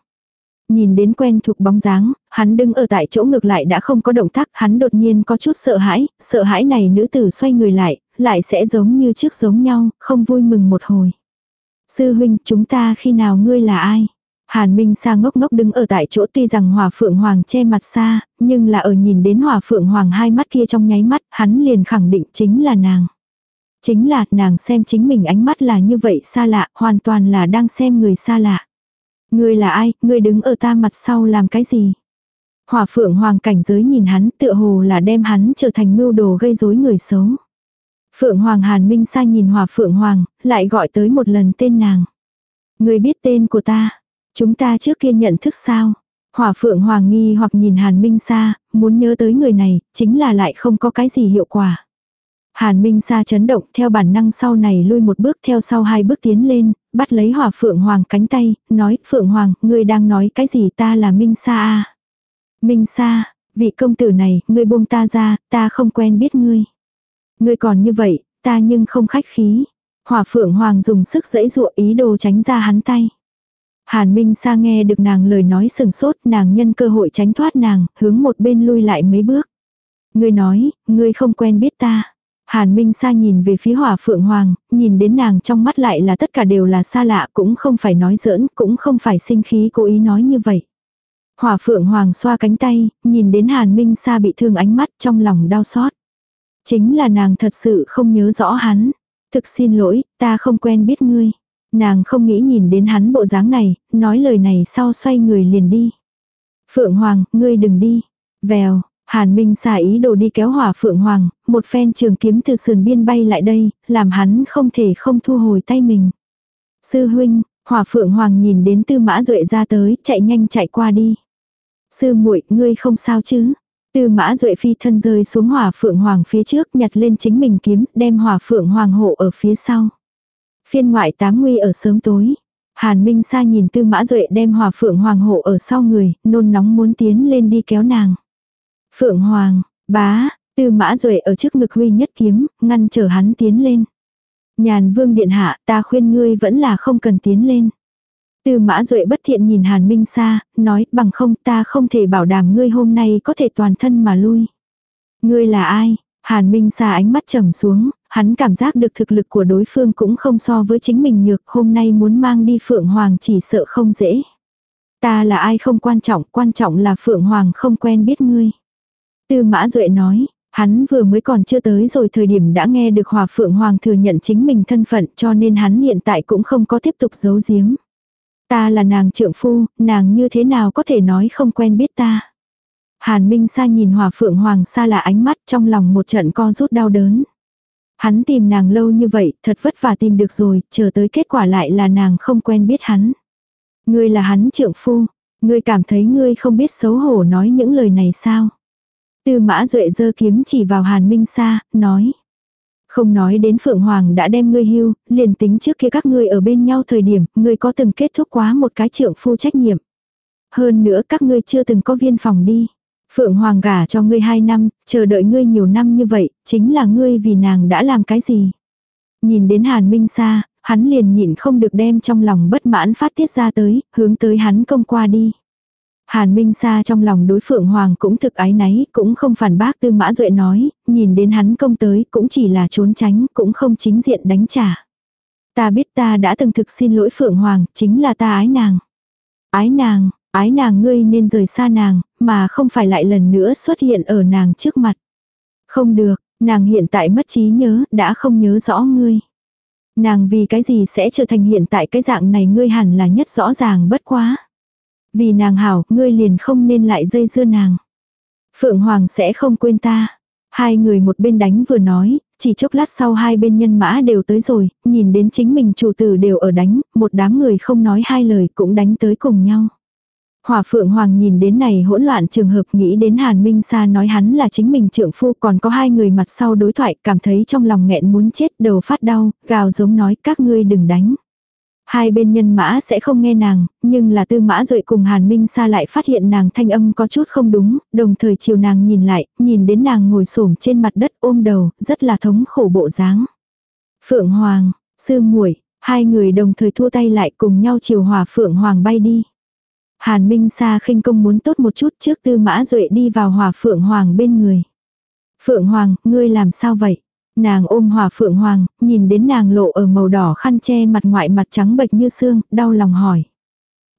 Nhìn đến quen thuộc bóng dáng, hắn đứng ở tại chỗ ngược lại đã không có động tác, hắn đột nhiên có chút sợ hãi, sợ hãi này nữ tử xoay người lại, lại sẽ giống như trước giống nhau, không vui mừng một hồi. Sư huynh, chúng ta khi nào ngươi là ai? Hàn Minh Sa ngốc ngốc đứng ở tại chỗ tuy rằng Hòa Phượng Hoàng che mặt xa, nhưng là ở nhìn đến Hòa Phượng Hoàng hai mắt kia trong nháy mắt, hắn liền khẳng định chính là nàng. Chính là nàng xem chính mình ánh mắt là như vậy xa lạ, hoàn toàn là đang xem người xa lạ. Ngươi là ai, ngươi đứng ở ta mặt sau làm cái gì? Hòa Phượng Hoàng cảnh giới nhìn hắn tựa hồ là đem hắn trở thành mưu đồ gây rối người xấu. Phượng Hoàng Hàn Minh Sa nhìn Hòa Phượng Hoàng, lại gọi tới một lần tên nàng. người biết tên của ta, Chúng ta trước kia nhận thức sao? Hỏa phượng hoàng nghi hoặc nhìn Hàn Minh Sa, muốn nhớ tới người này, chính là lại không có cái gì hiệu quả. Hàn Minh Sa chấn động theo bản năng sau này lui một bước theo sau hai bước tiến lên, bắt lấy hỏa phượng hoàng cánh tay, nói Phượng Hoàng, ngươi đang nói cái gì ta là Minh Sa à? Minh Sa, vị công tử này, ngươi buông ta ra, ta không quen biết ngươi. Ngươi còn như vậy, ta nhưng không khách khí. Hỏa phượng hoàng dùng sức dẫy dụa ý đồ tránh ra hắn tay. Hàn Minh Sa nghe được nàng lời nói sừng sốt, nàng nhân cơ hội tránh thoát nàng, hướng một bên lui lại mấy bước. Ngươi nói, ngươi không quen biết ta. Hàn Minh Sa nhìn về phía hỏa phượng hoàng, nhìn đến nàng trong mắt lại là tất cả đều là xa lạ, cũng không phải nói giỡn, cũng không phải sinh khí cố ý nói như vậy. Hỏa phượng hoàng xoa cánh tay, nhìn đến Hàn Minh Sa bị thương ánh mắt trong lòng đau xót. Chính là nàng thật sự không nhớ rõ hắn. Thực xin lỗi, ta không quen biết ngươi. Nàng không nghĩ nhìn đến hắn bộ dáng này, nói lời này sau xoay người liền đi. Phượng Hoàng, ngươi đừng đi. Vèo, Hàn Minh xả ý đồ đi kéo hỏa Phượng Hoàng, một phen trường kiếm từ sườn biên bay lại đây, làm hắn không thể không thu hồi tay mình. Sư huynh, hỏa Phượng Hoàng nhìn đến tư mã duệ ra tới, chạy nhanh chạy qua đi. Sư muội ngươi không sao chứ? Tư mã duệ phi thân rơi xuống hỏa Phượng Hoàng phía trước nhặt lên chính mình kiếm, đem hỏa Phượng Hoàng hộ ở phía sau. Phiên ngoại tám nguy ở sớm tối. Hàn Minh Sa nhìn Tư Mã Duệ đem Hòa Phượng Hoàng hộ ở sau người, nôn nóng muốn tiến lên đi kéo nàng. Phượng Hoàng, bá, Tư Mã Duệ ở trước ngực huy nhất kiếm, ngăn trở hắn tiến lên. Nhàn Vương điện hạ, ta khuyên ngươi vẫn là không cần tiến lên. Tư Mã Duệ bất thiện nhìn Hàn Minh Sa, nói, bằng không ta không thể bảo đảm ngươi hôm nay có thể toàn thân mà lui. Ngươi là ai? Hàn Minh Sa ánh mắt trầm xuống, Hắn cảm giác được thực lực của đối phương cũng không so với chính mình nhược, hôm nay muốn mang đi Phượng Hoàng chỉ sợ không dễ. Ta là ai không quan trọng, quan trọng là Phượng Hoàng không quen biết ngươi. Tư Mã Duệ nói, hắn vừa mới còn chưa tới rồi thời điểm đã nghe được Hòa Phượng Hoàng thừa nhận chính mình thân phận cho nên hắn hiện tại cũng không có tiếp tục giấu giếm. Ta là nàng trượng phu, nàng như thế nào có thể nói không quen biết ta. Hàn Minh Sa nhìn Hòa Phượng Hoàng xa là ánh mắt trong lòng một trận co rút đau đớn. Hắn tìm nàng lâu như vậy, thật vất vả tìm được rồi, chờ tới kết quả lại là nàng không quen biết hắn. Ngươi là hắn trượng phu, ngươi cảm thấy ngươi không biết xấu hổ nói những lời này sao? Tư mã duệ dơ kiếm chỉ vào Hàn Minh Sa, nói. Không nói đến Phượng Hoàng đã đem ngươi hưu, liền tính trước kia các ngươi ở bên nhau thời điểm, ngươi có từng kết thúc quá một cái trượng phu trách nhiệm. Hơn nữa các ngươi chưa từng có viên phòng đi. Phượng Hoàng gả cho ngươi hai năm, chờ đợi ngươi nhiều năm như vậy, chính là ngươi vì nàng đã làm cái gì. Nhìn đến Hàn Minh Sa, hắn liền nhịn không được đem trong lòng bất mãn phát tiết ra tới, hướng tới hắn công qua đi. Hàn Minh Sa trong lòng đối Phượng Hoàng cũng thực ái náy, cũng không phản bác Tư Mã Duệ nói, nhìn đến hắn công tới cũng chỉ là trốn tránh, cũng không chính diện đánh trả. Ta biết ta đã từng thực xin lỗi Phượng Hoàng, chính là ta ái nàng. Ái nàng, ái nàng ngươi nên rời xa nàng, mà không phải lại lần nữa xuất hiện ở nàng trước mặt. Không được, nàng hiện tại mất trí nhớ, đã không nhớ rõ ngươi. Nàng vì cái gì sẽ trở thành hiện tại cái dạng này ngươi hẳn là nhất rõ ràng bất quá. Vì nàng hảo, ngươi liền không nên lại dây dưa nàng. Phượng Hoàng sẽ không quên ta. Hai người một bên đánh vừa nói, chỉ chốc lát sau hai bên nhân mã đều tới rồi, nhìn đến chính mình chủ tử đều ở đánh, một đám người không nói hai lời cũng đánh tới cùng nhau. Hỏa Phượng Hoàng nhìn đến này hỗn loạn trường hợp nghĩ đến Hàn Minh Sa nói hắn là chính mình trượng phu còn có hai người mặt sau đối thoại cảm thấy trong lòng nghẹn muốn chết đầu phát đau, gào giống nói các ngươi đừng đánh. Hai bên nhân mã sẽ không nghe nàng, nhưng là tư mã rội cùng Hàn Minh Sa lại phát hiện nàng thanh âm có chút không đúng, đồng thời chiều nàng nhìn lại, nhìn đến nàng ngồi xổm trên mặt đất ôm đầu, rất là thống khổ bộ dáng. Phượng Hoàng, Sư muội hai người đồng thời thua tay lại cùng nhau chiều hòa Phượng Hoàng bay đi. Hàn Minh Sa khinh công muốn tốt một chút trước tư mã duệ đi vào hòa phượng hoàng bên người. Phượng hoàng, ngươi làm sao vậy? Nàng ôm hòa phượng hoàng, nhìn đến nàng lộ ở màu đỏ khăn che mặt ngoại mặt trắng bệch như xương, đau lòng hỏi.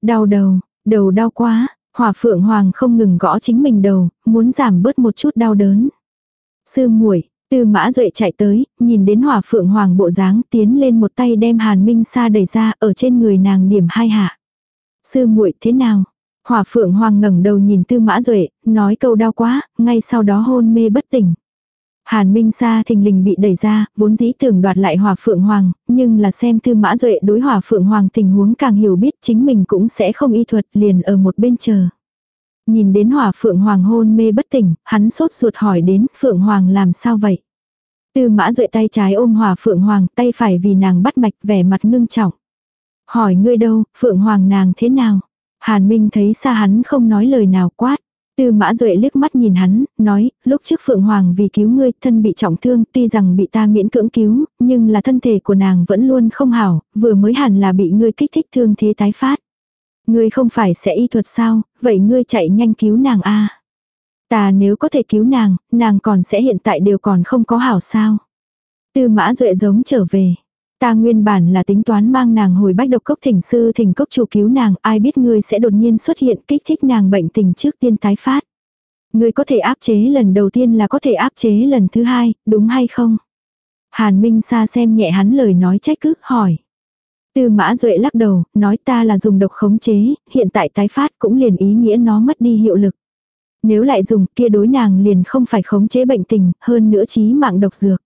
Đau đầu, đầu đau quá, hòa phượng hoàng không ngừng gõ chính mình đầu, muốn giảm bớt một chút đau đớn. Sư muội Tư mã duệ chạy tới, nhìn đến Hòa phượng hoàng bộ dáng tiến lên một tay đem hàn minh sa đẩy ra ở trên người nàng điểm hai hạ. Sư muội thế nào? Hỏa phượng hoàng ngẩng đầu nhìn tư mã duệ, nói câu đau quá, ngay sau đó hôn mê bất tỉnh. Hàn Minh Sa thình lình bị đẩy ra, vốn dĩ tưởng đoạt lại hỏa phượng hoàng, nhưng là xem tư mã duệ đối hỏa phượng hoàng tình huống càng hiểu biết chính mình cũng sẽ không y thuật liền ở một bên chờ. Nhìn đến hỏa phượng hoàng hôn mê bất tỉnh, hắn sốt ruột hỏi đến phượng hoàng làm sao vậy. Tư mã duệ tay trái ôm hỏa phượng hoàng, tay phải vì nàng bắt mạch vẻ mặt ngưng trọng. Hỏi ngươi đâu, phượng hoàng nàng thế nào? Hàn Minh thấy xa hắn không nói lời nào quát. Tư mã duệ liếc mắt nhìn hắn, nói, lúc trước Phượng Hoàng vì cứu ngươi, thân bị trọng thương, tuy rằng bị ta miễn cưỡng cứu, nhưng là thân thể của nàng vẫn luôn không hảo, vừa mới hẳn là bị ngươi kích thích thương thế tái phát. Ngươi không phải sẽ y thuật sao, vậy ngươi chạy nhanh cứu nàng a Ta nếu có thể cứu nàng, nàng còn sẽ hiện tại đều còn không có hảo sao. Tư mã duệ giống trở về. Ta nguyên bản là tính toán mang nàng hồi bách độc cốc thỉnh sư thỉnh cốc chủ cứu nàng, ai biết ngươi sẽ đột nhiên xuất hiện kích thích nàng bệnh tình trước tiên tái phát. Ngươi có thể áp chế lần đầu tiên là có thể áp chế lần thứ hai, đúng hay không? Hàn Minh Sa xem nhẹ hắn lời nói trách cứ, hỏi. Tư mã duệ lắc đầu, nói ta là dùng độc khống chế, hiện tại tái phát cũng liền ý nghĩa nó mất đi hiệu lực. Nếu lại dùng kia đối nàng liền không phải khống chế bệnh tình, hơn nữa chí mạng độc dược.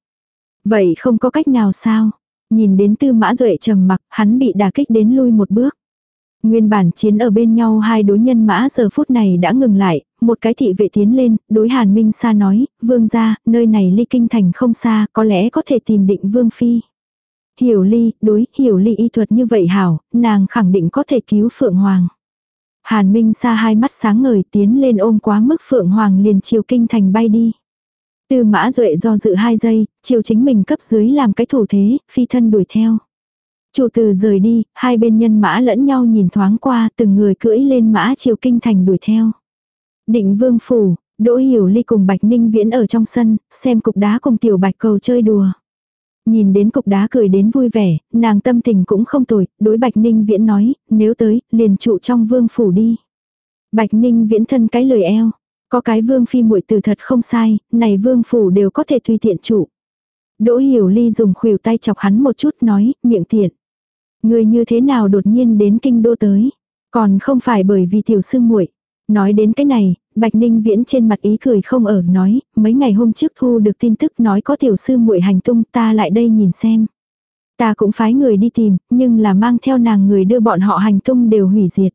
Vậy không có cách nào sao? Nhìn đến tư mã duệ trầm mặc, hắn bị đả kích đến lui một bước. Nguyên bản chiến ở bên nhau hai đối nhân mã giờ phút này đã ngừng lại, một cái thị vệ tiến lên, đối Hàn Minh Sa nói, vương gia, nơi này ly kinh thành không xa, có lẽ có thể tìm định vương phi. Hiểu ly, đối, hiểu ly y thuật như vậy hảo, nàng khẳng định có thể cứu Phượng Hoàng. Hàn Minh Sa hai mắt sáng ngời tiến lên ôm quá mức Phượng Hoàng liền chiều kinh thành bay đi. Tư mã duệ do dự hai giây, chiều chính mình cấp dưới làm cái thủ thế, phi thân đuổi theo. Chủ từ rời đi, hai bên nhân mã lẫn nhau nhìn thoáng qua, từng người cưỡi lên mã chiều kinh thành đuổi theo. Định vương phủ, Đỗ Hiểu Ly cùng Bạch Ninh Viễn ở trong sân, xem cục đá cùng tiểu Bạch cầu chơi đùa. Nhìn đến cục đá cười đến vui vẻ, nàng tâm tình cũng không tồi, đối Bạch Ninh Viễn nói, nếu tới, liền trụ trong vương phủ đi. Bạch Ninh Viễn thân cái lời eo, có cái vương phi muội từ thật không sai, này vương phủ đều có thể tùy tiện chủ Đỗ Hiểu Ly dùng khuỷu tay chọc hắn một chút nói, miệng tiện. Người như thế nào đột nhiên đến kinh đô tới, còn không phải bởi vì tiểu sư muội. Nói đến cái này, Bạch Ninh Viễn trên mặt ý cười không ở nói, mấy ngày hôm trước thu được tin tức nói có tiểu sư muội hành tung ta lại đây nhìn xem. Ta cũng phái người đi tìm, nhưng là mang theo nàng người đưa bọn họ hành tung đều hủy diệt.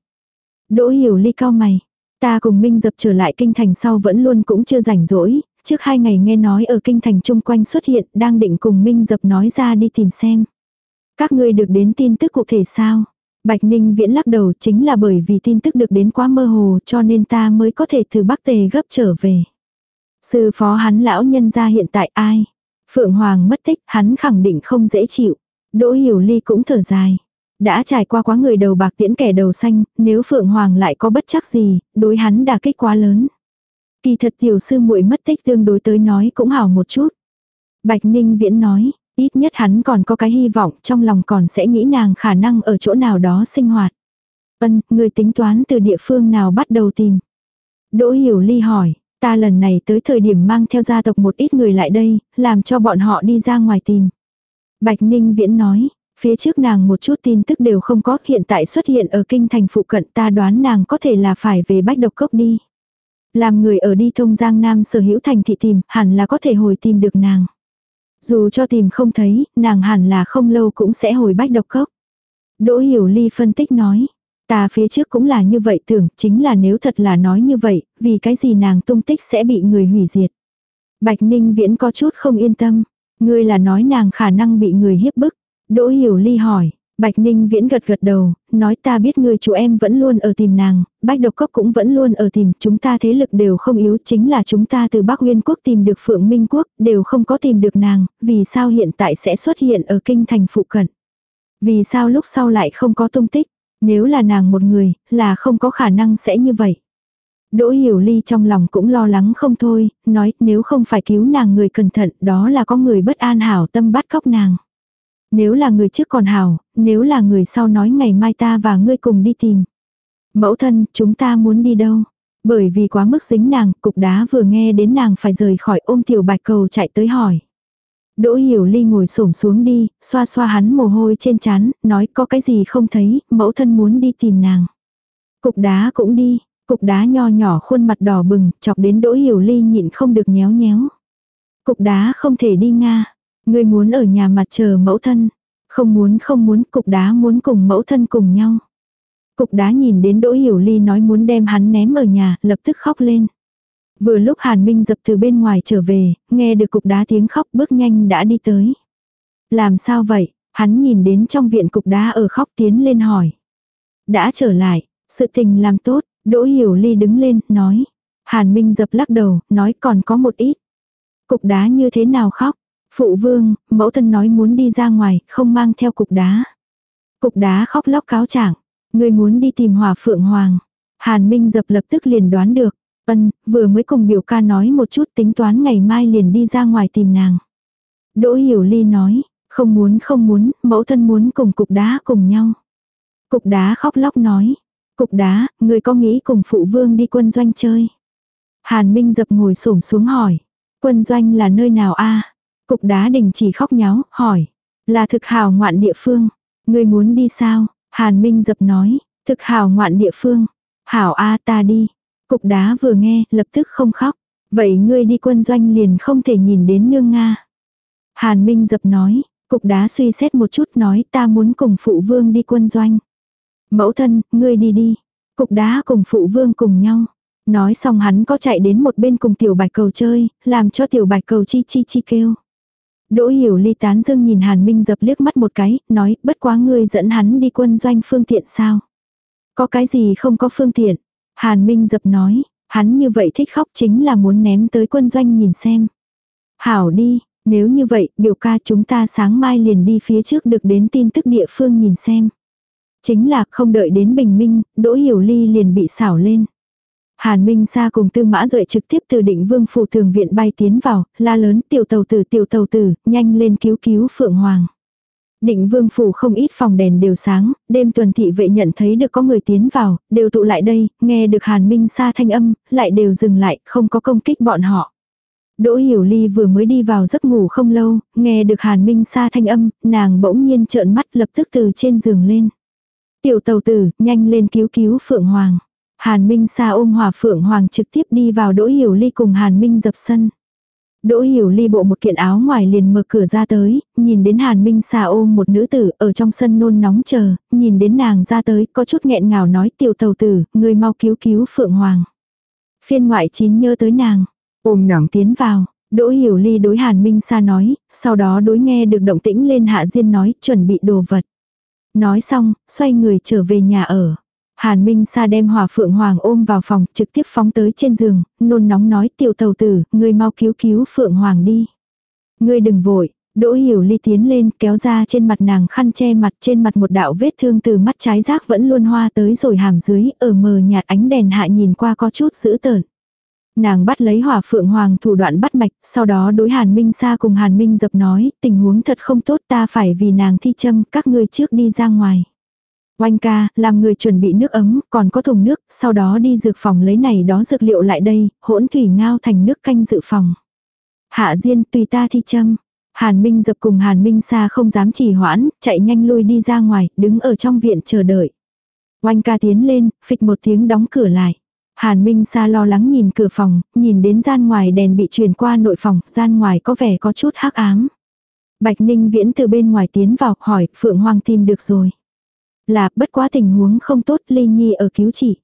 Đỗ hiểu ly cao mày. Ta cùng Minh dập trở lại kinh thành sau vẫn luôn cũng chưa rảnh rỗi, trước hai ngày nghe nói ở kinh thành chung quanh xuất hiện đang định cùng Minh dập nói ra đi tìm xem. Các ngươi được đến tin tức cụ thể sao? Bạch Ninh Viễn lắc đầu chính là bởi vì tin tức được đến quá mơ hồ cho nên ta mới có thể từ Bắc Tề gấp trở về. Sư phó hắn lão nhân ra hiện tại ai? Phượng Hoàng mất tích hắn khẳng định không dễ chịu. Đỗ Hiểu Ly cũng thở dài. Đã trải qua quá người đầu bạc tiễn kẻ đầu xanh, nếu Phượng Hoàng lại có bất chắc gì, đối hắn đã kích quá lớn. Kỳ thật tiểu sư muội mất tích tương đối tới nói cũng hảo một chút. Bạch Ninh Viễn nói, Ít nhất hắn còn có cái hy vọng trong lòng còn sẽ nghĩ nàng khả năng ở chỗ nào đó sinh hoạt. Ân, người tính toán từ địa phương nào bắt đầu tìm. Đỗ Hiểu Ly hỏi, ta lần này tới thời điểm mang theo gia tộc một ít người lại đây, làm cho bọn họ đi ra ngoài tìm. Bạch Ninh Viễn nói, phía trước nàng một chút tin tức đều không có hiện tại xuất hiện ở kinh thành phụ cận ta đoán nàng có thể là phải về bách độc cốc đi. Làm người ở đi thông giang nam sở hữu thành thị tìm hẳn là có thể hồi tìm được nàng. Dù cho tìm không thấy, nàng hẳn là không lâu cũng sẽ hồi bách độc cốc. Đỗ Hiểu Ly phân tích nói. Ta phía trước cũng là như vậy tưởng, chính là nếu thật là nói như vậy, vì cái gì nàng tung tích sẽ bị người hủy diệt. Bạch Ninh Viễn có chút không yên tâm. Ngươi là nói nàng khả năng bị người hiếp bức. Đỗ Hiểu Ly hỏi. Bạch Ninh Viễn gật gật đầu, nói ta biết người chủ em vẫn luôn ở tìm nàng, Bách Độc Cốc cũng vẫn luôn ở tìm, chúng ta thế lực đều không yếu, chính là chúng ta từ Bắc Nguyên Quốc tìm được Phượng Minh Quốc, đều không có tìm được nàng, vì sao hiện tại sẽ xuất hiện ở kinh thành phụ cận. Vì sao lúc sau lại không có tung tích. Nếu là nàng một người, là không có khả năng sẽ như vậy. Đỗ Hiểu Ly trong lòng cũng lo lắng không thôi, nói nếu không phải cứu nàng người cẩn thận đó là có người bất an hảo tâm bắt cóc nàng. Nếu là người trước còn hảo, nếu là người sau nói ngày mai ta và ngươi cùng đi tìm. Mẫu thân, chúng ta muốn đi đâu? Bởi vì quá mức dính nàng, cục đá vừa nghe đến nàng phải rời khỏi ôm tiểu bạch cầu chạy tới hỏi. Đỗ hiểu ly ngồi xổm xuống đi, xoa xoa hắn mồ hôi trên chán, nói có cái gì không thấy, mẫu thân muốn đi tìm nàng. Cục đá cũng đi, cục đá nho nhỏ khuôn mặt đỏ bừng, chọc đến đỗ hiểu ly nhịn không được nhéo nhéo. Cục đá không thể đi Nga, ngươi muốn ở nhà mặt chờ mẫu thân. Không muốn không muốn, cục đá muốn cùng mẫu thân cùng nhau. Cục đá nhìn đến Đỗ Hiểu Ly nói muốn đem hắn ném ở nhà, lập tức khóc lên. Vừa lúc Hàn Minh dập từ bên ngoài trở về, nghe được cục đá tiếng khóc bước nhanh đã đi tới. Làm sao vậy? Hắn nhìn đến trong viện cục đá ở khóc tiến lên hỏi. Đã trở lại, sự tình làm tốt, Đỗ Hiểu Ly đứng lên, nói. Hàn Minh dập lắc đầu, nói còn có một ít. Cục đá như thế nào khóc? Phụ vương, mẫu thân nói muốn đi ra ngoài, không mang theo cục đá. Cục đá khóc lóc cáo trạng Người muốn đi tìm hỏa phượng hoàng. Hàn Minh dập lập tức liền đoán được. Ân, vừa mới cùng biểu ca nói một chút tính toán ngày mai liền đi ra ngoài tìm nàng. Đỗ Hiểu Ly nói, không muốn không muốn, mẫu thân muốn cùng cục đá cùng nhau. Cục đá khóc lóc nói, cục đá, người có nghĩ cùng phụ vương đi quân doanh chơi. Hàn Minh dập ngồi xổm xuống hỏi, quân doanh là nơi nào a? Cục đá đình chỉ khóc nháo, hỏi, là thực hào ngoạn địa phương, người muốn đi sao? Hàn Minh dập nói, thực hào ngoạn địa phương. Hảo A ta đi. Cục đá vừa nghe, lập tức không khóc. Vậy ngươi đi quân doanh liền không thể nhìn đến nương Nga. Hàn Minh dập nói, cục đá suy xét một chút nói ta muốn cùng phụ vương đi quân doanh. Mẫu thân, ngươi đi đi. Cục đá cùng phụ vương cùng nhau. Nói xong hắn có chạy đến một bên cùng tiểu bạch cầu chơi, làm cho tiểu bạch cầu chi chi chi kêu. Đỗ hiểu ly tán dương nhìn Hàn Minh dập liếc mắt một cái, nói, bất quá ngươi dẫn hắn đi quân doanh phương tiện sao? Có cái gì không có phương tiện? Hàn Minh dập nói, hắn như vậy thích khóc chính là muốn ném tới quân doanh nhìn xem. Hảo đi, nếu như vậy, biểu ca chúng ta sáng mai liền đi phía trước được đến tin tức địa phương nhìn xem. Chính là không đợi đến bình minh, Đỗ Hiểu Ly liền bị xảo lên. Hàn Minh Sa cùng Tư Mã Duệ trực tiếp từ định vương phủ thường viện bay tiến vào, la lớn tiểu tàu tử tiểu tàu tử, nhanh lên cứu cứu Phượng Hoàng. Định vương phủ không ít phòng đèn đều sáng, đêm tuần thị vệ nhận thấy được có người tiến vào, đều tụ lại đây, nghe được Hàn Minh Sa thanh âm, lại đều dừng lại, không có công kích bọn họ. Đỗ Hiểu Ly vừa mới đi vào giấc ngủ không lâu, nghe được Hàn Minh Sa thanh âm, nàng bỗng nhiên trợn mắt lập tức từ trên giường lên. Tiểu tàu tử, nhanh lên cứu cứu Phượng Hoàng. Hàn Minh Sa ôm Hòa Phượng Hoàng trực tiếp đi vào Đỗ Hiểu Ly cùng Hàn Minh dập sân. Đỗ Hiểu Ly bộ một kiện áo ngoài liền mở cửa ra tới, nhìn đến Hàn Minh Sa ôm một nữ tử ở trong sân nôn nóng chờ, nhìn đến nàng ra tới có chút nghẹn ngào nói tiểu tàu tử, người mau cứu cứu Phượng Hoàng. Phiên ngoại chín nhớ tới nàng, ôm nàng tiến vào, Đỗ Hiểu Ly đối Hàn Minh Sa nói, sau đó đối nghe được động tĩnh lên Hạ Diên nói chuẩn bị đồ vật. Nói xong, xoay người trở về nhà ở. Hàn Minh Sa đem Hòa Phượng Hoàng ôm vào phòng, trực tiếp phóng tới trên giường, nôn nóng nói tiểu tàu tử, ngươi mau cứu cứu Phượng Hoàng đi. Ngươi đừng vội, Đỗ Hiểu Ly tiến lên kéo ra trên mặt nàng khăn che mặt trên mặt một đạo vết thương từ mắt trái giác vẫn luôn hoa tới rồi hàm dưới ở mờ nhạt ánh đèn hạ nhìn qua có chút dữ tợn. Nàng bắt lấy hỏa phượng hoàng thủ đoạn bắt mạch, sau đó đối Hàn Minh Sa cùng Hàn Minh dập nói, tình huống thật không tốt ta phải vì nàng thi châm, các ngươi trước đi ra ngoài. Oanh ca, làm người chuẩn bị nước ấm, còn có thùng nước, sau đó đi dược phòng lấy này đó dược liệu lại đây, hỗn thủy ngao thành nước canh dự phòng. Hạ Diên tùy ta thi châm. Hàn Minh dập cùng Hàn Minh Sa không dám trì hoãn, chạy nhanh lui đi ra ngoài, đứng ở trong viện chờ đợi. Oanh ca tiến lên, phịch một tiếng đóng cửa lại. Hàn Minh Sa lo lắng nhìn cửa phòng, nhìn đến gian ngoài đèn bị truyền qua nội phòng, gian ngoài có vẻ có chút hắc ám. Bạch Ninh Viễn từ bên ngoài tiến vào, hỏi, Phượng Hoàng tìm được rồi. Là, bất quá tình huống không tốt, Ly Nhi ở cứu chị.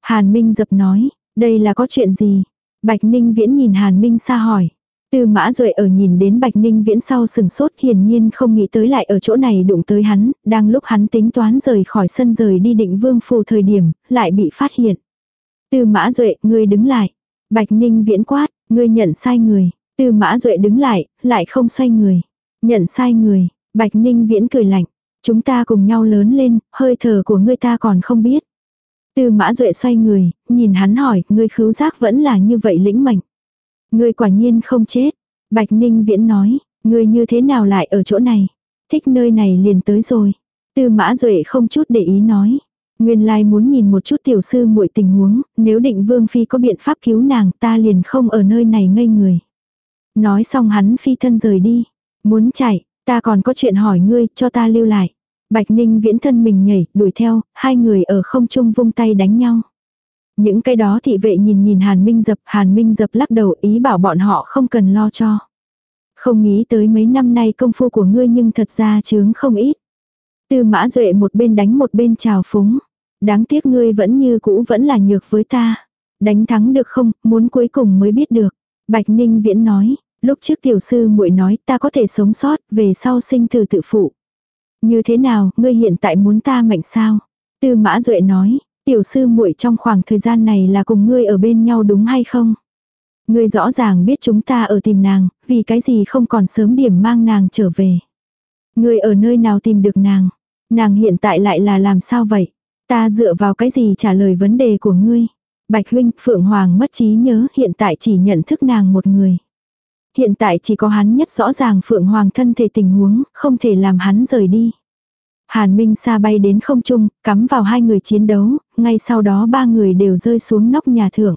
Hàn Minh dập nói, đây là có chuyện gì? Bạch Ninh Viễn nhìn Hàn Minh xa hỏi. Tư mã rồi ở nhìn đến Bạch Ninh Viễn sau sừng sốt hiển nhiên không nghĩ tới lại ở chỗ này đụng tới hắn, đang lúc hắn tính toán rời khỏi sân rời đi định vương phù thời điểm, lại bị phát hiện. Tư mã duệ ngươi đứng lại. Bạch Ninh Viễn quát, ngươi nhận sai người. Tư mã duệ đứng lại, lại không xoay người. Nhận sai người, Bạch Ninh Viễn cười lạnh. Chúng ta cùng nhau lớn lên, hơi thở của ngươi ta còn không biết. Tư mã duệ xoay người, nhìn hắn hỏi, ngươi khứu giác vẫn là như vậy lĩnh mệnh. Ngươi quả nhiên không chết. Bạch Ninh Viễn nói, ngươi như thế nào lại ở chỗ này? Thích nơi này liền tới rồi. Tư mã duệ không chút để ý nói. Nguyên lai muốn nhìn một chút tiểu sư muội tình huống, nếu định vương phi có biện pháp cứu nàng ta liền không ở nơi này ngây người. Nói xong hắn phi thân rời đi. Muốn chạy, ta còn có chuyện hỏi ngươi, cho ta lưu lại. Bạch Ninh viễn thân mình nhảy, đuổi theo, hai người ở không trung vung tay đánh nhau. Những cái đó thị vệ nhìn nhìn Hàn Minh Dập, Hàn Minh Dập lắc đầu ý bảo bọn họ không cần lo cho. Không nghĩ tới mấy năm nay công phu của ngươi nhưng thật ra chướng không ít. Tư mã duệ một bên đánh một bên chào phúng. Đáng tiếc ngươi vẫn như cũ vẫn là nhược với ta. Đánh thắng được không, muốn cuối cùng mới biết được. Bạch Ninh Viễn nói, lúc trước tiểu sư muội nói ta có thể sống sót, về sau sinh từ tự phụ. Như thế nào, ngươi hiện tại muốn ta mạnh sao? Tư Mã Duệ nói, tiểu sư muội trong khoảng thời gian này là cùng ngươi ở bên nhau đúng hay không? Ngươi rõ ràng biết chúng ta ở tìm nàng, vì cái gì không còn sớm điểm mang nàng trở về. Ngươi ở nơi nào tìm được nàng? Nàng hiện tại lại là làm sao vậy? Ta dựa vào cái gì trả lời vấn đề của ngươi? Bạch huynh, Phượng Hoàng mất trí nhớ, hiện tại chỉ nhận thức nàng một người. Hiện tại chỉ có hắn nhất rõ ràng Phượng Hoàng thân thể tình huống, không thể làm hắn rời đi. Hàn Minh Sa bay đến không trung, cắm vào hai người chiến đấu, ngay sau đó ba người đều rơi xuống nóc nhà thượng.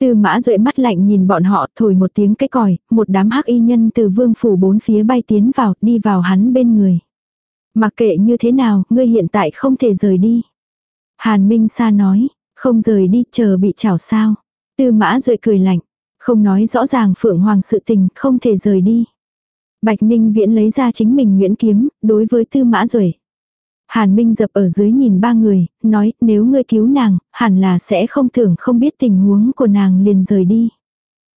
Tư mã duệ mắt lạnh nhìn bọn họ thổi một tiếng cái còi, một đám hắc y nhân từ vương phủ bốn phía bay tiến vào, đi vào hắn bên người. Mặc kệ như thế nào, ngươi hiện tại không thể rời đi. Hàn Minh Sa nói, không rời đi, chờ bị chảo sao. Tư mã duệ cười lạnh, không nói rõ ràng Phượng Hoàng sự tình, không thể rời đi. Bạch Ninh Viễn lấy ra chính mình nguyễn kiếm, đối với tư mã duệ Hàn Minh dập ở dưới nhìn ba người, nói nếu ngươi cứu nàng, hẳn là sẽ không tưởng không biết tình huống của nàng liền rời đi.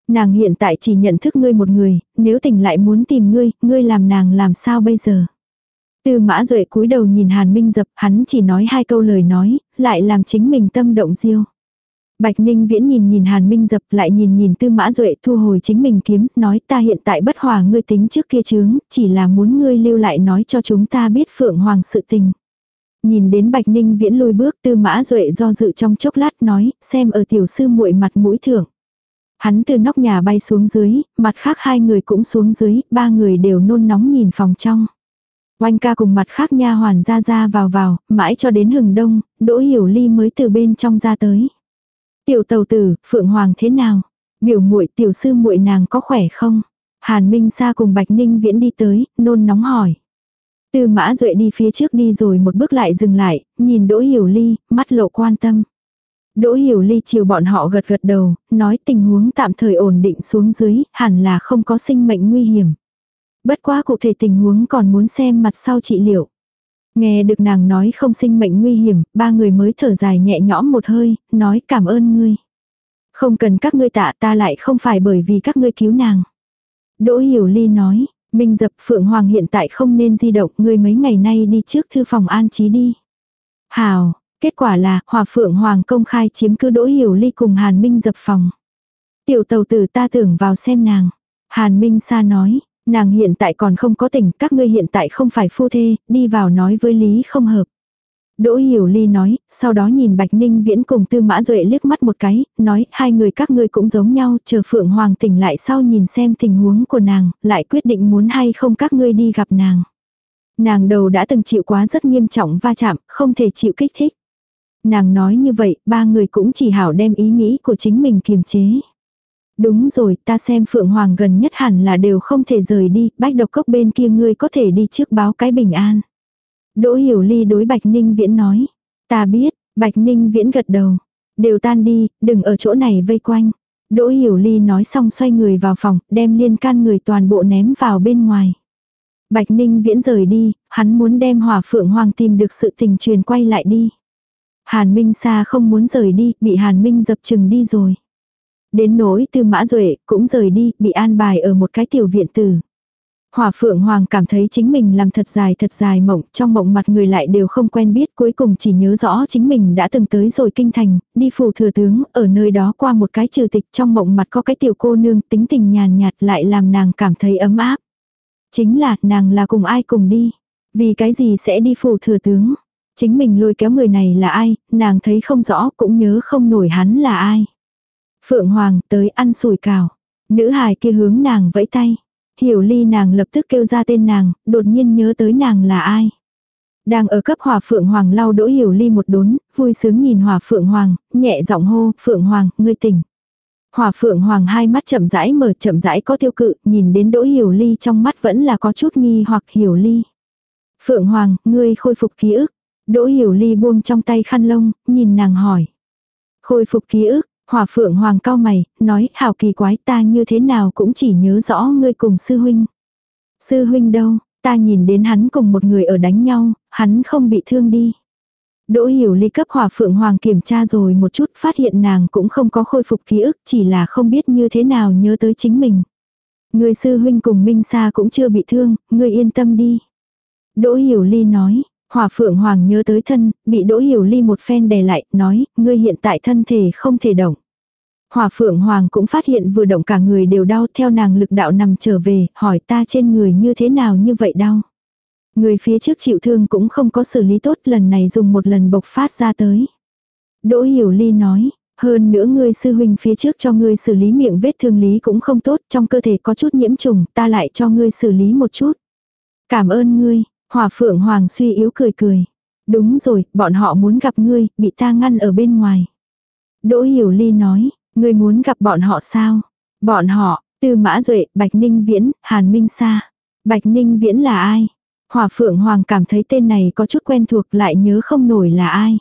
Nàng hiện tại chỉ nhận thức ngươi một người, nếu tỉnh lại muốn tìm ngươi, ngươi làm nàng làm sao bây giờ? Tư mã duệ cúi đầu nhìn Hàn Minh dập, hắn chỉ nói hai câu lời nói, lại làm chính mình tâm động diêu. Bạch Ninh Viễn nhìn nhìn Hàn Minh dập lại nhìn nhìn Tư Mã Duệ thu hồi chính mình kiếm, nói ta hiện tại bất hòa ngươi tính trước kia chướng, chỉ là muốn ngươi lưu lại nói cho chúng ta biết Phượng Hoàng sự tình. Nhìn đến Bạch Ninh Viễn lùi bước Tư Mã Duệ do dự trong chốc lát nói, xem ở tiểu sư muội mặt mũi thưởng. Hắn từ nóc nhà bay xuống dưới, mặt khác hai người cũng xuống dưới, ba người đều nôn nóng nhìn phòng trong. Oanh ca cùng mặt khác nha hoàn ra ra vào vào, mãi cho đến hừng đông, Đỗ Hiểu Ly mới từ bên trong ra tới. Tiểu tàu tử, Phượng Hoàng thế nào? Biểu muội tiểu sư muội nàng có khỏe không? Hàn Minh Sa cùng Bạch Ninh Viễn đi tới, nôn nóng hỏi. Tư mã duệ đi phía trước đi rồi một bước lại dừng lại, nhìn Đỗ Hiểu Ly, mắt lộ quan tâm. Đỗ Hiểu Ly chiều bọn họ gật gật đầu, nói tình huống tạm thời ổn định xuống dưới, hẳn là không có sinh mệnh nguy hiểm. Bất quá cụ thể tình huống còn muốn xem mặt sau trị liệu. Nghe được nàng nói không sinh mệnh nguy hiểm, ba người mới thở dài nhẹ nhõm một hơi, nói cảm ơn ngươi. Không cần các ngươi tạ ta lại không phải bởi vì các ngươi cứu nàng. Đỗ Hiểu Ly nói, Minh dập Phượng Hoàng hiện tại không nên di động, ngươi mấy ngày nay đi trước thư phòng an trí đi. Hào, kết quả là Hòa Phượng Hoàng công khai chiếm cứ Đỗ Hiểu Ly cùng Hàn Minh dập phòng. Tiểu tàu tử ta tưởng vào xem nàng. Hàn Minh Sa nói, Nàng hiện tại còn không có tình, các ngươi hiện tại không phải phu thê, đi vào nói với Lý không hợp. Đỗ Hiểu Ly nói, sau đó nhìn Bạch Ninh Viễn cùng Tư Mã Duệ liếc mắt một cái, nói hai người các ngươi cũng giống nhau, chờ Phượng Hoàng tỉnh lại sau nhìn xem tình huống của nàng, lại quyết định muốn hay không các ngươi đi gặp nàng. Nàng đầu đã từng chịu quá rất nghiêm trọng va chạm, không thể chịu kích thích. Nàng nói như vậy, ba người cũng chỉ hảo đem ý nghĩ của chính mình kiềm chế. Đúng rồi, ta xem Phượng Hoàng gần nhất hẳn là đều không thể rời đi, bách độc cốc bên kia ngươi có thể đi trước báo cái bình an. Đỗ Hiểu Ly đối Bạch Ninh Viễn nói. Ta biết, Bạch Ninh Viễn gật đầu. Đều tan đi, đừng ở chỗ này vây quanh. Đỗ Hiểu Ly nói xong xoay người vào phòng, đem liên can người toàn bộ ném vào bên ngoài. Bạch Ninh Viễn rời đi, hắn muốn đem Hỏa Phượng Hoàng tìm được sự tình truyền quay lại đi. Hàn Minh Sa không muốn rời đi, bị Hàn Minh dập chừng đi rồi. Đến nỗi tư mã duệ cũng rời đi, bị an bài ở một cái tiểu viện tử. Hỏa Phượng Hoàng cảm thấy chính mình làm thật dài thật dài mộng, trong mộng mặt người lại đều không quen biết, cuối cùng chỉ nhớ rõ chính mình đã từng tới rồi kinh thành, đi phủ thừa tướng, ở nơi đó qua một cái trừ tịch trong mộng mặt có cái tiểu cô nương tính tình nhàn nhạt lại làm nàng cảm thấy ấm áp. Chính là nàng là cùng ai cùng đi. Vì cái gì sẽ đi phủ thừa tướng? Chính mình lôi kéo người này là ai, nàng thấy không rõ cũng nhớ không nổi hắn là ai. Phượng Hoàng tới ăn sủi cảo. Nữ hài kia hướng nàng vẫy tay. Hiểu ly nàng lập tức kêu ra tên nàng, đột nhiên nhớ tới nàng là ai. Đang ở cấp hỏa phượng hoàng lau đỗ hiểu ly một đốn, vui sướng nhìn hỏa phượng hoàng, nhẹ giọng hô, phượng hoàng, ngươi tỉnh. Hỏa phượng hoàng hai mắt chậm rãi mở chậm rãi có tiêu cự, nhìn đến đỗ hiểu ly trong mắt vẫn là có chút nghi hoặc hiểu ly. Phượng hoàng, ngươi khôi phục ký ức. Đỗ hiểu ly buông trong tay khăn lông, nhìn nàng hỏi. Khôi phục ký ức, Hòa phượng hoàng cao mày, nói hảo kỳ quái ta như thế nào cũng chỉ nhớ rõ ngươi cùng sư huynh. Sư huynh đâu, ta nhìn đến hắn cùng một người ở đánh nhau, hắn không bị thương đi. Đỗ hiểu ly cấp hỏa phượng hoàng kiểm tra rồi một chút phát hiện nàng cũng không có khôi phục ký ức chỉ là không biết như thế nào nhớ tới chính mình. Người sư huynh cùng Minh Sa cũng chưa bị thương, người yên tâm đi. Đỗ hiểu ly nói, hỏa phượng hoàng nhớ tới thân, bị đỗ hiểu ly một phen đè lại, nói, ngươi hiện tại thân thể không thể động. Hỏa phượng hoàng cũng phát hiện vừa động cả người đều đau theo nàng lực đạo nằm trở về, hỏi ta trên người như thế nào như vậy đau. Người phía trước chịu thương cũng không có xử lý tốt lần này dùng một lần bộc phát ra tới. Đỗ Hiểu Ly nói, hơn nữa ngươi sư huynh phía trước cho ngươi xử lý miệng vết thương lý cũng không tốt, trong cơ thể có chút nhiễm trùng, ta lại cho ngươi xử lý một chút. Cảm ơn ngươi, Hòa Phượng Hoàng suy yếu cười cười. Đúng rồi, bọn họ muốn gặp ngươi, bị ta ngăn ở bên ngoài. Đỗ Hiểu Ly nói, ngươi muốn gặp bọn họ sao? Bọn họ, Tư Mã Duệ, Bạch Ninh Viễn, Hàn Minh Sa. Bạch Ninh Viễn là ai? Hỏa Phượng Hoàng cảm thấy tên này có chút quen thuộc lại nhớ không nổi là ai.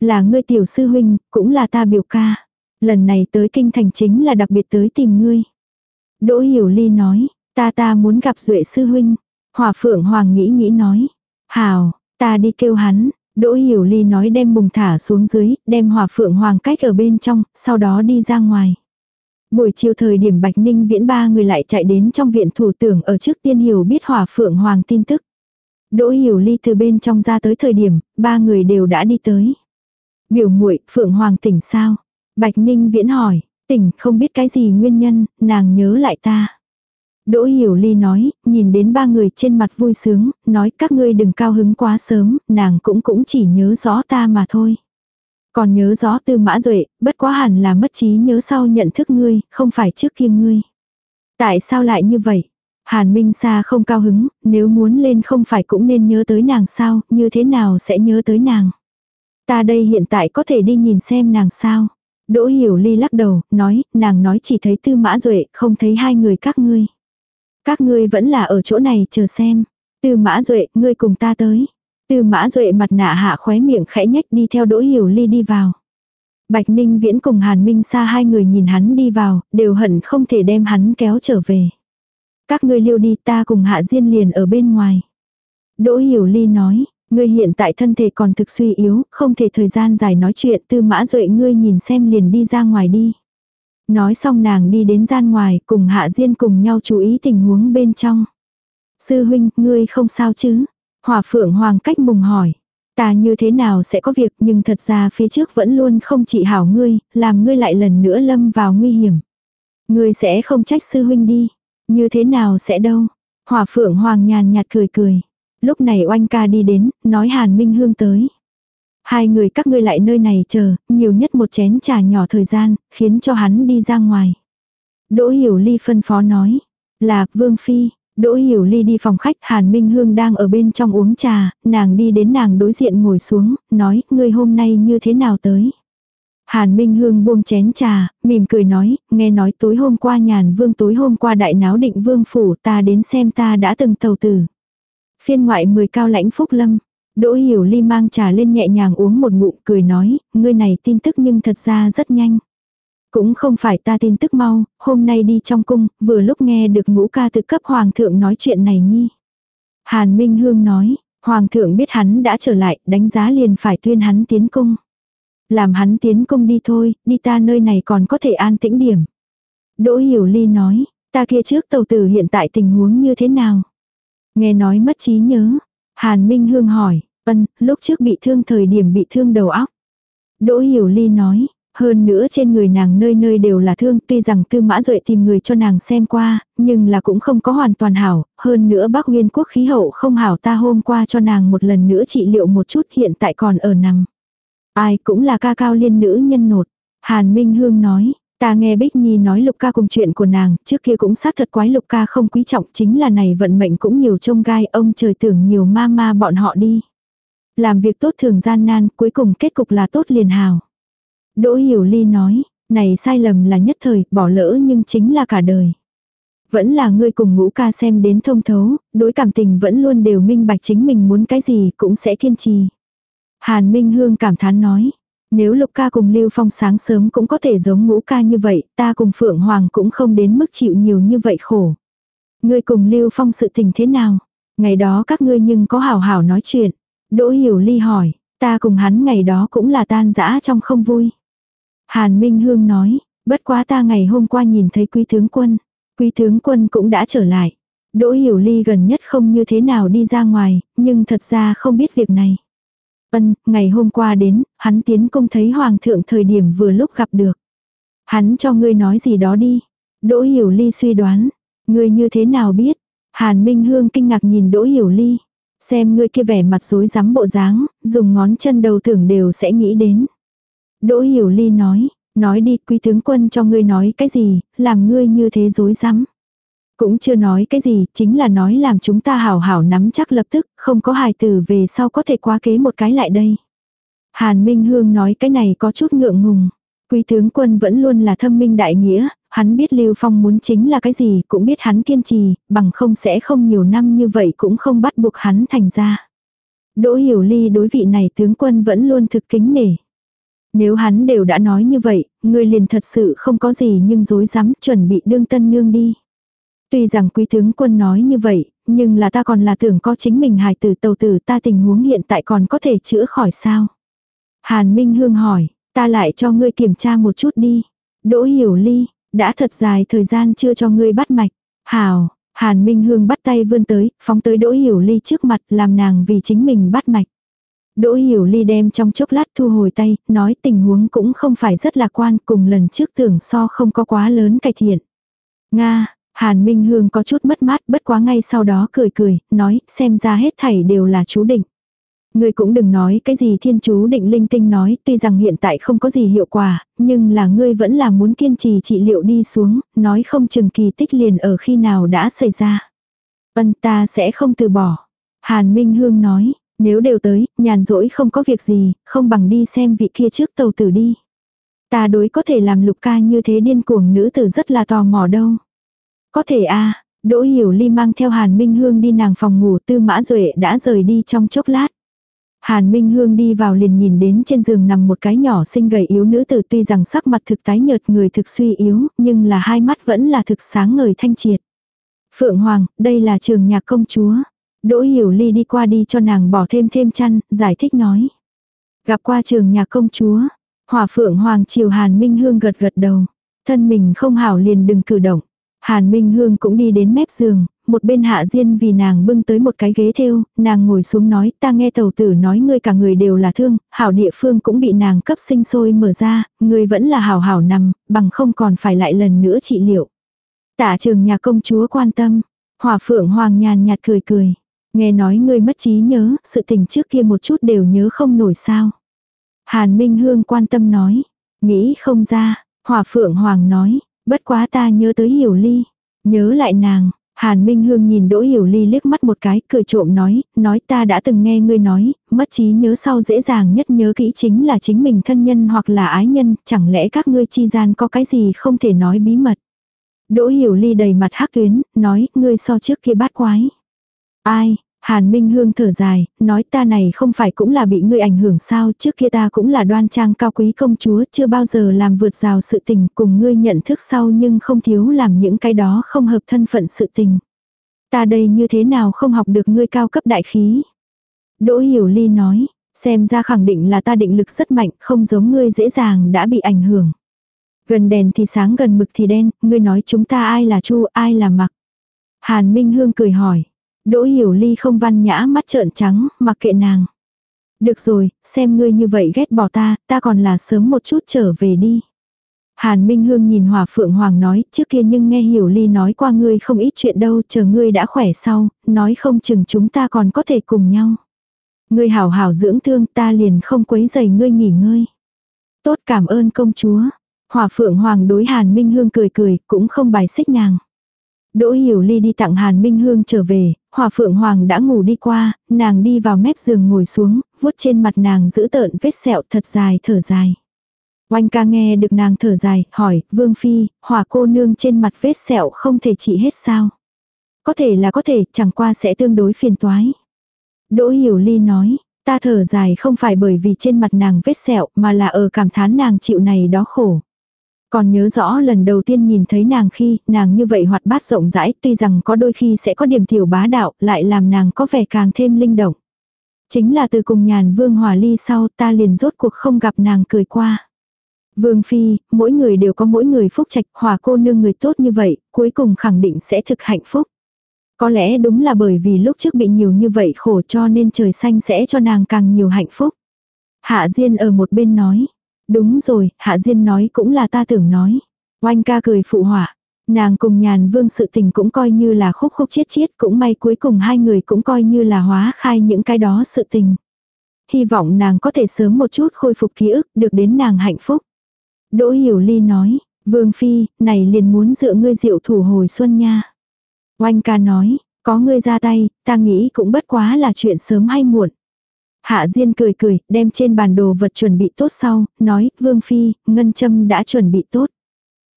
Là ngươi tiểu sư huynh, cũng là ta biểu ca. Lần này tới kinh thành chính là đặc biệt tới tìm ngươi. Đỗ Hiểu Ly nói, ta ta muốn gặp Duệ sư huynh. Hỏa Phượng Hoàng nghĩ nghĩ nói, hào, ta đi kêu hắn. Đỗ Hiểu Ly nói đem bùng thả xuống dưới, đem Hỏa Phượng Hoàng cách ở bên trong, sau đó đi ra ngoài. Buổi chiều thời điểm Bạch Ninh viễn ba người lại chạy đến trong viện thủ tưởng ở trước tiên hiểu biết hỏa phượng hoàng tin tức. Đỗ hiểu ly từ bên trong ra tới thời điểm, ba người đều đã đi tới. Biểu muội phượng hoàng tỉnh sao? Bạch Ninh viễn hỏi, tỉnh không biết cái gì nguyên nhân, nàng nhớ lại ta. Đỗ hiểu ly nói, nhìn đến ba người trên mặt vui sướng, nói các ngươi đừng cao hứng quá sớm, nàng cũng cũng chỉ nhớ rõ ta mà thôi. Còn nhớ rõ tư mã duệ bất quá hẳn là mất trí nhớ sau nhận thức ngươi, không phải trước kia ngươi. Tại sao lại như vậy? Hàn Minh Sa không cao hứng, nếu muốn lên không phải cũng nên nhớ tới nàng sao, như thế nào sẽ nhớ tới nàng. Ta đây hiện tại có thể đi nhìn xem nàng sao. Đỗ Hiểu Ly lắc đầu, nói, nàng nói chỉ thấy Tư Mã Duệ, không thấy hai người các ngươi. Các ngươi vẫn là ở chỗ này chờ xem. Tư Mã Duệ, ngươi cùng ta tới. Tư mã duệ mặt nạ hạ khóe miệng khẽ nhách đi theo đỗ hiểu ly đi vào. Bạch Ninh Viễn cùng Hàn Minh Sa hai người nhìn hắn đi vào, đều hận không thể đem hắn kéo trở về. Các ngươi liêu đi ta cùng Hạ Diên liền ở bên ngoài. Đỗ Hiểu Ly nói, ngươi hiện tại thân thể còn thực suy yếu, không thể thời gian dài nói chuyện tư mã duệ ngươi nhìn xem liền đi ra ngoài đi. Nói xong nàng đi đến gian ngoài cùng Hạ Diên cùng nhau chú ý tình huống bên trong. Sư huynh, ngươi không sao chứ? Hòa phượng hoàng cách mùng hỏi. Ta như thế nào sẽ có việc nhưng thật ra phía trước vẫn luôn không trị hảo ngươi, làm ngươi lại lần nữa lâm vào nguy hiểm. Ngươi sẽ không trách sư huynh đi. Như thế nào sẽ đâu. Hòa phượng hoàng nhàn nhạt cười cười. Lúc này oanh ca đi đến, nói Hàn Minh Hương tới. Hai người các ngươi lại nơi này chờ, nhiều nhất một chén trà nhỏ thời gian, khiến cho hắn đi ra ngoài. Đỗ Hiểu Ly phân phó nói. Là, Vương Phi, Đỗ Hiểu Ly đi phòng khách, Hàn Minh Hương đang ở bên trong uống trà, nàng đi đến nàng đối diện ngồi xuống, nói, ngươi hôm nay như thế nào tới. Hàn Minh Hương buông chén trà, mỉm cười nói, nghe nói tối hôm qua nhàn vương tối hôm qua đại náo định vương phủ ta đến xem ta đã từng tàu tử. Phiên ngoại mười cao lãnh phúc lâm. Đỗ Hiểu Ly mang trà lên nhẹ nhàng uống một ngụm cười nói, ngươi này tin tức nhưng thật ra rất nhanh. Cũng không phải ta tin tức mau, hôm nay đi trong cung, vừa lúc nghe được ngũ ca tự cấp hoàng thượng nói chuyện này nhi. Hàn Minh Hương nói, hoàng thượng biết hắn đã trở lại, đánh giá liền phải tuyên hắn tiến cung. Làm hắn tiến cung đi thôi, đi ta nơi này còn có thể an tĩnh điểm. Đỗ Hiểu Ly nói, ta kia trước tàu tử hiện tại tình huống như thế nào? Nghe nói mất trí nhớ. Hàn Minh Hương hỏi, ân, lúc trước bị thương thời điểm bị thương đầu óc. Đỗ Hiểu Ly nói, Hơn nữa trên người nàng nơi nơi đều là thương, tuy rằng tư mã duệ tìm người cho nàng xem qua, nhưng là cũng không có hoàn toàn hảo, hơn nữa bác nguyên quốc khí hậu không hảo ta hôm qua cho nàng một lần nữa trị liệu một chút hiện tại còn ở nằm. Ai cũng là ca cao liên nữ nhân nột. Hàn Minh Hương nói, ta nghe Bích Nhi nói Lục ca cùng chuyện của nàng, trước kia cũng xác thật quái Lục ca không quý trọng chính là này vận mệnh cũng nhiều trông gai ông trời tưởng nhiều ma ma bọn họ đi. Làm việc tốt thường gian nan cuối cùng kết cục là tốt liền hào. Đỗ Hiểu Ly nói, này sai lầm là nhất thời, bỏ lỡ nhưng chính là cả đời. Vẫn là ngươi cùng ngũ ca xem đến thông thấu, đối cảm tình vẫn luôn đều minh bạch chính mình muốn cái gì cũng sẽ kiên trì. Hàn Minh Hương cảm thán nói, nếu Lục ca cùng Lưu Phong sáng sớm cũng có thể giống ngũ ca như vậy, ta cùng Phượng Hoàng cũng không đến mức chịu nhiều như vậy khổ. Ngươi cùng Lưu Phong sự tình thế nào? Ngày đó các ngươi nhưng có hảo hảo nói chuyện. Đỗ Hiểu Ly hỏi, ta cùng hắn ngày đó cũng là tan dã trong không vui. Hàn Minh Hương nói, bất quá ta ngày hôm qua nhìn thấy quý tướng quân. Quý tướng quân cũng đã trở lại. Đỗ Hiểu Ly gần nhất không như thế nào đi ra ngoài, nhưng thật ra không biết việc này. Ân, ngày hôm qua đến, hắn tiến công thấy hoàng thượng thời điểm vừa lúc gặp được. Hắn cho ngươi nói gì đó đi. Đỗ Hiểu Ly suy đoán. Ngươi như thế nào biết? Hàn Minh Hương kinh ngạc nhìn Đỗ Hiểu Ly. Xem ngươi kia vẻ mặt rối rắm bộ dáng, dùng ngón chân đầu tưởng đều sẽ nghĩ đến. Đỗ Hiểu Ly nói, nói đi quý tướng quân cho ngươi nói cái gì, làm ngươi như thế rối rắm. Cũng chưa nói cái gì, chính là nói làm chúng ta hảo hảo nắm chắc lập tức, không có hài tử về sau có thể quá kế một cái lại đây. Hàn Minh Hương nói cái này có chút ngượng ngùng. Quý tướng quân vẫn luôn là thâm minh đại nghĩa, hắn biết Lưu Phong muốn chính là cái gì, cũng biết hắn kiên trì, bằng không sẽ không nhiều năm như vậy cũng không bắt buộc hắn thành ra. Đỗ Hiểu Ly đối vị này tướng quân vẫn luôn thực kính nể. Nếu hắn đều đã nói như vậy, người liền thật sự không có gì nhưng dối dám chuẩn bị đương tân nương đi. Tuy rằng quý tướng quân nói như vậy, nhưng là ta còn là tưởng có chính mình hài tử tàu tử ta tình huống hiện tại còn có thể chữa khỏi sao. Hàn Minh Hương hỏi, ta lại cho ngươi kiểm tra một chút đi. Đỗ Hiểu Ly, đã thật dài thời gian chưa cho ngươi bắt mạch. Hào, Hàn Minh Hương bắt tay vươn tới, phóng tới Đỗ Hiểu Ly trước mặt làm nàng vì chính mình bắt mạch. Đỗ Hiểu Ly đem trong chốc lát thu hồi tay, nói tình huống cũng không phải rất lạc quan cùng lần trước tưởng so không có quá lớn cải thiện. Nga, Hàn Minh Hương có chút mất mát bất quá ngay sau đó cười cười, nói xem ra hết thảy đều là chú định. Ngươi cũng đừng nói cái gì thiên chú định linh tinh nói, tuy rằng hiện tại không có gì hiệu quả, nhưng là ngươi vẫn là muốn kiên trì trị liệu đi xuống, nói không chừng kỳ tích liền ở khi nào đã xảy ra. Vân ta sẽ không từ bỏ. Hàn Minh Hương nói, nếu đều tới, nhàn rỗi không có việc gì, không bằng đi xem vị kia trước tàu tử đi. Ta đối có thể làm lục ca như thế điên cuồng nữ tử rất là tò mò đâu. Có thể a Đỗ Hiểu Ly mang theo Hàn Minh Hương đi nàng phòng ngủ tư mã duệ đã rời đi trong chốc lát. Hàn Minh Hương đi vào liền nhìn đến trên giường nằm một cái nhỏ xinh gầy yếu nữ tử tuy rằng sắc mặt thực tái nhợt người thực suy yếu, nhưng là hai mắt vẫn là thực sáng ngời thanh triệt. Phượng Hoàng, đây là trường nhạc công chúa. Đỗ Hiểu Ly đi qua đi cho nàng bỏ thêm thêm chăn, giải thích nói. Gặp qua trường nhạc công chúa, hòa Phượng Hoàng chiều Hàn Minh Hương gật gật đầu. Thân mình không hảo liền đừng cử động. Hàn Minh Hương cũng đi đến mép giường, một bên hạ diên vì nàng bưng tới một cái ghế thêu, nàng ngồi xuống nói ta nghe tàu tử nói ngươi cả người đều là thương, hảo địa phương cũng bị nàng cấp sinh sôi mở ra, ngươi vẫn là hảo hảo nằm, bằng không còn phải lại lần nữa trị liệu. Tạ trường nhà công chúa quan tâm, hòa phượng hoàng nhàn nhạt cười cười, nghe nói ngươi mất trí nhớ, sự tình trước kia một chút đều nhớ không nổi sao. Hàn Minh Hương quan tâm nói, nghĩ không ra, hòa phượng hoàng nói, bất quá ta nhớ tới hiểu ly, nhớ lại nàng, Hàn Minh Hương nhìn Đỗ Hiểu Ly liếc mắt một cái, cười trộm nói, nói ta đã từng nghe ngươi nói, mất trí nhớ sau dễ dàng nhất nhớ kỹ chính là chính mình thân nhân hoặc là ái nhân, chẳng lẽ các ngươi chi gian có cái gì không thể nói bí mật. Đỗ Hiểu Ly đầy mặt hắc tuyến, nói, ngươi so trước kia bát quái. Ai, Hàn Minh Hương thở dài, nói ta này không phải cũng là bị ngươi ảnh hưởng sao, trước kia ta cũng là đoan trang cao quý công chúa, chưa bao giờ làm vượt rào sự tình cùng ngươi nhận thức sau nhưng không thiếu làm những cái đó không hợp thân phận sự tình. Ta đây như thế nào không học được ngươi cao cấp đại khí. Đỗ Hiểu Ly nói, xem ra khẳng định là ta định lực rất mạnh, không giống ngươi dễ dàng đã bị ảnh hưởng. Gần đèn thì sáng gần mực thì đen, ngươi nói chúng ta ai là chu ai là mặc. Hàn Minh Hương cười hỏi. Đỗ hiểu ly không văn nhã mắt trợn trắng, mặc kệ nàng. Được rồi, xem ngươi như vậy ghét bỏ ta, ta còn là sớm một chút trở về đi. Hàn Minh Hương nhìn Hòa Phượng Hoàng nói, trước kia nhưng nghe Hiểu Ly nói qua ngươi không ít chuyện đâu, chờ ngươi đã khỏe sau, nói không chừng chúng ta còn có thể cùng nhau. Ngươi hảo hảo dưỡng thương ta liền không quấy giày ngươi nghỉ ngơi. Tốt cảm ơn công chúa. Hòa Phượng Hoàng đối Hàn Minh Hương cười cười, cũng không bài xích nàng. Đỗ Hiểu Ly đi tặng Hàn Minh Hương trở về, Hòa Phượng Hoàng đã ngủ đi qua, nàng đi vào mép giường ngồi xuống, vuốt trên mặt nàng giữ tợn vết sẹo thật dài thở dài. Oanh ca nghe được nàng thở dài, hỏi, Vương Phi, hòa cô nương trên mặt vết sẹo không thể trị hết sao? Có thể là có thể, chẳng qua sẽ tương đối phiền toái. Đỗ Hiểu Ly nói, ta thở dài không phải bởi vì trên mặt nàng vết sẹo mà là ở cảm thán nàng chịu này đó khổ. Còn nhớ rõ lần đầu tiên nhìn thấy nàng khi nàng như vậy hoạt bát rộng rãi tuy rằng có đôi khi sẽ có điểm tiểu bá đạo lại làm nàng có vẻ càng thêm linh động. Chính là từ cùng nhàn vương hòa ly sau ta liền rốt cuộc không gặp nàng cười qua. Vương Phi, mỗi người đều có mỗi người phúc trạch, hòa cô nương người tốt như vậy, cuối cùng khẳng định sẽ thực hạnh phúc. Có lẽ đúng là bởi vì lúc trước bị nhiều như vậy khổ cho nên trời xanh sẽ cho nàng càng nhiều hạnh phúc. Hạ Diên ở một bên nói. Đúng rồi, Hạ Diên nói cũng là ta tưởng nói. Oanh ca cười phụ họa. Nàng cùng nhàn vương sự tình cũng coi như là khúc khúc chiết chiết cũng may cuối cùng hai người cũng coi như là hóa khai những cái đó sự tình. Hy vọng nàng có thể sớm một chút khôi phục ký ức được đến nàng hạnh phúc. Đỗ Hiểu Ly nói, Vương Phi, này liền muốn dựa ngươi diệu thủ hồi xuân nha. Oanh ca nói, có ngươi ra tay, ta nghĩ cũng bất quá là chuyện sớm hay muộn. Hạ Diên cười cười, đem trên bàn đồ vật chuẩn bị tốt sau, nói, Vương Phi, ngân châm đã chuẩn bị tốt.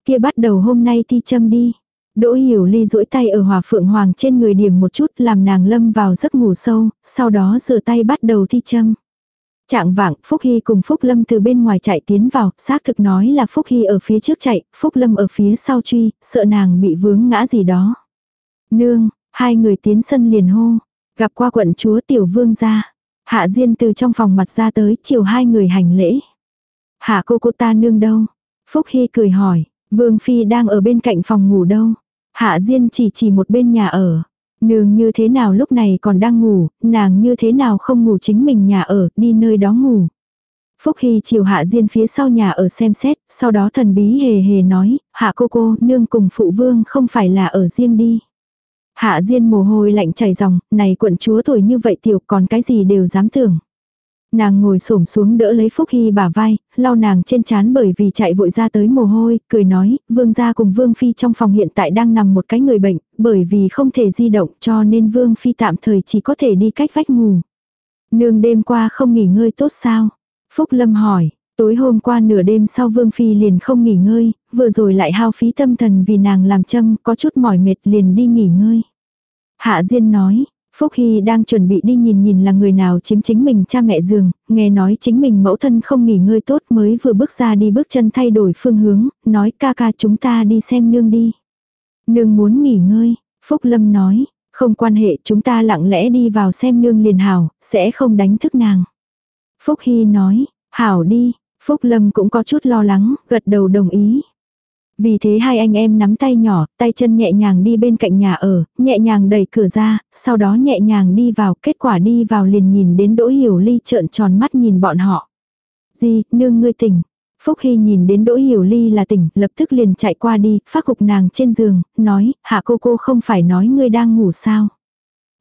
Kia bắt đầu hôm nay thi châm đi. Đỗ Hiểu Ly duỗi tay ở Hòa Phượng Hoàng trên người điểm một chút làm nàng lâm vào giấc ngủ sâu, sau đó rửa tay bắt đầu thi châm. Trạng vạng, Phúc Hy cùng Phúc Lâm từ bên ngoài chạy tiến vào, xác thực nói là Phúc Hy ở phía trước chạy, Phúc Lâm ở phía sau truy, sợ nàng bị vướng ngã gì đó. Nương, hai người tiến sân liền hô, gặp qua quận chúa tiểu vương ra. Hạ Diên từ trong phòng mặt ra tới, chiều hai người hành lễ. Hạ cô cô ta nương đâu? Phúc Hy cười hỏi, Vương Phi đang ở bên cạnh phòng ngủ đâu? Hạ Diên chỉ chỉ một bên nhà ở. Nương như thế nào lúc này còn đang ngủ, nàng như thế nào không ngủ chính mình nhà ở, đi nơi đó ngủ. Phúc Hy chiều hạ diên phía sau nhà ở xem xét, sau đó thần bí hề hề nói, hạ cô cô, nương cùng phụ vương không phải là ở riêng đi. Hạ diên mồ hôi lạnh chảy ròng, này quận chúa tuổi như vậy tiểu còn cái gì đều dám tưởng. Nàng ngồi xổm xuống đỡ lấy Phúc Hy bả vai, lau nàng trên chán bởi vì chạy vội ra tới mồ hôi, cười nói, vương gia cùng vương phi trong phòng hiện tại đang nằm một cái người bệnh, bởi vì không thể di động cho nên vương phi tạm thời chỉ có thể đi cách vách ngủ. Nương đêm qua không nghỉ ngơi tốt sao? Phúc Lâm hỏi, tối hôm qua nửa đêm sau vương phi liền không nghỉ ngơi, vừa rồi lại hao phí tâm thần vì nàng làm châm, có chút mỏi mệt liền đi nghỉ ngơi. Hạ Diên nói, Phúc Hy đang chuẩn bị đi nhìn nhìn là người nào chiếm chính mình cha mẹ giường, nghe nói chính mình mẫu thân không nghỉ ngơi tốt mới vừa bước ra đi bước chân thay đổi phương hướng, nói ca ca chúng ta đi xem nương đi. Nương muốn nghỉ ngơi, Phúc Lâm nói, không quan hệ chúng ta lặng lẽ đi vào xem nương liền hảo, sẽ không đánh thức nàng. Phúc Hy nói, hảo đi, Phúc Lâm cũng có chút lo lắng, gật đầu đồng ý. Vì thế hai anh em nắm tay nhỏ, tay chân nhẹ nhàng đi bên cạnh nhà ở, nhẹ nhàng đẩy cửa ra, sau đó nhẹ nhàng đi vào, kết quả đi vào liền nhìn đến Đỗ Hiểu Ly trợn tròn mắt nhìn bọn họ. Di, nương ngươi tỉnh. Phúc Hy nhìn đến Đỗ Hiểu Ly là tỉnh, lập tức liền chạy qua đi, phát gục nàng trên giường, nói, hạ cô cô không phải nói ngươi đang ngủ sao.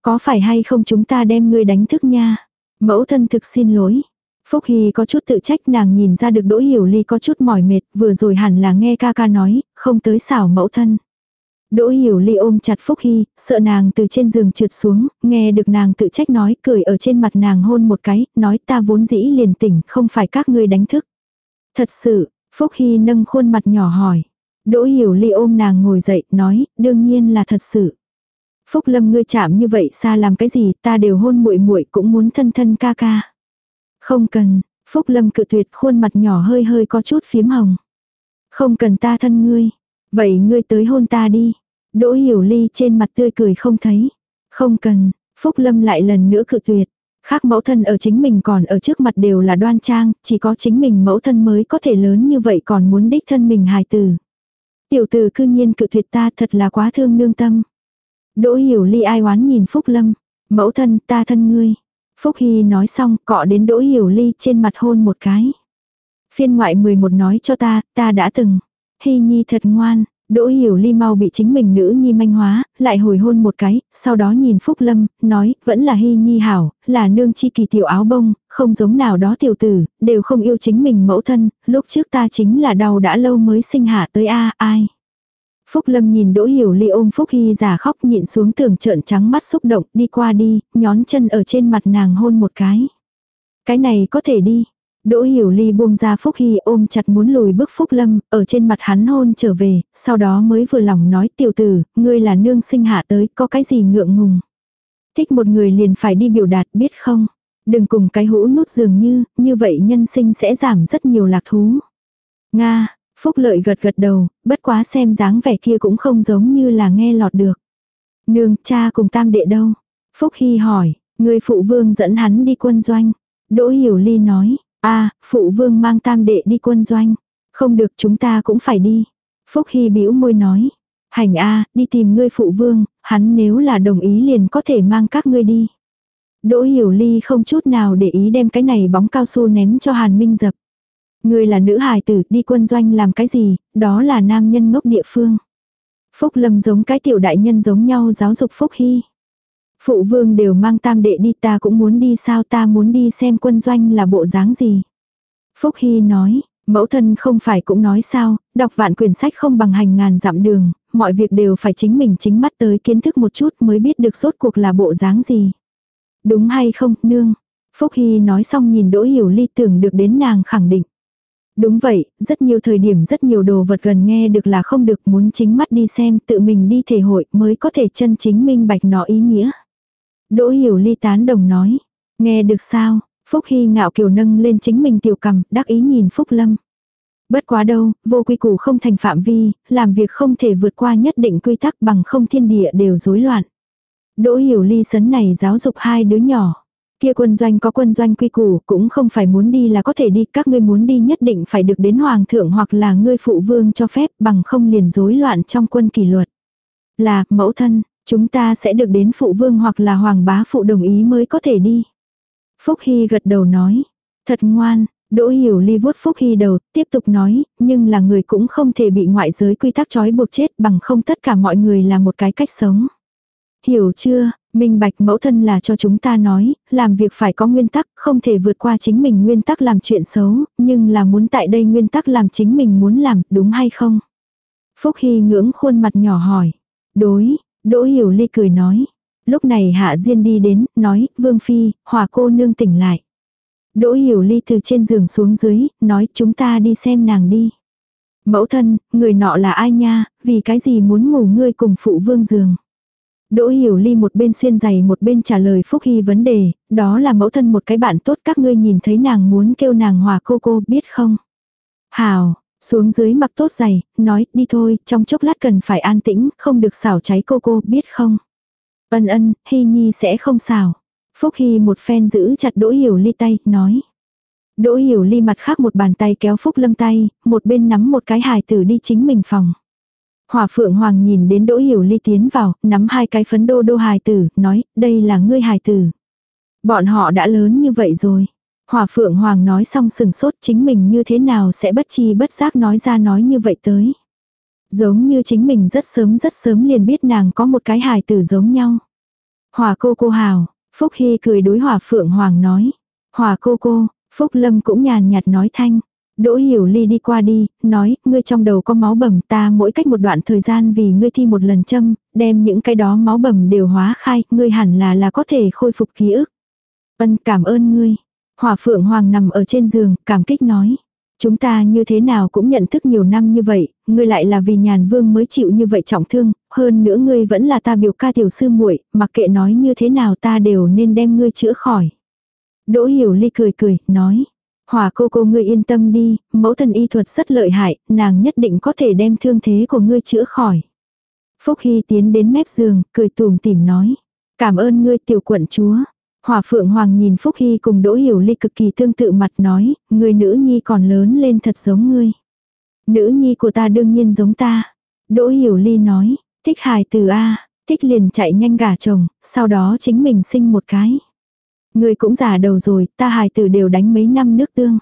Có phải hay không chúng ta đem ngươi đánh thức nha. Mẫu thân thực xin lỗi, Phúc Hy có chút tự trách nàng nhìn ra được Đỗ Hiểu Ly có chút mỏi mệt, vừa rồi hẳn là nghe ca ca nói, không tới xảo mẫu thân. Đỗ Hiểu Ly ôm chặt Phúc Hy, sợ nàng từ trên giường trượt xuống, nghe được nàng tự trách nói, cười ở trên mặt nàng hôn một cái, nói ta vốn dĩ liền tỉnh, không phải các ngươi đánh thức. Thật sự, Phúc Hy nâng khuôn mặt nhỏ hỏi. Đỗ Hiểu Ly ôm nàng ngồi dậy, nói, đương nhiên là thật sự. Phúc Lâm ngươi chạm như vậy xa làm cái gì, ta đều hôn muội muội cũng muốn thân thân ca ca. Không cần, Phúc Lâm cự tuyệt khuôn mặt nhỏ hơi hơi có chút phiếm hồng. Không cần ta thân ngươi. Vậy ngươi tới hôn ta đi. Đỗ hiểu ly trên mặt tươi cười không thấy. Không cần, Phúc Lâm lại lần nữa cự tuyệt. Khác mẫu thân ở chính mình còn ở trước mặt đều là đoan trang, chỉ có chính mình mẫu thân mới có thể lớn như vậy còn muốn đích thân mình hài tử. Tiểu tử cư nhiên cự tuyệt ta thật là quá thương nương tâm. Đỗ hiểu ly ai oán nhìn Phúc Lâm. Mẫu thân ta thân ngươi. Phúc Hy nói xong cọ đến Đỗ Hiểu Ly trên mặt hôn một cái. Phiên ngoại 11 nói cho ta, ta đã từng. Hy Nhi thật ngoan, Đỗ Hiểu Ly mau bị chính mình nữ nhi manh hóa, lại hồi hôn một cái, sau đó nhìn Phúc Lâm, nói, vẫn là Hy Nhi hảo, là nương chi kỳ tiểu áo bông, không giống nào đó tiểu tử, đều không yêu chính mình mẫu thân, lúc trước ta chính là đau đã lâu mới sinh hạ tới a ai. Phúc Lâm nhìn Đỗ Hiểu Ly ôm Phúc Hy giả khóc nhịn xuống tưởng trợn trắng mắt xúc động, đi qua đi, nhón chân ở trên mặt nàng hôn một cái. Cái này có thể đi, Đỗ Hiểu Ly buông ra Phúc Hy ôm chặt muốn lùi bước Phúc Lâm, ở trên mặt hắn hôn trở về, sau đó mới vừa lòng nói tiểu tử, ngươi là nương sinh hạ tới, có cái gì ngượng ngùng. Thích một người liền phải đi biểu đạt biết không. Đừng cùng cái hũ nút dường như, như vậy nhân sinh sẽ giảm rất nhiều lạc thú. Nga, Phúc Lợi gật gật đầu, bất quá xem dáng vẻ kia cũng không giống như là nghe lọt được. Nương, cha cùng tam đệ đâu? Phúc Hy hỏi, người phụ vương dẫn hắn đi quân doanh. Đỗ Hiểu Ly nói, a phụ vương mang tam đệ đi quân doanh. Không được chúng ta cũng phải đi. Phúc Hy bĩu môi nói. Hành a đi tìm ngươi phụ vương, hắn nếu là đồng ý liền có thể mang các ngươi đi. Đỗ Hiểu Ly không chút nào để ý đem cái này bóng cao su ném cho Hàn Minh dập. Ngươi là nữ hài tử, đi quân doanh làm cái gì, đó là nam nhân ngốc địa phương. Phúc Lâm giống cái tiểu đại nhân giống nhau giáo dục Phúc Hy. Phụ vương đều mang tam đệ đi ta cũng muốn đi sao ta muốn đi xem quân doanh là bộ dáng gì. Phúc Hy nói, mẫu thân không phải cũng nói sao, đọc vạn quyển sách không bằng hành ngàn dặm đường, mọi việc đều phải chính mình chính mắt tới kiến thức một chút mới biết được rốt cuộc là bộ dáng gì. Đúng hay không, nương? Phúc Hy nói xong nhìn Đỗ Hiểu Ly tưởng được đến nàng khẳng định. Đúng vậy, rất nhiều thời điểm rất nhiều đồ vật gần nghe được là không được muốn chính mắt đi xem tự mình đi thể hội mới có thể chân chính minh bạch nó ý nghĩa. Đỗ hiểu ly tán đồng nói. Nghe được sao? Phúc Hy ngạo kiều nâng lên chính mình tiểu cầm, đắc ý nhìn Phúc Lâm. Bất quá đâu, vô quy củ không thành phạm vi, làm việc không thể vượt qua nhất định quy tắc bằng không thiên địa đều rối loạn. Đỗ hiểu ly sấn này giáo dục hai đứa nhỏ. Kia quân doanh có quân doanh quy củ, cũng không phải muốn đi là có thể đi, các ngươi muốn đi nhất định phải được đến hoàng thượng hoặc là ngươi phụ vương cho phép, bằng không liền rối loạn trong quân kỷ luật. Là, mẫu thân, Chúng ta sẽ được đến phụ vương hoặc là hoàng bá phụ đồng ý mới có thể đi. Phúc Hy gật đầu nói. Thật ngoan, Đỗ Hiểu Ly vuốt Phúc Hy đầu, tiếp tục nói, nhưng là người cũng không thể bị ngoại giới quy tắc trói buộc chết bằng không tất cả mọi người là một cái cách sống. Hiểu chưa, minh bạch mẫu thân là cho chúng ta nói, làm việc phải có nguyên tắc, không thể vượt qua chính mình nguyên tắc làm chuyện xấu, nhưng là muốn tại đây nguyên tắc làm chính mình muốn làm, đúng hay không? Phúc Hy ngưỡng khuôn mặt nhỏ hỏi. Đối, Đỗ Hiểu Ly cười nói. Lúc này Hạ Diên đi đến, nói, Vương Phi, hòa cô nương tỉnh lại. Đỗ Hiểu Ly từ trên giường xuống dưới, nói chúng ta đi xem nàng đi. Mẫu thân, người nọ là ai nha, vì cái gì muốn ngủ ngươi cùng phụ vương giường. Đỗ Hiểu Ly một bên xuyên giày một bên trả lời Phúc Hy vấn đề, đó là mẫu thân một cái bạn tốt các ngươi nhìn thấy nàng muốn kêu nàng hòa cô cô biết không. Hào, xuống dưới mặc tốt giày, nói, đi thôi, trong chốc lát cần phải an tĩnh, không được xảo cháy cô cô, biết không? Ân ân, Hy Nhi sẽ không xảo. Phúc Hy một phen giữ chặt Đỗ Hiểu Ly tay, nói. Đỗ Hiểu Ly mặt khác một bàn tay kéo Phúc Lâm tay, một bên nắm một cái hài tử đi chính mình phòng. Hòa Phượng Hoàng nhìn đến Đỗ Hiểu Ly tiến vào, nắm hai cái phấn đô đô hài tử, nói, đây là ngươi hài tử. Bọn họ đã lớn như vậy rồi. Hòa Phượng Hoàng nói xong sừng sốt chính mình như thế nào sẽ bất chi bất giác nói ra nói như vậy tới. Giống như chính mình rất sớm rất sớm liền biết nàng có một cái hài tử giống nhau. Hòa cô cô hào, Phúc Hy cười đối Hòa Phượng Hoàng nói. Hòa cô cô, Phúc Lâm cũng nhàn nhạt nói thanh. Đỗ Hiểu Ly đi qua đi, nói, ngươi trong đầu có máu bầm ta mỗi cách một đoạn thời gian vì ngươi thi một lần châm, đem những cái đó máu bầm đều hóa khai, ngươi hẳn là là có thể khôi phục ký ức. Ân cảm ơn ngươi. Hỏa Phượng Hoàng nằm ở trên giường, cảm kích nói. Chúng ta như thế nào cũng nhận thức nhiều năm như vậy, ngươi lại là vì nhàn vương mới chịu như vậy trọng thương, hơn nữa ngươi vẫn là ta biểu ca tiểu sư muội, mặc kệ nói như thế nào ta đều nên đem ngươi chữa khỏi. Đỗ Hiểu Ly cười cười, nói. Hòa cô cô ngươi yên tâm đi, mẫu thân y thuật rất lợi hại, nàng nhất định có thể đem thương thế của ngươi chữa khỏi. Phúc Hy tiến đến mép giường, cười tùm tìm nói. Cảm ơn ngươi tiểu quận chúa. Hòa Phượng Hoàng nhìn Phúc Hy cùng Đỗ Hiểu Ly cực kỳ tương tự mặt nói, người nữ nhi còn lớn lên thật giống ngươi. Nữ nhi của ta đương nhiên giống ta. Đỗ Hiểu Ly nói, thích hài từ A, thích liền chạy nhanh gả chồng, sau đó chính mình sinh một cái. Ngươi cũng già đầu rồi, ta hài tử đều đánh mấy năm nước tương.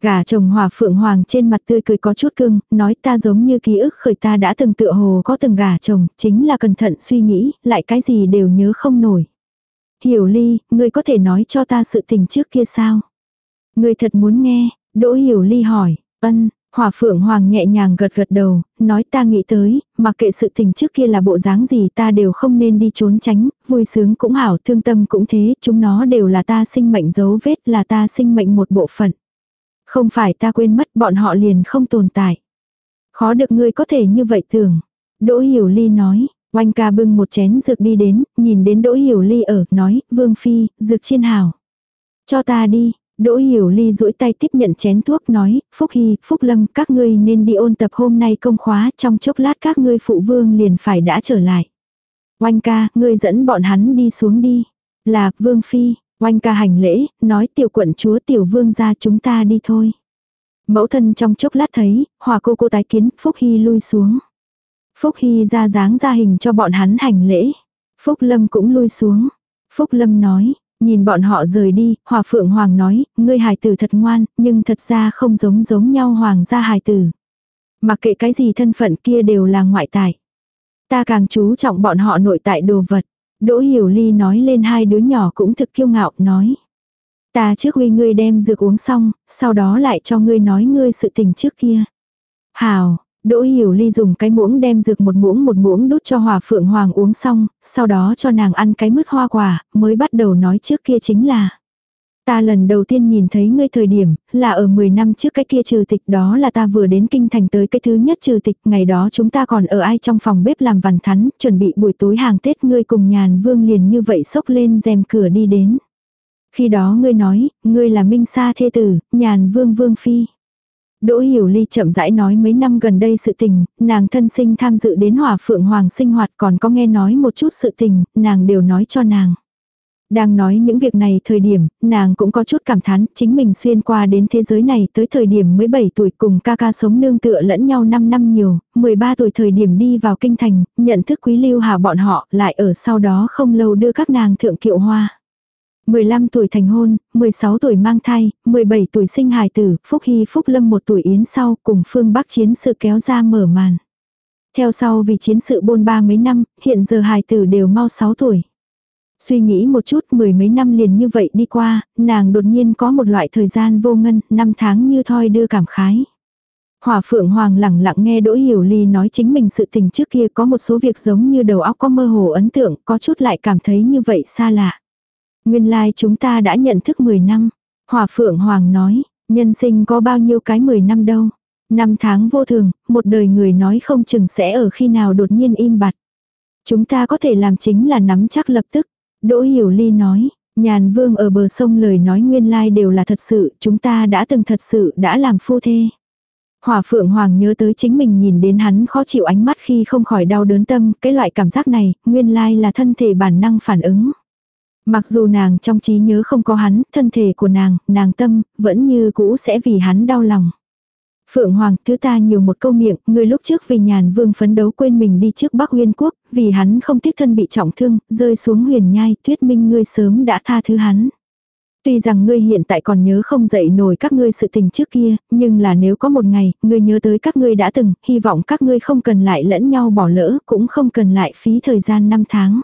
Gà chồng hòa phượng hoàng trên mặt tươi cười có chút cưng, nói ta giống như ký ức khởi ta đã từng tựa hồ có từng gà chồng, chính là cẩn thận suy nghĩ, lại cái gì đều nhớ không nổi. Hiểu ly, ngươi có thể nói cho ta sự tình trước kia sao? Ngươi thật muốn nghe, Đỗ Hiểu ly hỏi, ân, Hòa Phượng Hoàng nhẹ nhàng gật gật đầu, nói ta nghĩ tới, mặc kệ sự tình trước kia là bộ dáng gì ta đều không nên đi trốn tránh, vui sướng cũng hảo, thương tâm cũng thế, chúng nó đều là ta sinh mệnh dấu vết, là ta sinh mệnh một bộ phận. Không phải ta quên mất bọn họ liền không tồn tại. Khó được ngươi có thể như vậy tưởng. Đỗ Hiểu Ly nói, oanh ca bưng một chén dược đi đến, nhìn đến Đỗ Hiểu Ly ở, nói, Vương Phi, dược chiên hảo. Cho ta đi, Đỗ Hiểu Ly duỗi tay tiếp nhận chén thuốc nói, Phúc Hy, Phúc Lâm, các ngươi nên đi ôn tập hôm nay công khóa, trong chốc lát các ngươi phụ vương liền phải đã trở lại. Oanh ca, ngươi dẫn bọn hắn đi xuống đi. Là, Vương Phi, oanh ca hành lễ, nói tiểu quận chúa tiểu vương ra chúng ta đi thôi. Mẫu thân trong chốc lát thấy, hòa cô cô tái kiến, Phúc Hy lui xuống. Phúc Hy ra dáng ra hình cho bọn hắn hành lễ. Phúc Lâm cũng lui xuống. Phúc Lâm nói, Nhìn bọn họ rời đi, Hòa Phượng Hoàng nói, ngươi hài tử thật ngoan, nhưng thật ra không giống giống nhau Hoàng gia hài tử. Mặc kệ cái gì thân phận kia đều là ngoại tại. Ta càng chú trọng bọn họ nội tại đồ vật. Đỗ Hiểu Ly nói lên hai đứa nhỏ cũng thực kiêu ngạo, nói. Ta trước huy ngươi đem dược uống xong, sau đó lại cho ngươi nói ngươi sự tình trước kia. Hào, Đỗ Hiểu Ly dùng cái muỗng đem dược một muỗng một muỗng đút cho Hòa Phượng Hoàng uống xong, sau đó cho nàng ăn cái mứt hoa quả, mới bắt đầu nói trước kia chính là. Ta lần đầu tiên nhìn thấy ngươi thời điểm, là ở 10 năm trước cái kia trừ tịch đó là ta vừa đến kinh thành tới cái thứ nhất trừ tịch, ngày đó chúng ta còn ở ai trong phòng bếp làm vằn thắn, chuẩn bị buổi tối hàng Tết ngươi cùng nhàn vương liền như vậy sốc lên rèm cửa đi đến. Khi đó ngươi nói, ngươi là minh sa thê tử, nhàn vương vương phi. Đỗ Hiểu Ly chậm rãi nói mấy năm gần đây sự tình, nàng thân sinh tham dự đến hỏa phượng hoàng sinh hoạt còn có nghe nói một chút sự tình, nàng đều nói cho nàng. Đang nói những việc này thời điểm, nàng cũng có chút cảm thán, chính mình xuyên qua đến thế giới này tới thời điểm mới 7 tuổi cùng ca ca sống nương tựa lẫn nhau 5 năm nhiều, 13 tuổi thời điểm đi vào kinh thành, nhận thức quý lưu hà bọn họ, lại ở sau đó không lâu đưa các nàng thượng kiệu hoa. 15 tuổi thành hôn, 16 tuổi mang thai, 17 tuổi sinh hài tử, Phúc Hy Phúc Lâm một tuổi yến sau cùng phương Bắc chiến sự kéo ra mở màn. Theo sau vì chiến sự bôn ba mấy năm, hiện giờ hài tử đều mau 6 tuổi. Suy nghĩ một chút mười mấy năm liền như vậy đi qua, nàng đột nhiên có một loại thời gian vô ngân, năm tháng như thoi đưa cảm khái. Hỏa phượng hoàng lẳng lặng nghe Đỗ Hiểu Ly nói chính mình sự tình trước kia có một số việc giống như đầu óc có mơ hồ ấn tượng, có chút lại cảm thấy như vậy xa lạ. Nguyên lai like chúng ta đã nhận thức 10 năm. Hòa Phượng Hoàng nói, nhân sinh có bao nhiêu cái 10 năm đâu. Năm tháng vô thường, một đời người nói không chừng sẽ ở khi nào đột nhiên im bặt. Chúng ta có thể làm chính là nắm chắc lập tức. Đỗ Hiểu Ly nói, nhàn vương ở bờ sông lời nói nguyên lai like đều là thật sự, chúng ta đã từng thật sự đã làm phu thê. Hỏa Phượng Hoàng nhớ tới chính mình nhìn đến hắn khó chịu ánh mắt khi không khỏi đau đớn tâm, cái loại cảm giác này, nguyên lai là thân thể bản năng phản ứng. Mặc dù nàng trong trí nhớ không có hắn, thân thể của nàng, nàng tâm, vẫn như cũ sẽ vì hắn đau lòng. Phượng Hoàng, thứ ta nhiều một câu miệng, người lúc trước vì nhàn vương phấn đấu quên mình đi trước Bắc uyên Quốc, vì hắn không tiếc thân bị trọng thương, rơi xuống huyền nhai, thuyết minh ngươi sớm đã tha thứ hắn. Tuy rằng ngươi hiện tại còn nhớ không dậy nổi các ngươi sự tình trước kia, nhưng là nếu có một ngày, ngươi nhớ tới các ngươi đã từng, hy vọng các ngươi không cần lại lẫn nhau bỏ lỡ, cũng không cần lại phí thời gian năm tháng.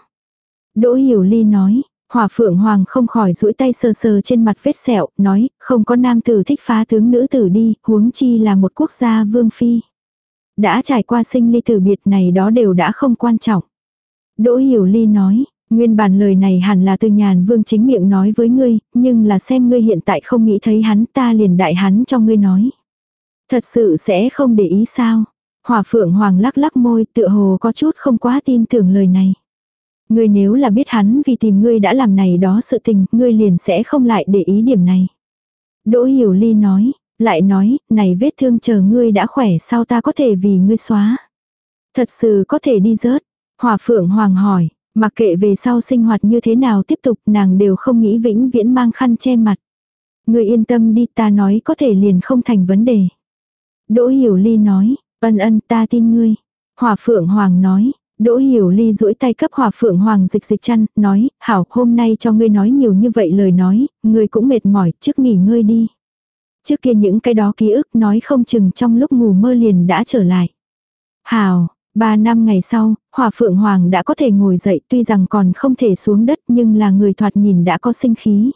Đỗ Hiểu Ly nói, Hỏa phượng hoàng không khỏi duỗi tay sờ sờ trên mặt vết sẹo, nói, không có nam tử thích phá tướng nữ tử đi, huống chi là một quốc gia vương phi. Đã trải qua sinh ly tử biệt này đó đều đã không quan trọng. Đỗ hiểu ly nói, nguyên bản lời này hẳn là từ nhàn vương chính miệng nói với ngươi, nhưng là xem ngươi hiện tại không nghĩ thấy hắn ta liền đại hắn cho ngươi nói. Thật sự sẽ không để ý sao. Hòa phượng hoàng lắc lắc môi tựa hồ có chút không quá tin tưởng lời này. Ngươi nếu là biết hắn vì tìm ngươi đã làm này đó sự tình, ngươi liền sẽ không lại để ý điểm này. Đỗ Hiểu Ly nói, lại nói, này vết thương chờ ngươi đã khỏe sao ta có thể vì ngươi xóa. Thật sự có thể đi rớt. Hòa Phượng Hoàng hỏi, mặc kệ về sau sinh hoạt như thế nào tiếp tục nàng đều không nghĩ vĩnh viễn mang khăn che mặt. Ngươi yên tâm đi ta nói có thể liền không thành vấn đề. Đỗ Hiểu Ly nói, ân ân ta tin ngươi. Hòa Phượng Hoàng nói, Đỗ Hiểu Ly duỗi tay cấp Hỏa Phượng Hoàng dịch dịch chăn, nói, hảo, hôm nay cho ngươi nói nhiều như vậy lời nói, ngươi cũng mệt mỏi, trước nghỉ ngơi đi. Trước kia những cái đó ký ức nói không chừng trong lúc ngủ mơ liền đã trở lại. Hảo, ba năm ngày sau, Hỏa Phượng Hoàng đã có thể ngồi dậy tuy rằng còn không thể xuống đất nhưng là người thoạt nhìn đã có sinh khí.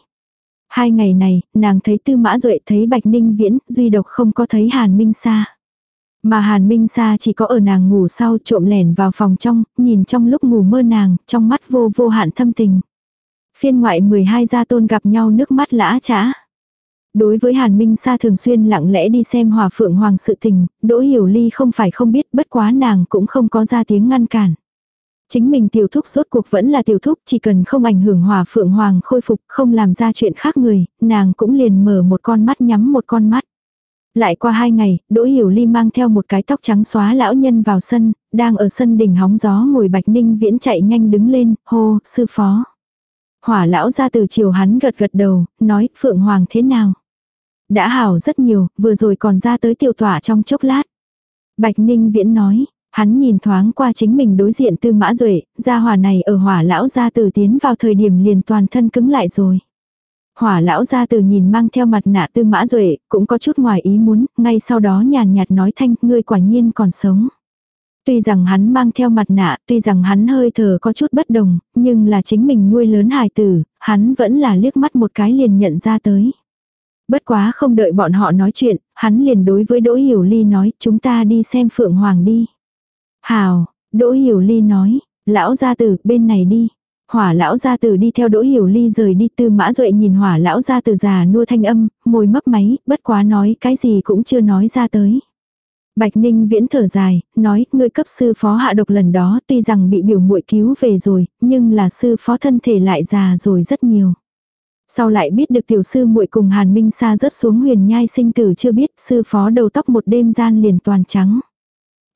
Hai ngày này, nàng thấy Tư Mã Duệ thấy Bạch Ninh Viễn, duy độc không có thấy Hàn Minh xa mà Hàn Minh Sa chỉ có ở nàng ngủ sau trộm lẻn vào phòng trong, nhìn trong lúc ngủ mơ nàng, trong mắt vô vô hạn thâm tình. Phiên ngoại 12 gia tôn gặp nhau nước mắt lã trã. Đối với Hàn Minh Sa thường xuyên lặng lẽ đi xem hòa phượng hoàng sự tình, Đỗ Hiểu Ly không phải không biết bất quá nàng cũng không có ra tiếng ngăn cản. Chính mình tiểu thúc rốt cuộc vẫn là tiểu thúc chỉ cần không ảnh hưởng hòa phượng hoàng khôi phục không làm ra chuyện khác người, nàng cũng liền mở một con mắt nhắm một con mắt. Lại qua hai ngày, Đỗ Hiểu Ly mang theo một cái tóc trắng xóa lão nhân vào sân, đang ở sân đỉnh hóng gió ngồi Bạch Ninh Viễn chạy nhanh đứng lên, hô, sư phó. Hỏa lão ra từ chiều hắn gật gật đầu, nói, Phượng Hoàng thế nào? Đã hảo rất nhiều, vừa rồi còn ra tới tiểu tỏa trong chốc lát. Bạch Ninh Viễn nói, hắn nhìn thoáng qua chính mình đối diện tư mã duệ gia hỏa này ở hỏa lão ra từ tiến vào thời điểm liền toàn thân cứng lại rồi. Hỏa lão gia từ nhìn mang theo mặt nạ tư mã duệ cũng có chút ngoài ý muốn, ngay sau đó nhàn nhạt nói thanh, ngươi quả nhiên còn sống. Tuy rằng hắn mang theo mặt nạ, tuy rằng hắn hơi thở có chút bất đồng, nhưng là chính mình nuôi lớn hài tử, hắn vẫn là liếc mắt một cái liền nhận ra tới. Bất quá không đợi bọn họ nói chuyện, hắn liền đối với Đỗ Hiểu Ly nói, chúng ta đi xem Phượng Hoàng đi. Hào, Đỗ Hiểu Ly nói, lão gia tử bên này đi. Hỏa lão gia tử đi theo Đỗ Hiểu Ly rời đi tư mã duệ nhìn hỏa lão gia tử già nua thanh âm, môi mấp máy, bất quá nói cái gì cũng chưa nói ra tới. Bạch Ninh viễn thở dài, nói, ngươi cấp sư phó hạ độc lần đó tuy rằng bị biểu muội cứu về rồi, nhưng là sư phó thân thể lại già rồi rất nhiều. Sau lại biết được tiểu sư muội cùng Hàn Minh Sa rớt xuống huyền nhai sinh tử chưa biết sư phó đầu tóc một đêm gian liền toàn trắng.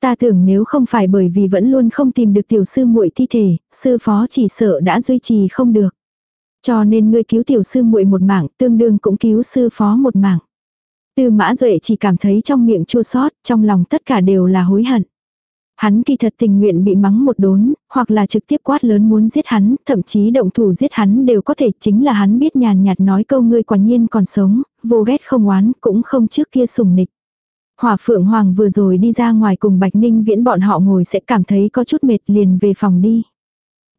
Ta tưởng nếu không phải bởi vì vẫn luôn không tìm được tiểu sư muội thi thể, sư phó chỉ sợ đã duy trì không được. Cho nên ngươi cứu tiểu sư muội một mạng, tương đương cũng cứu sư phó một mạng. Tư mã duệ chỉ cảm thấy trong miệng chua xót trong lòng tất cả đều là hối hận. Hắn kỳ thật tình nguyện bị mắng một đốn, hoặc là trực tiếp quát lớn muốn giết hắn, thậm chí động thủ giết hắn đều có thể chính là hắn biết nhàn nhạt nói câu ngươi quả nhiên còn sống, vô ghét không oán, cũng không trước kia sùng nịch. Hỏa Phượng Hoàng vừa rồi đi ra ngoài cùng Bạch Ninh Viễn bọn họ ngồi sẽ cảm thấy có chút mệt liền về phòng đi.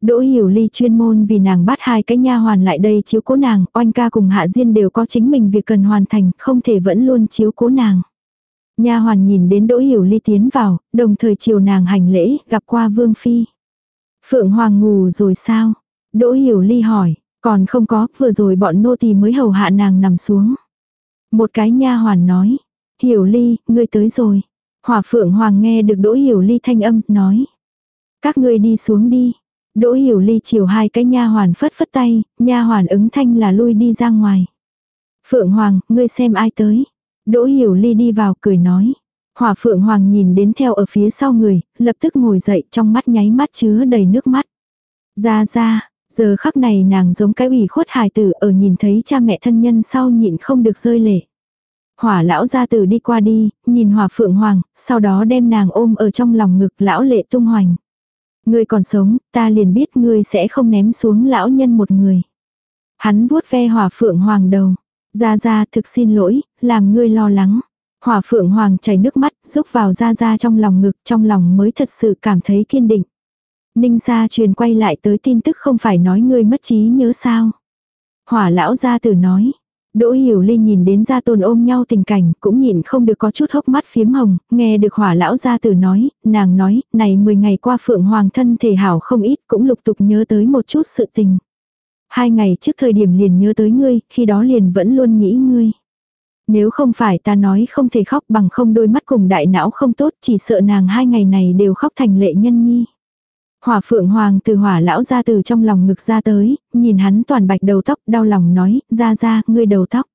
Đỗ Hiểu Ly chuyên môn vì nàng bắt hai cái nha hoàn lại đây chiếu cố nàng, oanh ca cùng Hạ Diên đều có chính mình việc cần hoàn thành, không thể vẫn luôn chiếu cố nàng. Nha hoàn nhìn đến Đỗ Hiểu Ly tiến vào, đồng thời chiều nàng hành lễ, gặp qua Vương Phi. Phượng Hoàng ngủ rồi sao? Đỗ Hiểu Ly hỏi, còn không có, vừa rồi bọn nô tỳ mới hầu hạ nàng nằm xuống. Một cái nha hoàn nói, Hiểu Ly, ngươi tới rồi. Hỏa Phượng Hoàng nghe được Đỗ Hiểu Ly thanh âm, nói. Các ngươi đi xuống đi. Đỗ Hiểu Ly chiều hai cái nha hoàn phất phất tay, nha hoàn ứng thanh là lui đi ra ngoài. Phượng Hoàng, ngươi xem ai tới. Đỗ Hiểu Ly đi vào cười nói. Hỏa Phượng Hoàng nhìn đến theo ở phía sau người, lập tức ngồi dậy trong mắt nháy mắt chứa đầy nước mắt. Ra ra, giờ khắc này nàng giống cái ủy khuất hài tử ở nhìn thấy cha mẹ thân nhân sau nhịn không được rơi lệ. Hỏa lão gia tử đi qua đi, nhìn hỏa phượng hoàng, sau đó đem nàng ôm ở trong lòng ngực lão lệ tung hoành. Ngươi còn sống, ta liền biết ngươi sẽ không ném xuống lão nhân một người. Hắn vuốt ve hỏa phượng hoàng đầu. Gia gia thực xin lỗi, làm ngươi lo lắng. Hỏa phượng hoàng chảy nước mắt, rúc vào Gia gia trong lòng ngực, trong lòng mới thật sự cảm thấy kiên định. Ninh sa truyền quay lại tới tin tức không phải nói ngươi mất trí nhớ sao. Hỏa lão gia tử nói, Đỗ Hiểu Ly nhìn đến gia tôn ôm nhau tình cảnh, cũng nhìn không được có chút hốc mắt phiếm hồng, nghe được hỏa lão gia tử nói, nàng nói, này 10 ngày qua Phượng Hoàng thân thể hảo không ít, cũng lục tục nhớ tới một chút sự tình. Hai ngày trước thời điểm liền nhớ tới ngươi, khi đó liền vẫn luôn nghĩ ngươi. Nếu không phải ta nói không thể khóc bằng không đôi mắt cùng đại não không tốt, chỉ sợ nàng hai ngày này đều khóc thành lệ nhân nhi. Hỏa phượng hoàng từ hỏa lão ra từ trong lòng ngực ra tới, nhìn hắn toàn bạch đầu tóc, đau lòng nói, ra ra, ngươi đầu tóc.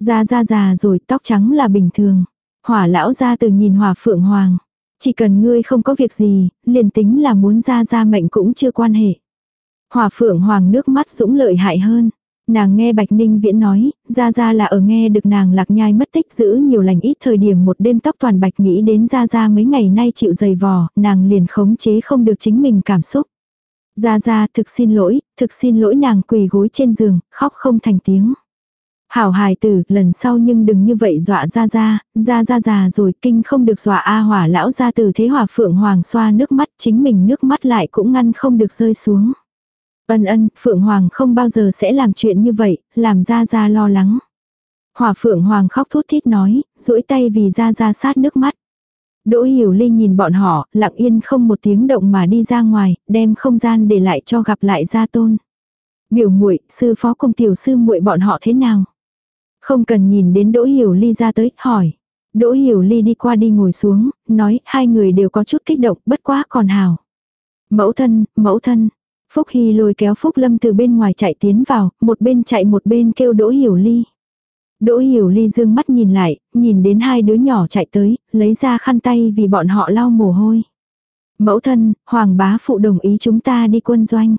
Ra ra già rồi, tóc trắng là bình thường. Hỏa lão ra từ nhìn hỏa phượng hoàng. Chỉ cần ngươi không có việc gì, liền tính là muốn ra ra mệnh cũng chưa quan hệ. Hỏa phượng hoàng nước mắt dũng lợi hại hơn. Nàng nghe Bạch Ninh Viễn nói, Gia Gia là ở nghe được nàng lạc nhai mất tích giữ nhiều lành ít thời điểm một đêm tóc toàn bạch nghĩ đến Gia Gia mấy ngày nay chịu dày vò, nàng liền khống chế không được chính mình cảm xúc. Gia Gia thực xin lỗi, thực xin lỗi nàng quỳ gối trên giường, khóc không thành tiếng. Hảo hài tử, lần sau nhưng đừng như vậy dọa Gia Gia, Gia Gia già rồi kinh không được dọa A hỏa lão ra từ thế hỏa phượng hoàng xoa nước mắt chính mình nước mắt lại cũng ngăn không được rơi xuống. Ân ân, Phượng Hoàng không bao giờ sẽ làm chuyện như vậy, làm Gia Gia lo lắng. Hỏa Phượng Hoàng khóc thút thít nói, duỗi tay vì Gia Gia sát nước mắt. Đỗ Hiểu Ly nhìn bọn họ, lặng yên không một tiếng động mà đi ra ngoài, đem không gian để lại cho gặp lại Gia Tôn. Biểu muội, sư phó cùng tiểu sư muội bọn họ thế nào? Không cần nhìn đến Đỗ Hiểu Ly ra tới, hỏi. Đỗ Hiểu Ly đi qua đi ngồi xuống, nói hai người đều có chút kích động, bất quá còn hào. Mẫu thân, mẫu thân, Phúc Hy lôi kéo Phúc Lâm từ bên ngoài chạy tiến vào, một bên chạy một bên kêu Đỗ Hiểu Ly. Đỗ Hiểu Ly dương mắt nhìn lại, nhìn đến hai đứa nhỏ chạy tới, lấy ra khăn tay vì bọn họ lau mồ hôi. Mẫu thân, Hoàng bá phụ đồng ý chúng ta đi quân doanh.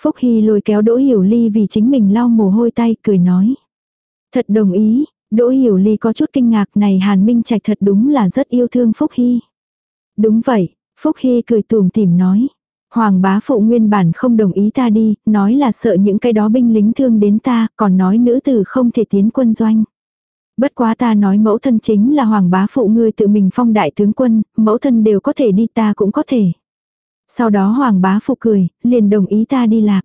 Phúc Hy lôi kéo Đỗ Hiểu Ly vì chính mình lau mồ hôi tay, cười nói. Thật đồng ý, Đỗ Hiểu Ly có chút kinh ngạc này Hàn Minh Trạch thật đúng là rất yêu thương Phúc Hy. Đúng vậy, Phúc Hy cười tùm tìm nói. Hoàng bá phụ nguyên bản không đồng ý ta đi, nói là sợ những cái đó binh lính thương đến ta, còn nói nữ tử không thể tiến quân doanh. Bất quá ta nói mẫu thân chính là hoàng bá phụ ngươi tự mình phong đại tướng quân, mẫu thân đều có thể đi ta cũng có thể. Sau đó hoàng bá phụ cười, liền đồng ý ta đi lạc.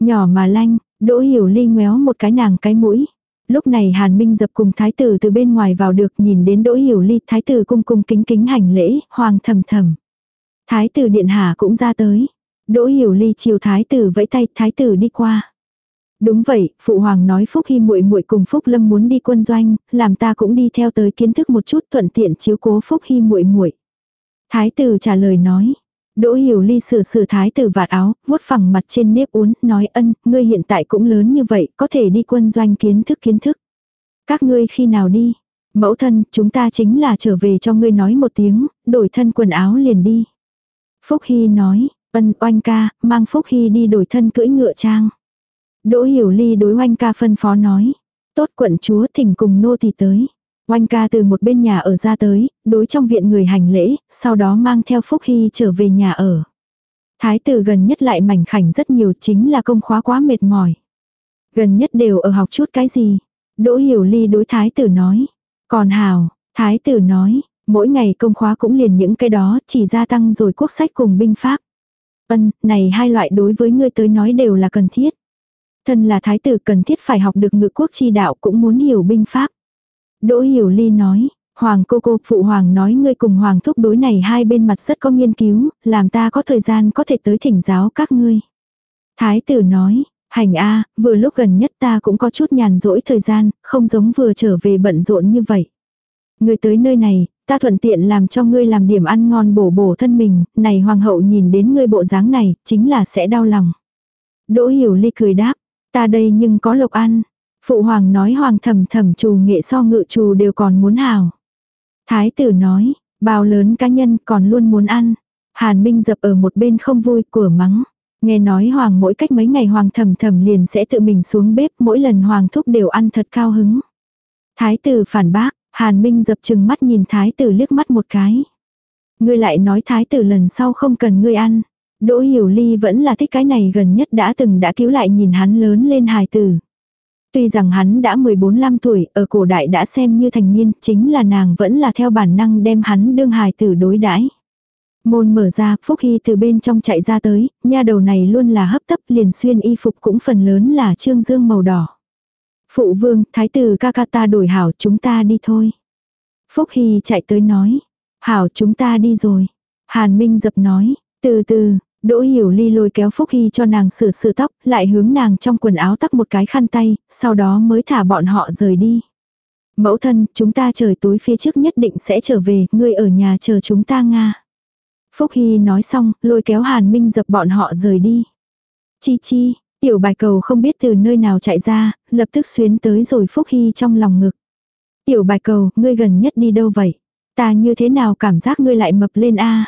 Nhỏ mà lanh, đỗ hiểu ly ngoéo một cái nàng cái mũi. Lúc này Hàn Minh dập cùng thái tử từ bên ngoài vào được nhìn đến đỗ hiểu ly thái tử cung cung kính kính hành lễ, hoàng thầm thầm. Thái tử điện hạ cũng ra tới. Đỗ hiểu ly chiều thái tử vẫy tay, thái tử đi qua. Đúng vậy, phụ hoàng nói Phúc Hy muội muội cùng Phúc Lâm muốn đi quân doanh, làm ta cũng đi theo tới kiến thức một chút thuận tiện chiếu cố Phúc Hy muội muội. Thái tử trả lời nói. Đỗ Hiểu Ly sửa sửa thái tử vạt áo, vuốt phẳng mặt trên nếp uốn, nói ân, ngươi hiện tại cũng lớn như vậy, có thể đi quân doanh kiến thức kiến thức. Các ngươi khi nào đi? Mẫu thân, chúng ta chính là trở về cho ngươi nói một tiếng, đổi thân quần áo liền đi. Phúc Hy nói, ân oanh ca, mang Phúc Hy đi đổi thân cưỡi ngựa trang. Đỗ Hiểu Ly đối oanh ca phân phó nói. Tốt quận chúa thỉnh cùng nô tỳ tới. Oanh ca từ một bên nhà ở ra tới, đối trong viện người hành lễ, sau đó mang theo Phúc Hy trở về nhà ở. Thái tử gần nhất lại mảnh khảnh rất nhiều chính là công khóa quá mệt mỏi. Gần nhất đều ở học chút cái gì. Đỗ Hiểu Ly đối thái tử nói. Còn hào, thái tử nói, Mỗi ngày công khóa cũng liền những cái đó, chỉ gia tăng rồi quốc sách cùng binh pháp. Ân, này hai loại đối với ngươi tới nói đều là cần thiết. Thân là thái tử cần thiết phải học được ngự quốc chi đạo cũng muốn hiểu binh pháp. Đỗ Hiểu Ly nói, Hoàng cô cô phụ hoàng nói ngươi cùng hoàng thúc đối này hai bên mặt rất có nghiên cứu, làm ta có thời gian có thể tới thỉnh giáo các ngươi. Thái tử nói, hành a, vừa lúc gần nhất ta cũng có chút nhàn rỗi thời gian, không giống vừa trở về bận rộn như vậy. Ngươi tới nơi này, Ta thuận tiện làm cho ngươi làm điểm ăn ngon bổ bổ thân mình, này hoàng hậu nhìn đến ngươi bộ dáng này, chính là sẽ đau lòng. Đỗ hiểu ly cười đáp, ta đây nhưng có lộc ăn. Phụ hoàng nói hoàng thầm thầm trù nghệ so ngự trù đều còn muốn hào. Thái tử nói, bao lớn cá nhân còn luôn muốn ăn. Hàn Minh dập ở một bên không vui của mắng. Nghe nói hoàng mỗi cách mấy ngày hoàng thầm thầm liền sẽ tự mình xuống bếp mỗi lần hoàng thúc đều ăn thật cao hứng. Thái tử phản bác, Hàn Minh dập chừng mắt nhìn thái tử liếc mắt một cái. Ngươi lại nói thái tử lần sau không cần ngươi ăn. Đỗ Hiểu Ly vẫn là thích cái này gần nhất đã từng đã cứu lại nhìn hắn lớn lên hài tử. Tuy rằng hắn đã 14-15 tuổi, ở cổ đại đã xem như thành niên, chính là nàng vẫn là theo bản năng đem hắn đương hài tử đối đãi. Môn mở ra, Phúc Hy từ bên trong chạy ra tới, nha đầu này luôn là hấp tấp liền xuyên y phục cũng phần lớn là trương dương màu đỏ. Phụ vương, thái tử ca ca ta đổi hảo chúng ta đi thôi. Phúc Hy chạy tới nói. Hảo chúng ta đi rồi. Hàn Minh dập nói. Từ từ, Đỗ Hiểu Ly lôi kéo Phúc Hy cho nàng sửa sửa tóc, lại hướng nàng trong quần áo tắc một cái khăn tay, sau đó mới thả bọn họ rời đi. Mẫu thân, chúng ta trời tối phía trước nhất định sẽ trở về, ngươi ở nhà chờ chúng ta Nga. Phúc Hy nói xong, lôi kéo Hàn Minh dập bọn họ rời đi. Chi chi, Tiểu bài cầu không biết từ nơi nào chạy ra, lập tức xuyến tới rồi Phúc Hy trong lòng ngực. Tiểu bài cầu, ngươi gần nhất đi đâu vậy? Ta như thế nào cảm giác ngươi lại mập lên a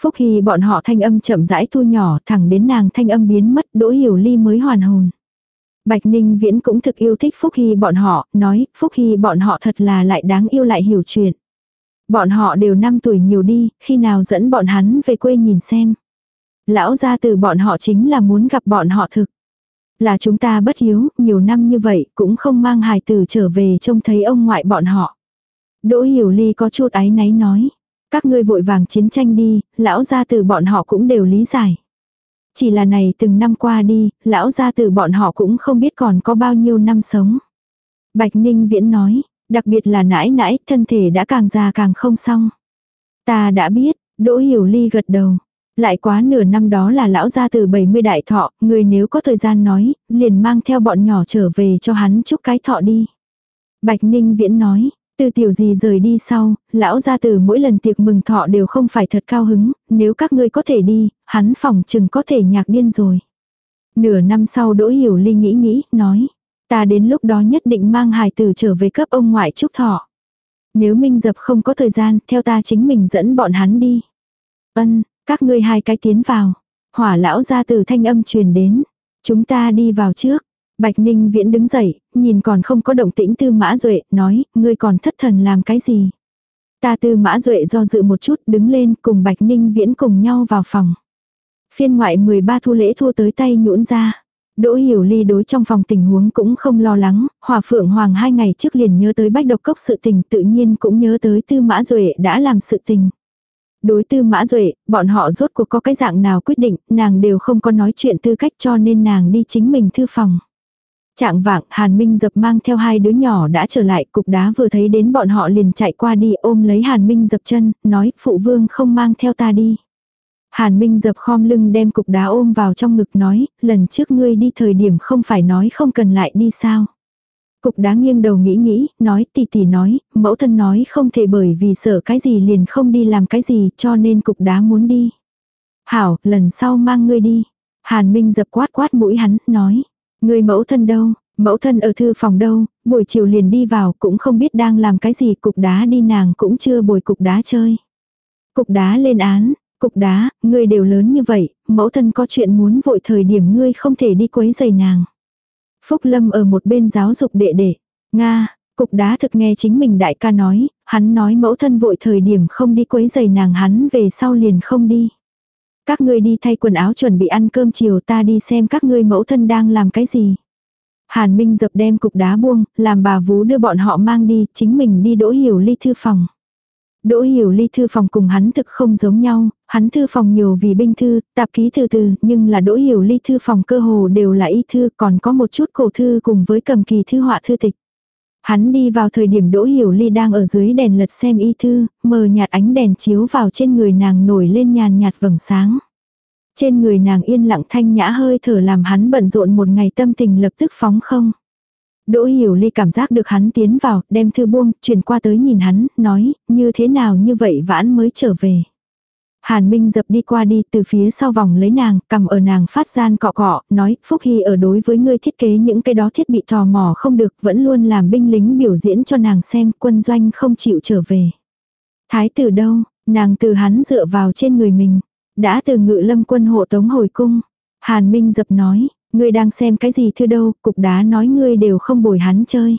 Phúc Hy bọn họ thanh âm chậm rãi thu nhỏ thẳng đến nàng thanh âm biến mất đỗ hiểu ly mới hoàn hồn. Bạch Ninh Viễn cũng thực yêu thích Phúc Hy bọn họ, nói Phúc Hy bọn họ thật là lại đáng yêu lại hiểu chuyện. Bọn họ đều 5 tuổi nhiều đi, khi nào dẫn bọn hắn về quê nhìn xem. Lão gia từ bọn họ chính là muốn gặp bọn họ thực. Là chúng ta bất hiếu, nhiều năm như vậy cũng không mang hài tử trở về trông thấy ông ngoại bọn họ. Đỗ Hiểu Ly có chút áy náy nói. Các ngươi vội vàng chiến tranh đi, lão gia từ bọn họ cũng đều lý giải. Chỉ là này từng năm qua đi, lão gia từ bọn họ cũng không biết còn có bao nhiêu năm sống. Bạch Ninh Viễn nói, đặc biệt là nãi nãi, thân thể đã càng già càng không xong. Ta đã biết, Đỗ Hiểu Ly gật đầu. Lại quá nửa năm đó là lão gia từ 70 đại thọ, người nếu có thời gian nói, liền mang theo bọn nhỏ trở về cho hắn chúc cái thọ đi. Bạch Ninh Viễn nói, từ tiểu gì rời đi sau, lão gia từ mỗi lần tiệc mừng thọ đều không phải thật cao hứng, nếu các ngươi có thể đi, hắn phòng chừng có thể nhạc điên rồi. Nửa năm sau Đỗ Hiểu Ly nghĩ nghĩ, nói, ta đến lúc đó nhất định mang hài tử trở về cấp ông ngoại chúc thọ. Nếu Minh Dập không có thời gian, theo ta chính mình dẫn bọn hắn đi. Ân, các ngươi hai cái tiến vào. Hỏa lão ra từ thanh âm truyền đến. Chúng ta đi vào trước. Bạch Ninh Viễn đứng dậy, nhìn còn không có động tĩnh Tư Mã Duệ, nói, ngươi còn thất thần làm cái gì? Ta Tư Mã Duệ do dự một chút, đứng lên, cùng Bạch Ninh Viễn cùng nhau vào phòng. Phiên ngoại 13 thu lễ thu tới tay nhũn ra. Đỗ Hiểu Ly đối trong phòng tình huống cũng không lo lắng, Hòa Phượng Hoàng hai ngày trước liền nhớ tới bách độc cốc sự tình tự nhiên cũng nhớ tới Tư Mã Duệ đã làm sự tình. Đối tư mã duệ, bọn họ rốt cuộc có cái dạng nào quyết định, nàng đều không có nói chuyện tư cách cho nên nàng đi chính mình thư phòng. Trạng vạng, Hàn Minh dập mang theo hai đứa nhỏ đã trở lại, cục đá vừa thấy đến bọn họ liền chạy qua đi ôm lấy Hàn Minh dập chân, nói, phụ vương không mang theo ta đi. Hàn Minh dập khom lưng đem cục đá ôm vào trong ngực nói, lần trước ngươi đi thời điểm không phải nói không cần lại đi sao. Cục đá nghiêng đầu nghĩ nghĩ, nói tỷ tỷ nói, mẫu thân nói không thể bởi vì sợ cái gì liền không đi làm cái gì cho nên cục đá muốn đi. Hảo, lần sau mang ngươi đi. Hàn Minh dập quát quát mũi hắn, nói. Ngươi mẫu thân đâu, mẫu thân ở thư phòng đâu, buổi chiều liền đi vào cũng không biết đang làm cái gì cục đá đi nàng cũng chưa bồi cục đá chơi. Cục đá lên án, cục đá, ngươi đều lớn như vậy, mẫu thân có chuyện muốn vội thời điểm ngươi không thể đi quấy giày nàng. Phúc Lâm ở một bên giáo dục đệ đệ. Nga, cục đá thực nghe chính mình đại ca nói, hắn nói mẫu thân vội thời điểm không đi quấy giày nàng hắn về sau liền không đi. Các ngươi đi thay quần áo chuẩn bị ăn cơm chiều ta đi xem các ngươi mẫu thân đang làm cái gì. Hàn Minh dập đem cục đá buông, làm bà vú đưa bọn họ mang đi, chính mình đi đỗ hiểu ly thư phòng. Đỗ hiểu ly thư phòng cùng hắn thực không giống nhau, hắn thư phòng nhiều vì binh thư, tạp ký từ từ, nhưng là đỗ hiểu ly thư phòng cơ hồ đều là y thư, còn có một chút cổ thư cùng với cầm kỳ thư họa thư tịch. Hắn đi vào thời điểm đỗ hiểu ly đang ở dưới đèn lật xem y thư, mờ nhạt ánh đèn chiếu vào trên người nàng nổi lên nhàn nhạt vầng sáng. Trên người nàng yên lặng thanh nhã hơi thở làm hắn bận rộn một ngày tâm tình lập tức phóng không. Đỗ Hiểu Ly cảm giác được hắn tiến vào, đem thư buông, chuyển qua tới nhìn hắn, nói, như thế nào như vậy vãn mới trở về. Hàn Minh dập đi qua đi từ phía sau vòng lấy nàng, cầm ở nàng phát gian cọ cọ, nói, Phúc Hy ở đối với ngươi thiết kế những cái đó thiết bị tò mò không được, vẫn luôn làm binh lính biểu diễn cho nàng xem, quân doanh không chịu trở về. Thái tử đâu, nàng từ hắn dựa vào trên người mình, đã từ ngự lâm quân hộ tống hồi cung. Hàn Minh dập nói, Ngươi đang xem cái gì thưa đâu, cục đá nói ngươi đều không bồi hắn chơi.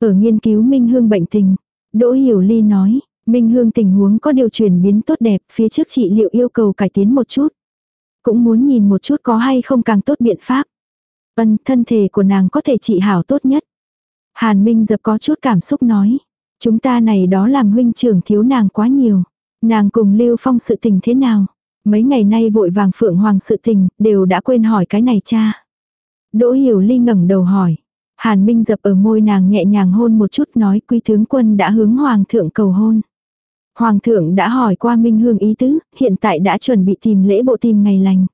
Ở nghiên cứu Minh Hương bệnh tình, Đỗ Hiểu Ly nói, Minh Hương tình huống có điều chuyển biến tốt đẹp, phía trước trị liệu yêu cầu cải tiến một chút. Cũng muốn nhìn một chút có hay không càng tốt biện pháp. Ân, thân thể của nàng có thể trị hảo tốt nhất. Hàn Minh dập có chút cảm xúc nói. Chúng ta này đó làm huynh trưởng thiếu nàng quá nhiều. Nàng cùng Lưu Phong sự tình thế nào? Mấy ngày nay vội vàng phượng hoàng sự tình, đều đã quên hỏi cái này cha. Đỗ hiểu ly ngẩng đầu hỏi. Hàn Minh dập ở môi nàng nhẹ nhàng hôn một chút nói quý tướng quân đã hướng hoàng thượng cầu hôn. Hoàng thượng đã hỏi qua Minh Hương ý tứ, hiện tại đã chuẩn bị tìm lễ bộ tìm ngày lành.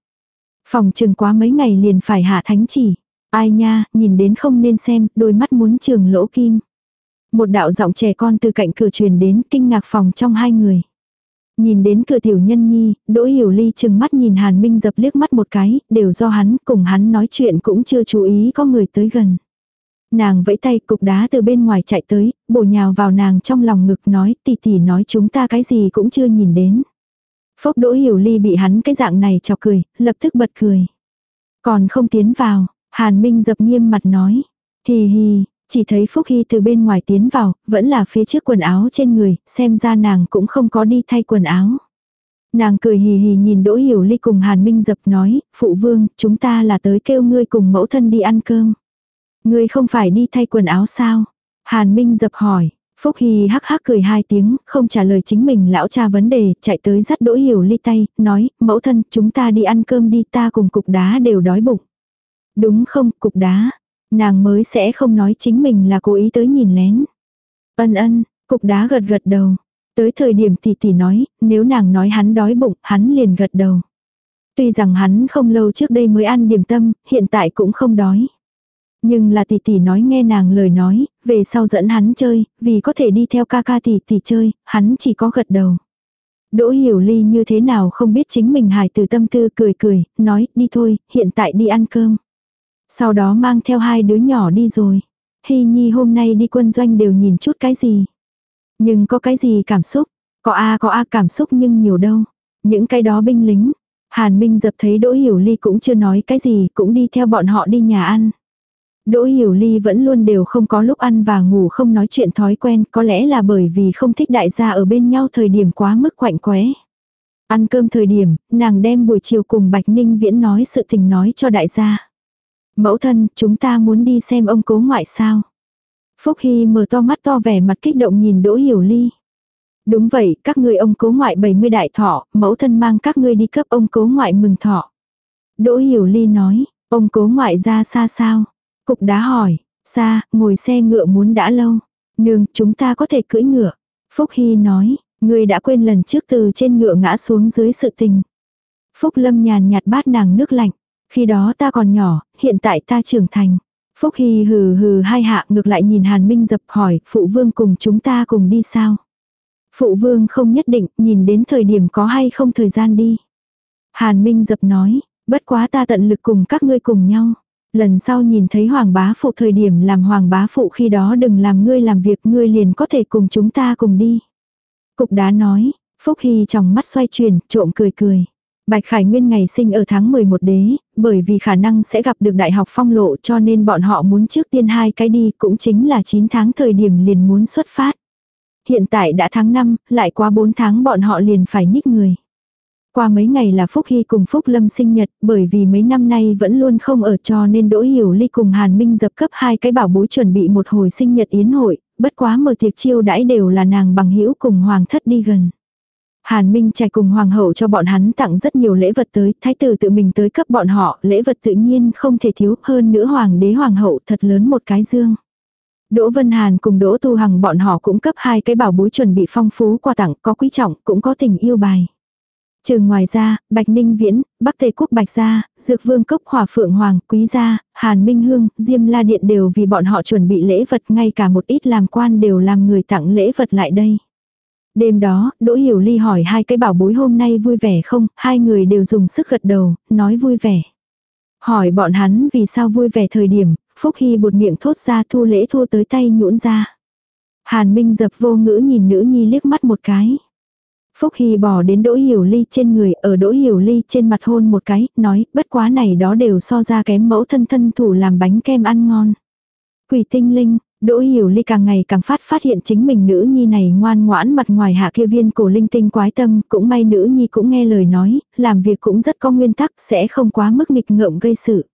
Phòng trừng quá mấy ngày liền phải hạ thánh chỉ. Ai nha, nhìn đến không nên xem, đôi mắt muốn trường lỗ kim. Một đạo giọng trẻ con từ cạnh cửa truyền đến kinh ngạc phòng trong hai người. Nhìn đến cửa tiểu nhân nhi, Đỗ Hiểu Ly chừng mắt nhìn Hàn Minh dập liếc mắt một cái, đều do hắn, cùng hắn nói chuyện cũng chưa chú ý có người tới gần. Nàng vẫy tay cục đá từ bên ngoài chạy tới, bổ nhào vào nàng trong lòng ngực nói tỷ tỷ nói chúng ta cái gì cũng chưa nhìn đến. Phốc Đỗ Hiểu Ly bị hắn cái dạng này cho cười, lập tức bật cười. Còn không tiến vào, Hàn Minh dập nghiêm mặt nói. Hì hì, chỉ thấy Phúc Hy từ bên ngoài tiến vào, vẫn là phía trước quần áo trên người, xem ra nàng cũng không có đi thay quần áo. Nàng cười hì hì nhìn Đỗ Hiểu Ly cùng Hàn Minh dập nói, Phụ Vương, chúng ta là tới kêu ngươi cùng mẫu thân đi ăn cơm. Ngươi không phải đi thay quần áo sao? Hàn Minh dập hỏi, Phúc Hy hắc hắc cười hai tiếng, không trả lời chính mình lão cha vấn đề, chạy tới dắt Đỗ Hiểu Ly tay, nói, mẫu thân, chúng ta đi ăn cơm đi, ta cùng cục đá đều đói bụng. Đúng không, cục đá. Nàng mới sẽ không nói chính mình là cố ý tới nhìn lén. Ân ân, cục đá gật gật đầu. Tới thời điểm tỷ tỷ nói, nếu nàng nói hắn đói bụng, hắn liền gật đầu. Tuy rằng hắn không lâu trước đây mới ăn điểm tâm, hiện tại cũng không đói. Nhưng là tỷ tỷ nói nghe nàng lời nói, về sau dẫn hắn chơi, vì có thể đi theo ca ca tỷ tỷ chơi, hắn chỉ có gật đầu. Đỗ hiểu ly như thế nào không biết chính mình hài từ tâm tư cười cười, nói đi thôi, hiện tại đi ăn cơm. Sau đó mang theo hai đứa nhỏ đi rồi. Hy nhi hôm nay đi quân doanh đều nhìn chút cái gì. Nhưng có cái gì cảm xúc. Có a có a cảm xúc nhưng nhiều đâu. Những cái đó binh lính. Hàn Minh dập thấy Đỗ Hiểu Ly cũng chưa nói cái gì, cũng đi theo bọn họ đi nhà ăn. Đỗ Hiểu Ly vẫn luôn đều không có lúc ăn và ngủ không nói chuyện thói quen, có lẽ là bởi vì không thích đại gia ở bên nhau thời điểm quá mức quạnh quẽ. Ăn cơm thời điểm, nàng đem buổi chiều cùng Bạch Ninh Viễn nói sự tình nói cho đại gia. Mẫu thân, chúng ta muốn đi xem ông cố ngoại sao. Phúc Hy mở to mắt to vẻ mặt kích động nhìn Đỗ Hiểu Ly. Đúng vậy, các ngươi ông cố ngoại 70 đại thọ, mẫu thân mang các ngươi đi cấp ông cố ngoại mừng thọ. Đỗ Hiểu Ly nói, ông cố ngoại ra xa sao? Cục đá hỏi, xa, ngồi xe ngựa muốn đã lâu. Nương, chúng ta có thể cưỡi ngựa. Phúc Hy nói, ngươi đã quên lần trước từ trên ngựa ngã xuống dưới sự tình. Phúc Lâm nhàn nhạt bát nàng nước lạnh. Khi đó ta còn nhỏ, hiện tại ta trưởng thành. Phúc Hy hừ hừ hai hạ ngược lại nhìn Hàn Minh dập hỏi, phụ vương cùng chúng ta cùng đi sao? Phụ vương không nhất định, nhìn đến thời điểm có hay không thời gian đi. Hàn Minh dập nói, bất quá ta tận lực cùng các ngươi cùng nhau. Lần sau nhìn thấy hoàng bá phụ thời điểm làm hoàng bá phụ khi đó đừng làm ngươi làm việc ngươi liền có thể cùng chúng ta cùng đi. Cục đá nói, Phúc Hy trong mắt xoay chuyển, trộm cười cười. Bạch Khải Nguyên ngày sinh ở tháng 11 đế, bởi vì khả năng sẽ gặp được đại học phong lộ cho nên bọn họ muốn trước tiên hai cái đi cũng chính là 9 tháng thời điểm liền muốn xuất phát. Hiện tại đã tháng 5, lại qua 4 tháng bọn họ liền phải nhích người. Qua mấy ngày là Phúc Hy cùng Phúc Lâm sinh nhật, bởi vì mấy năm nay vẫn luôn không ở cho nên Đỗ Hiểu Ly cùng Hàn Minh dập cấp hai cái bảo bối chuẩn bị một hồi sinh nhật yến hội, bất quá mở tiệc chiêu đãi đều là nàng bằng hữu cùng hoàng thất đi gần. Hàn Minh Trạch cùng hoàng hậu cho bọn hắn tặng rất nhiều lễ vật tới, thái tử tự mình tới cấp bọn họ, lễ vật tự nhiên không thể thiếu, hơn nữa hoàng đế hoàng hậu thật lớn một cái dương. Đỗ Vân Hàn cùng Đỗ Tu Hằng bọn họ cũng cấp hai cái bảo bối chuẩn bị phong phú quà tặng, có quý trọng, cũng có tình yêu bài. Trừ ngoài ra, Bạch Ninh Viễn, Bắc Tề Quốc Bạch Gia, Dược Vương Cốc Hỏa Phượng Hoàng, Quý Gia, Hàn Minh Hương, Diêm La Điện đều vì bọn họ chuẩn bị lễ vật ngay cả một ít làm quan đều làm người tặng lễ vật lại đây. Đêm đó, Đỗ Hiểu Ly hỏi hai cái bảo bối hôm nay vui vẻ không, hai người đều dùng sức gật đầu, nói vui vẻ. Hỏi bọn hắn vì sao vui vẻ thời điểm, Phúc Hy bột miệng thốt ra thu lễ thua tới tay nhũn ra. Hàn Minh dập vô ngữ nhìn nữ nhi liếc mắt một cái. Phúc Hy bỏ đến Đỗ Hiểu Ly trên người, ở Đỗ Hiểu Ly trên mặt hôn một cái, nói, bất quá này đó đều so ra kém mẫu thân thân thủ làm bánh kem ăn ngon. Quỷ tinh linh, Đỗ Hiểu Ly càng ngày càng phát phát hiện chính mình nữ nhi này ngoan ngoãn mặt ngoài hạ kia viên cổ linh tinh quái tâm, cũng may nữ nhi cũng nghe lời nói, làm việc cũng rất có nguyên tắc, sẽ không quá mức nghịch ngợm gây sự.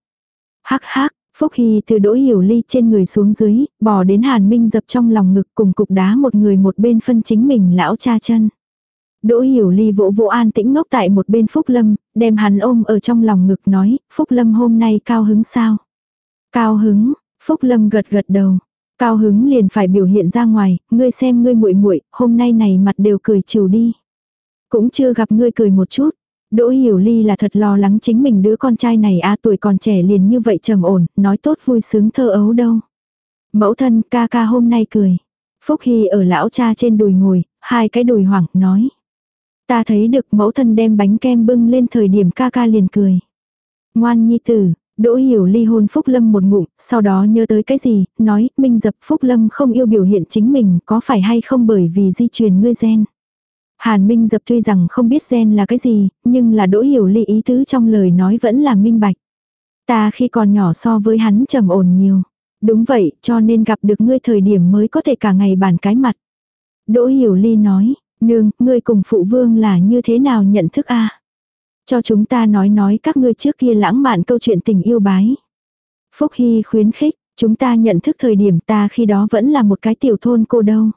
Hắc hắc, Phúc Hy từ Đỗ Hiểu Ly trên người xuống dưới, bò đến Hàn Minh dập trong lòng ngực cùng cục đá một người một bên phân chính mình lão cha chân. Đỗ Hiểu Ly vỗ vỗ an tĩnh ngốc tại một bên Phúc Lâm, đem hắn ôm ở trong lòng ngực nói, Phúc Lâm hôm nay cao hứng sao? Cao hứng, Phúc Lâm gật gật đầu. Cao hứng liền phải biểu hiện ra ngoài, ngươi xem ngươi muội muội, hôm nay này mặt đều cười chiều đi. Cũng chưa gặp ngươi cười một chút. Đỗ Hiểu Ly là thật lo lắng chính mình đứa con trai này a tuổi còn trẻ liền như vậy trầm ổn, nói tốt vui sướng thơ ấu đâu. Mẫu thân ca ca hôm nay cười. Phúc Hy ở lão cha trên đùi ngồi, hai cái đùi hoảng, nói. Ta thấy được mẫu thân đem bánh kem bưng lên thời điểm ca ca liền cười. Ngoan nhi tử, Đỗ hiểu ly hôn Phúc Lâm một ngụm, sau đó nhớ tới cái gì, nói, Minh dập Phúc Lâm không yêu biểu hiện chính mình, có phải hay không bởi vì di truyền ngươi gen. Hàn Minh dập tuy rằng không biết gen là cái gì, nhưng là đỗ hiểu ly ý tứ trong lời nói vẫn là minh bạch. Ta khi còn nhỏ so với hắn trầm ổn nhiều. Đúng vậy, cho nên gặp được ngươi thời điểm mới có thể cả ngày bàn cái mặt. Đỗ Hiểu Ly nói, nương, ngươi cùng phụ vương là như thế nào nhận thức a cho chúng ta nói nói các ngươi trước kia lãng mạn câu chuyện tình yêu bái. Phúc Hy khuyến khích, chúng ta nhận thức thời điểm ta khi đó vẫn là một cái tiểu thôn cô đâu.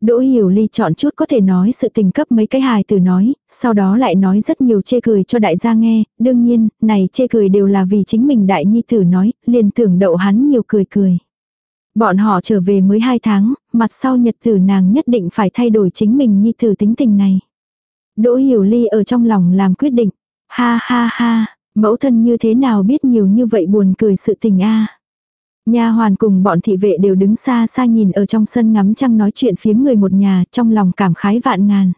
Đỗ Hiểu Ly chọn chút có thể nói sự tình cấp mấy cái hài từ nói, sau đó lại nói rất nhiều chê cười cho đại gia nghe, đương nhiên, này chê cười đều là vì chính mình đại nhi tử nói, liền tưởng đậu hắn nhiều cười cười. Bọn họ trở về mới hai tháng, mặt sau nhật tử nàng nhất định phải thay đổi chính mình nhi tử tính tình này. Đỗ Hiểu Ly ở trong lòng làm quyết định. Ha ha ha, mẫu thân như thế nào biết nhiều như vậy buồn cười sự tình a Nha hoàn cùng bọn thị vệ đều đứng xa xa nhìn ở trong sân ngắm trăng nói chuyện phiếm người một nhà trong lòng cảm khái vạn ngàn.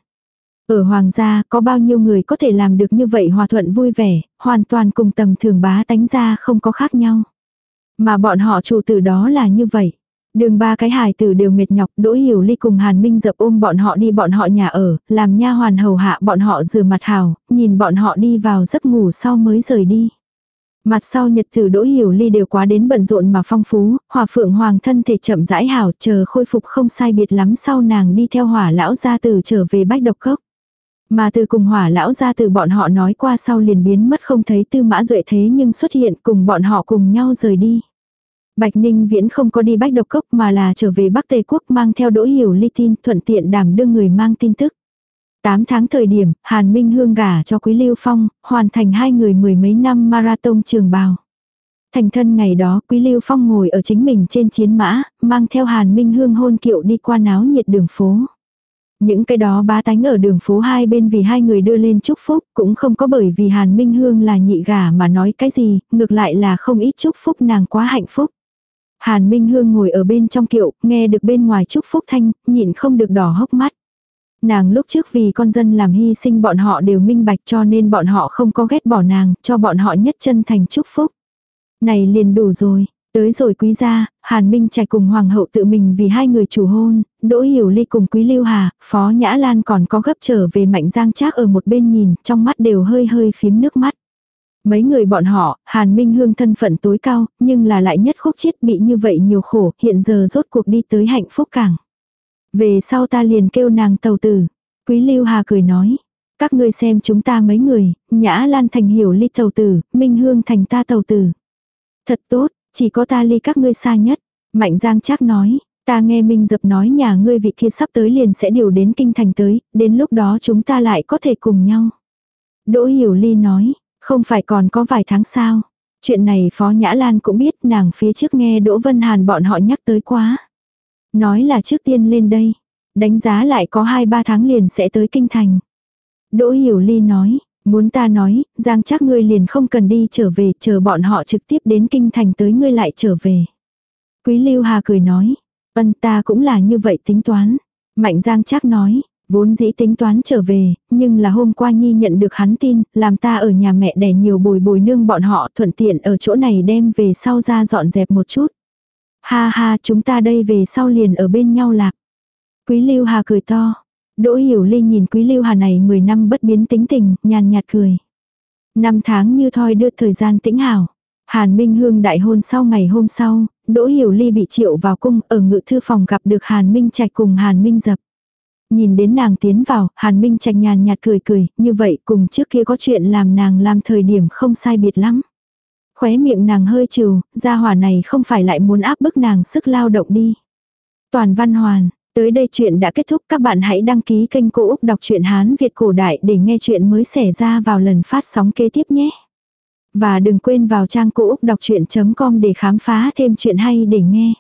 Ở hoàng gia có bao nhiêu người có thể làm được như vậy hòa thuận vui vẻ, hoàn toàn cùng tầm thường bá tánh ra không có khác nhau. Mà bọn họ chủ tử đó là như vậy. Đường ba cái hài tử đều mệt nhọc, Đỗ Hiểu Ly cùng Hàn Minh dập ôm bọn họ đi bọn họ nhà ở, làm nha hoàn hầu hạ bọn họ rửa mặt hào, nhìn bọn họ đi vào giấc ngủ sau mới rời đi. Mặt sau nhật tử đỗ hiểu ly đều quá đến bận rộn mà phong phú, hòa phượng hoàng thân thể chậm rãi hảo chờ khôi phục không sai biệt lắm sau nàng đi theo hỏa lão gia tử trở về bách độc cốc. Mà từ cùng hỏa lão gia tử bọn họ nói qua sau liền biến mất không thấy tư mã duệ thế nhưng xuất hiện cùng bọn họ cùng nhau rời đi. Bạch Ninh Viễn không có đi bách độc cốc mà là trở về Bắc Tây Quốc mang theo đỗ hiểu ly tin thuận tiện đảm đưa người mang tin tức. 8 tháng thời điểm, Hàn Minh Hương gả cho Quý Lưu Phong, hoàn thành hai người mười mấy năm marathon trường bào. Thành thân ngày đó, Quý Lưu Phong ngồi ở chính mình trên chiến mã, mang theo Hàn Minh Hương hôn kiệu đi qua náo nhiệt đường phố. Những cái đó bá tánh ở đường phố hai bên vì hai người đưa lên chúc phúc, cũng không có bởi vì Hàn Minh Hương là nhị gả mà nói cái gì, ngược lại là không ít chúc phúc nàng quá hạnh phúc. Hàn Minh Hương ngồi ở bên trong kiệu, nghe được bên ngoài chúc phúc thanh, nhịn không được đỏ hốc mắt. Nàng lúc trước vì con dân làm hy sinh bọn họ đều minh bạch cho nên bọn họ không có ghét bỏ nàng, cho bọn họ nhất chân thành chúc phúc. Này liền đủ rồi, tới rồi quý gia, Hàn Minh Trạch cùng Hoàng hậu tự mình vì hai người chủ hôn, Đỗ Hiểu Ly cùng Quý Lưu Hà, Phó Nhã Lan còn có gấp trở về Mạnh Giang Trác ở một bên nhìn, trong mắt đều hơi hơi phím nước mắt. Mấy người bọn họ, Hàn Minh Hương thân phận tối cao, nhưng là lại nhất khúc chết bị như vậy nhiều khổ, hiện giờ rốt cuộc đi tới hạnh phúc cảng. Về sau ta liền kêu nàng tàu tử. Quý Lưu Hà cười nói. Các ngươi xem chúng ta mấy người, Nhã Lan thành hiểu ly tàu tử, Minh Hương thành ta tàu tử. Thật tốt, chỉ có ta ly các ngươi xa nhất. Mạnh Giang chắc nói, ta nghe Minh Dập nói nhà ngươi vị kia sắp tới liền sẽ điều đến kinh thành tới, đến lúc đó chúng ta lại có thể cùng nhau. Đỗ Hiểu Ly nói, không phải còn có vài tháng sao. Chuyện này Phó Nhã Lan cũng biết nàng phía trước nghe Đỗ Vân Hàn bọn họ nhắc tới quá. Nói là trước tiên lên đây. Đánh giá lại có 2-3 tháng liền sẽ tới kinh thành. Đỗ Hiểu Ly nói, muốn ta nói, Giang chắc ngươi liền không cần đi trở về, chờ bọn họ trực tiếp đến kinh thành tới ngươi lại trở về. Quý Lưu Hà cười nói, ân ta cũng là như vậy tính toán. Mạnh Giang chắc nói, vốn dĩ tính toán trở về, nhưng là hôm qua Nhi nhận được hắn tin, làm ta ở nhà mẹ đẻ nhiều bồi bồi nương bọn họ thuận tiện ở chỗ này đem về sau ra dọn dẹp một chút. Ha ha chúng ta đây về sau liền ở bên nhau lạc. Quý Lưu Hà cười to. Đỗ Hiểu Ly nhìn Quý Lưu Hà này 10 năm bất biến tính tình, nhàn nhạt cười. Năm tháng như thoi đưa thời gian tĩnh hảo. Hàn Minh Hương đại hôn sau ngày hôm sau, Đỗ Hiểu Ly bị triệu vào cung ở ngự thư phòng gặp được Hàn Minh Trạch cùng Hàn Minh Dập. Nhìn đến nàng tiến vào, Hàn Minh Trạch nhàn nhạt cười cười, như vậy cùng trước kia có chuyện làm nàng làm thời điểm không sai biệt lắm. Khóe miệng nàng hơi trừ, gia hỏa này không phải lại muốn áp bức nàng sức lao động đi. Toàn văn hoàn, tới đây chuyện đã kết thúc các bạn hãy đăng ký kênh Cô Úc Đọc truyện Hán Việt Cổ Đại để nghe chuyện mới xảy ra vào lần phát sóng kế tiếp nhé. Và đừng quên vào trang Cô Úc Đọc Chuyện.com để khám phá thêm chuyện hay để nghe.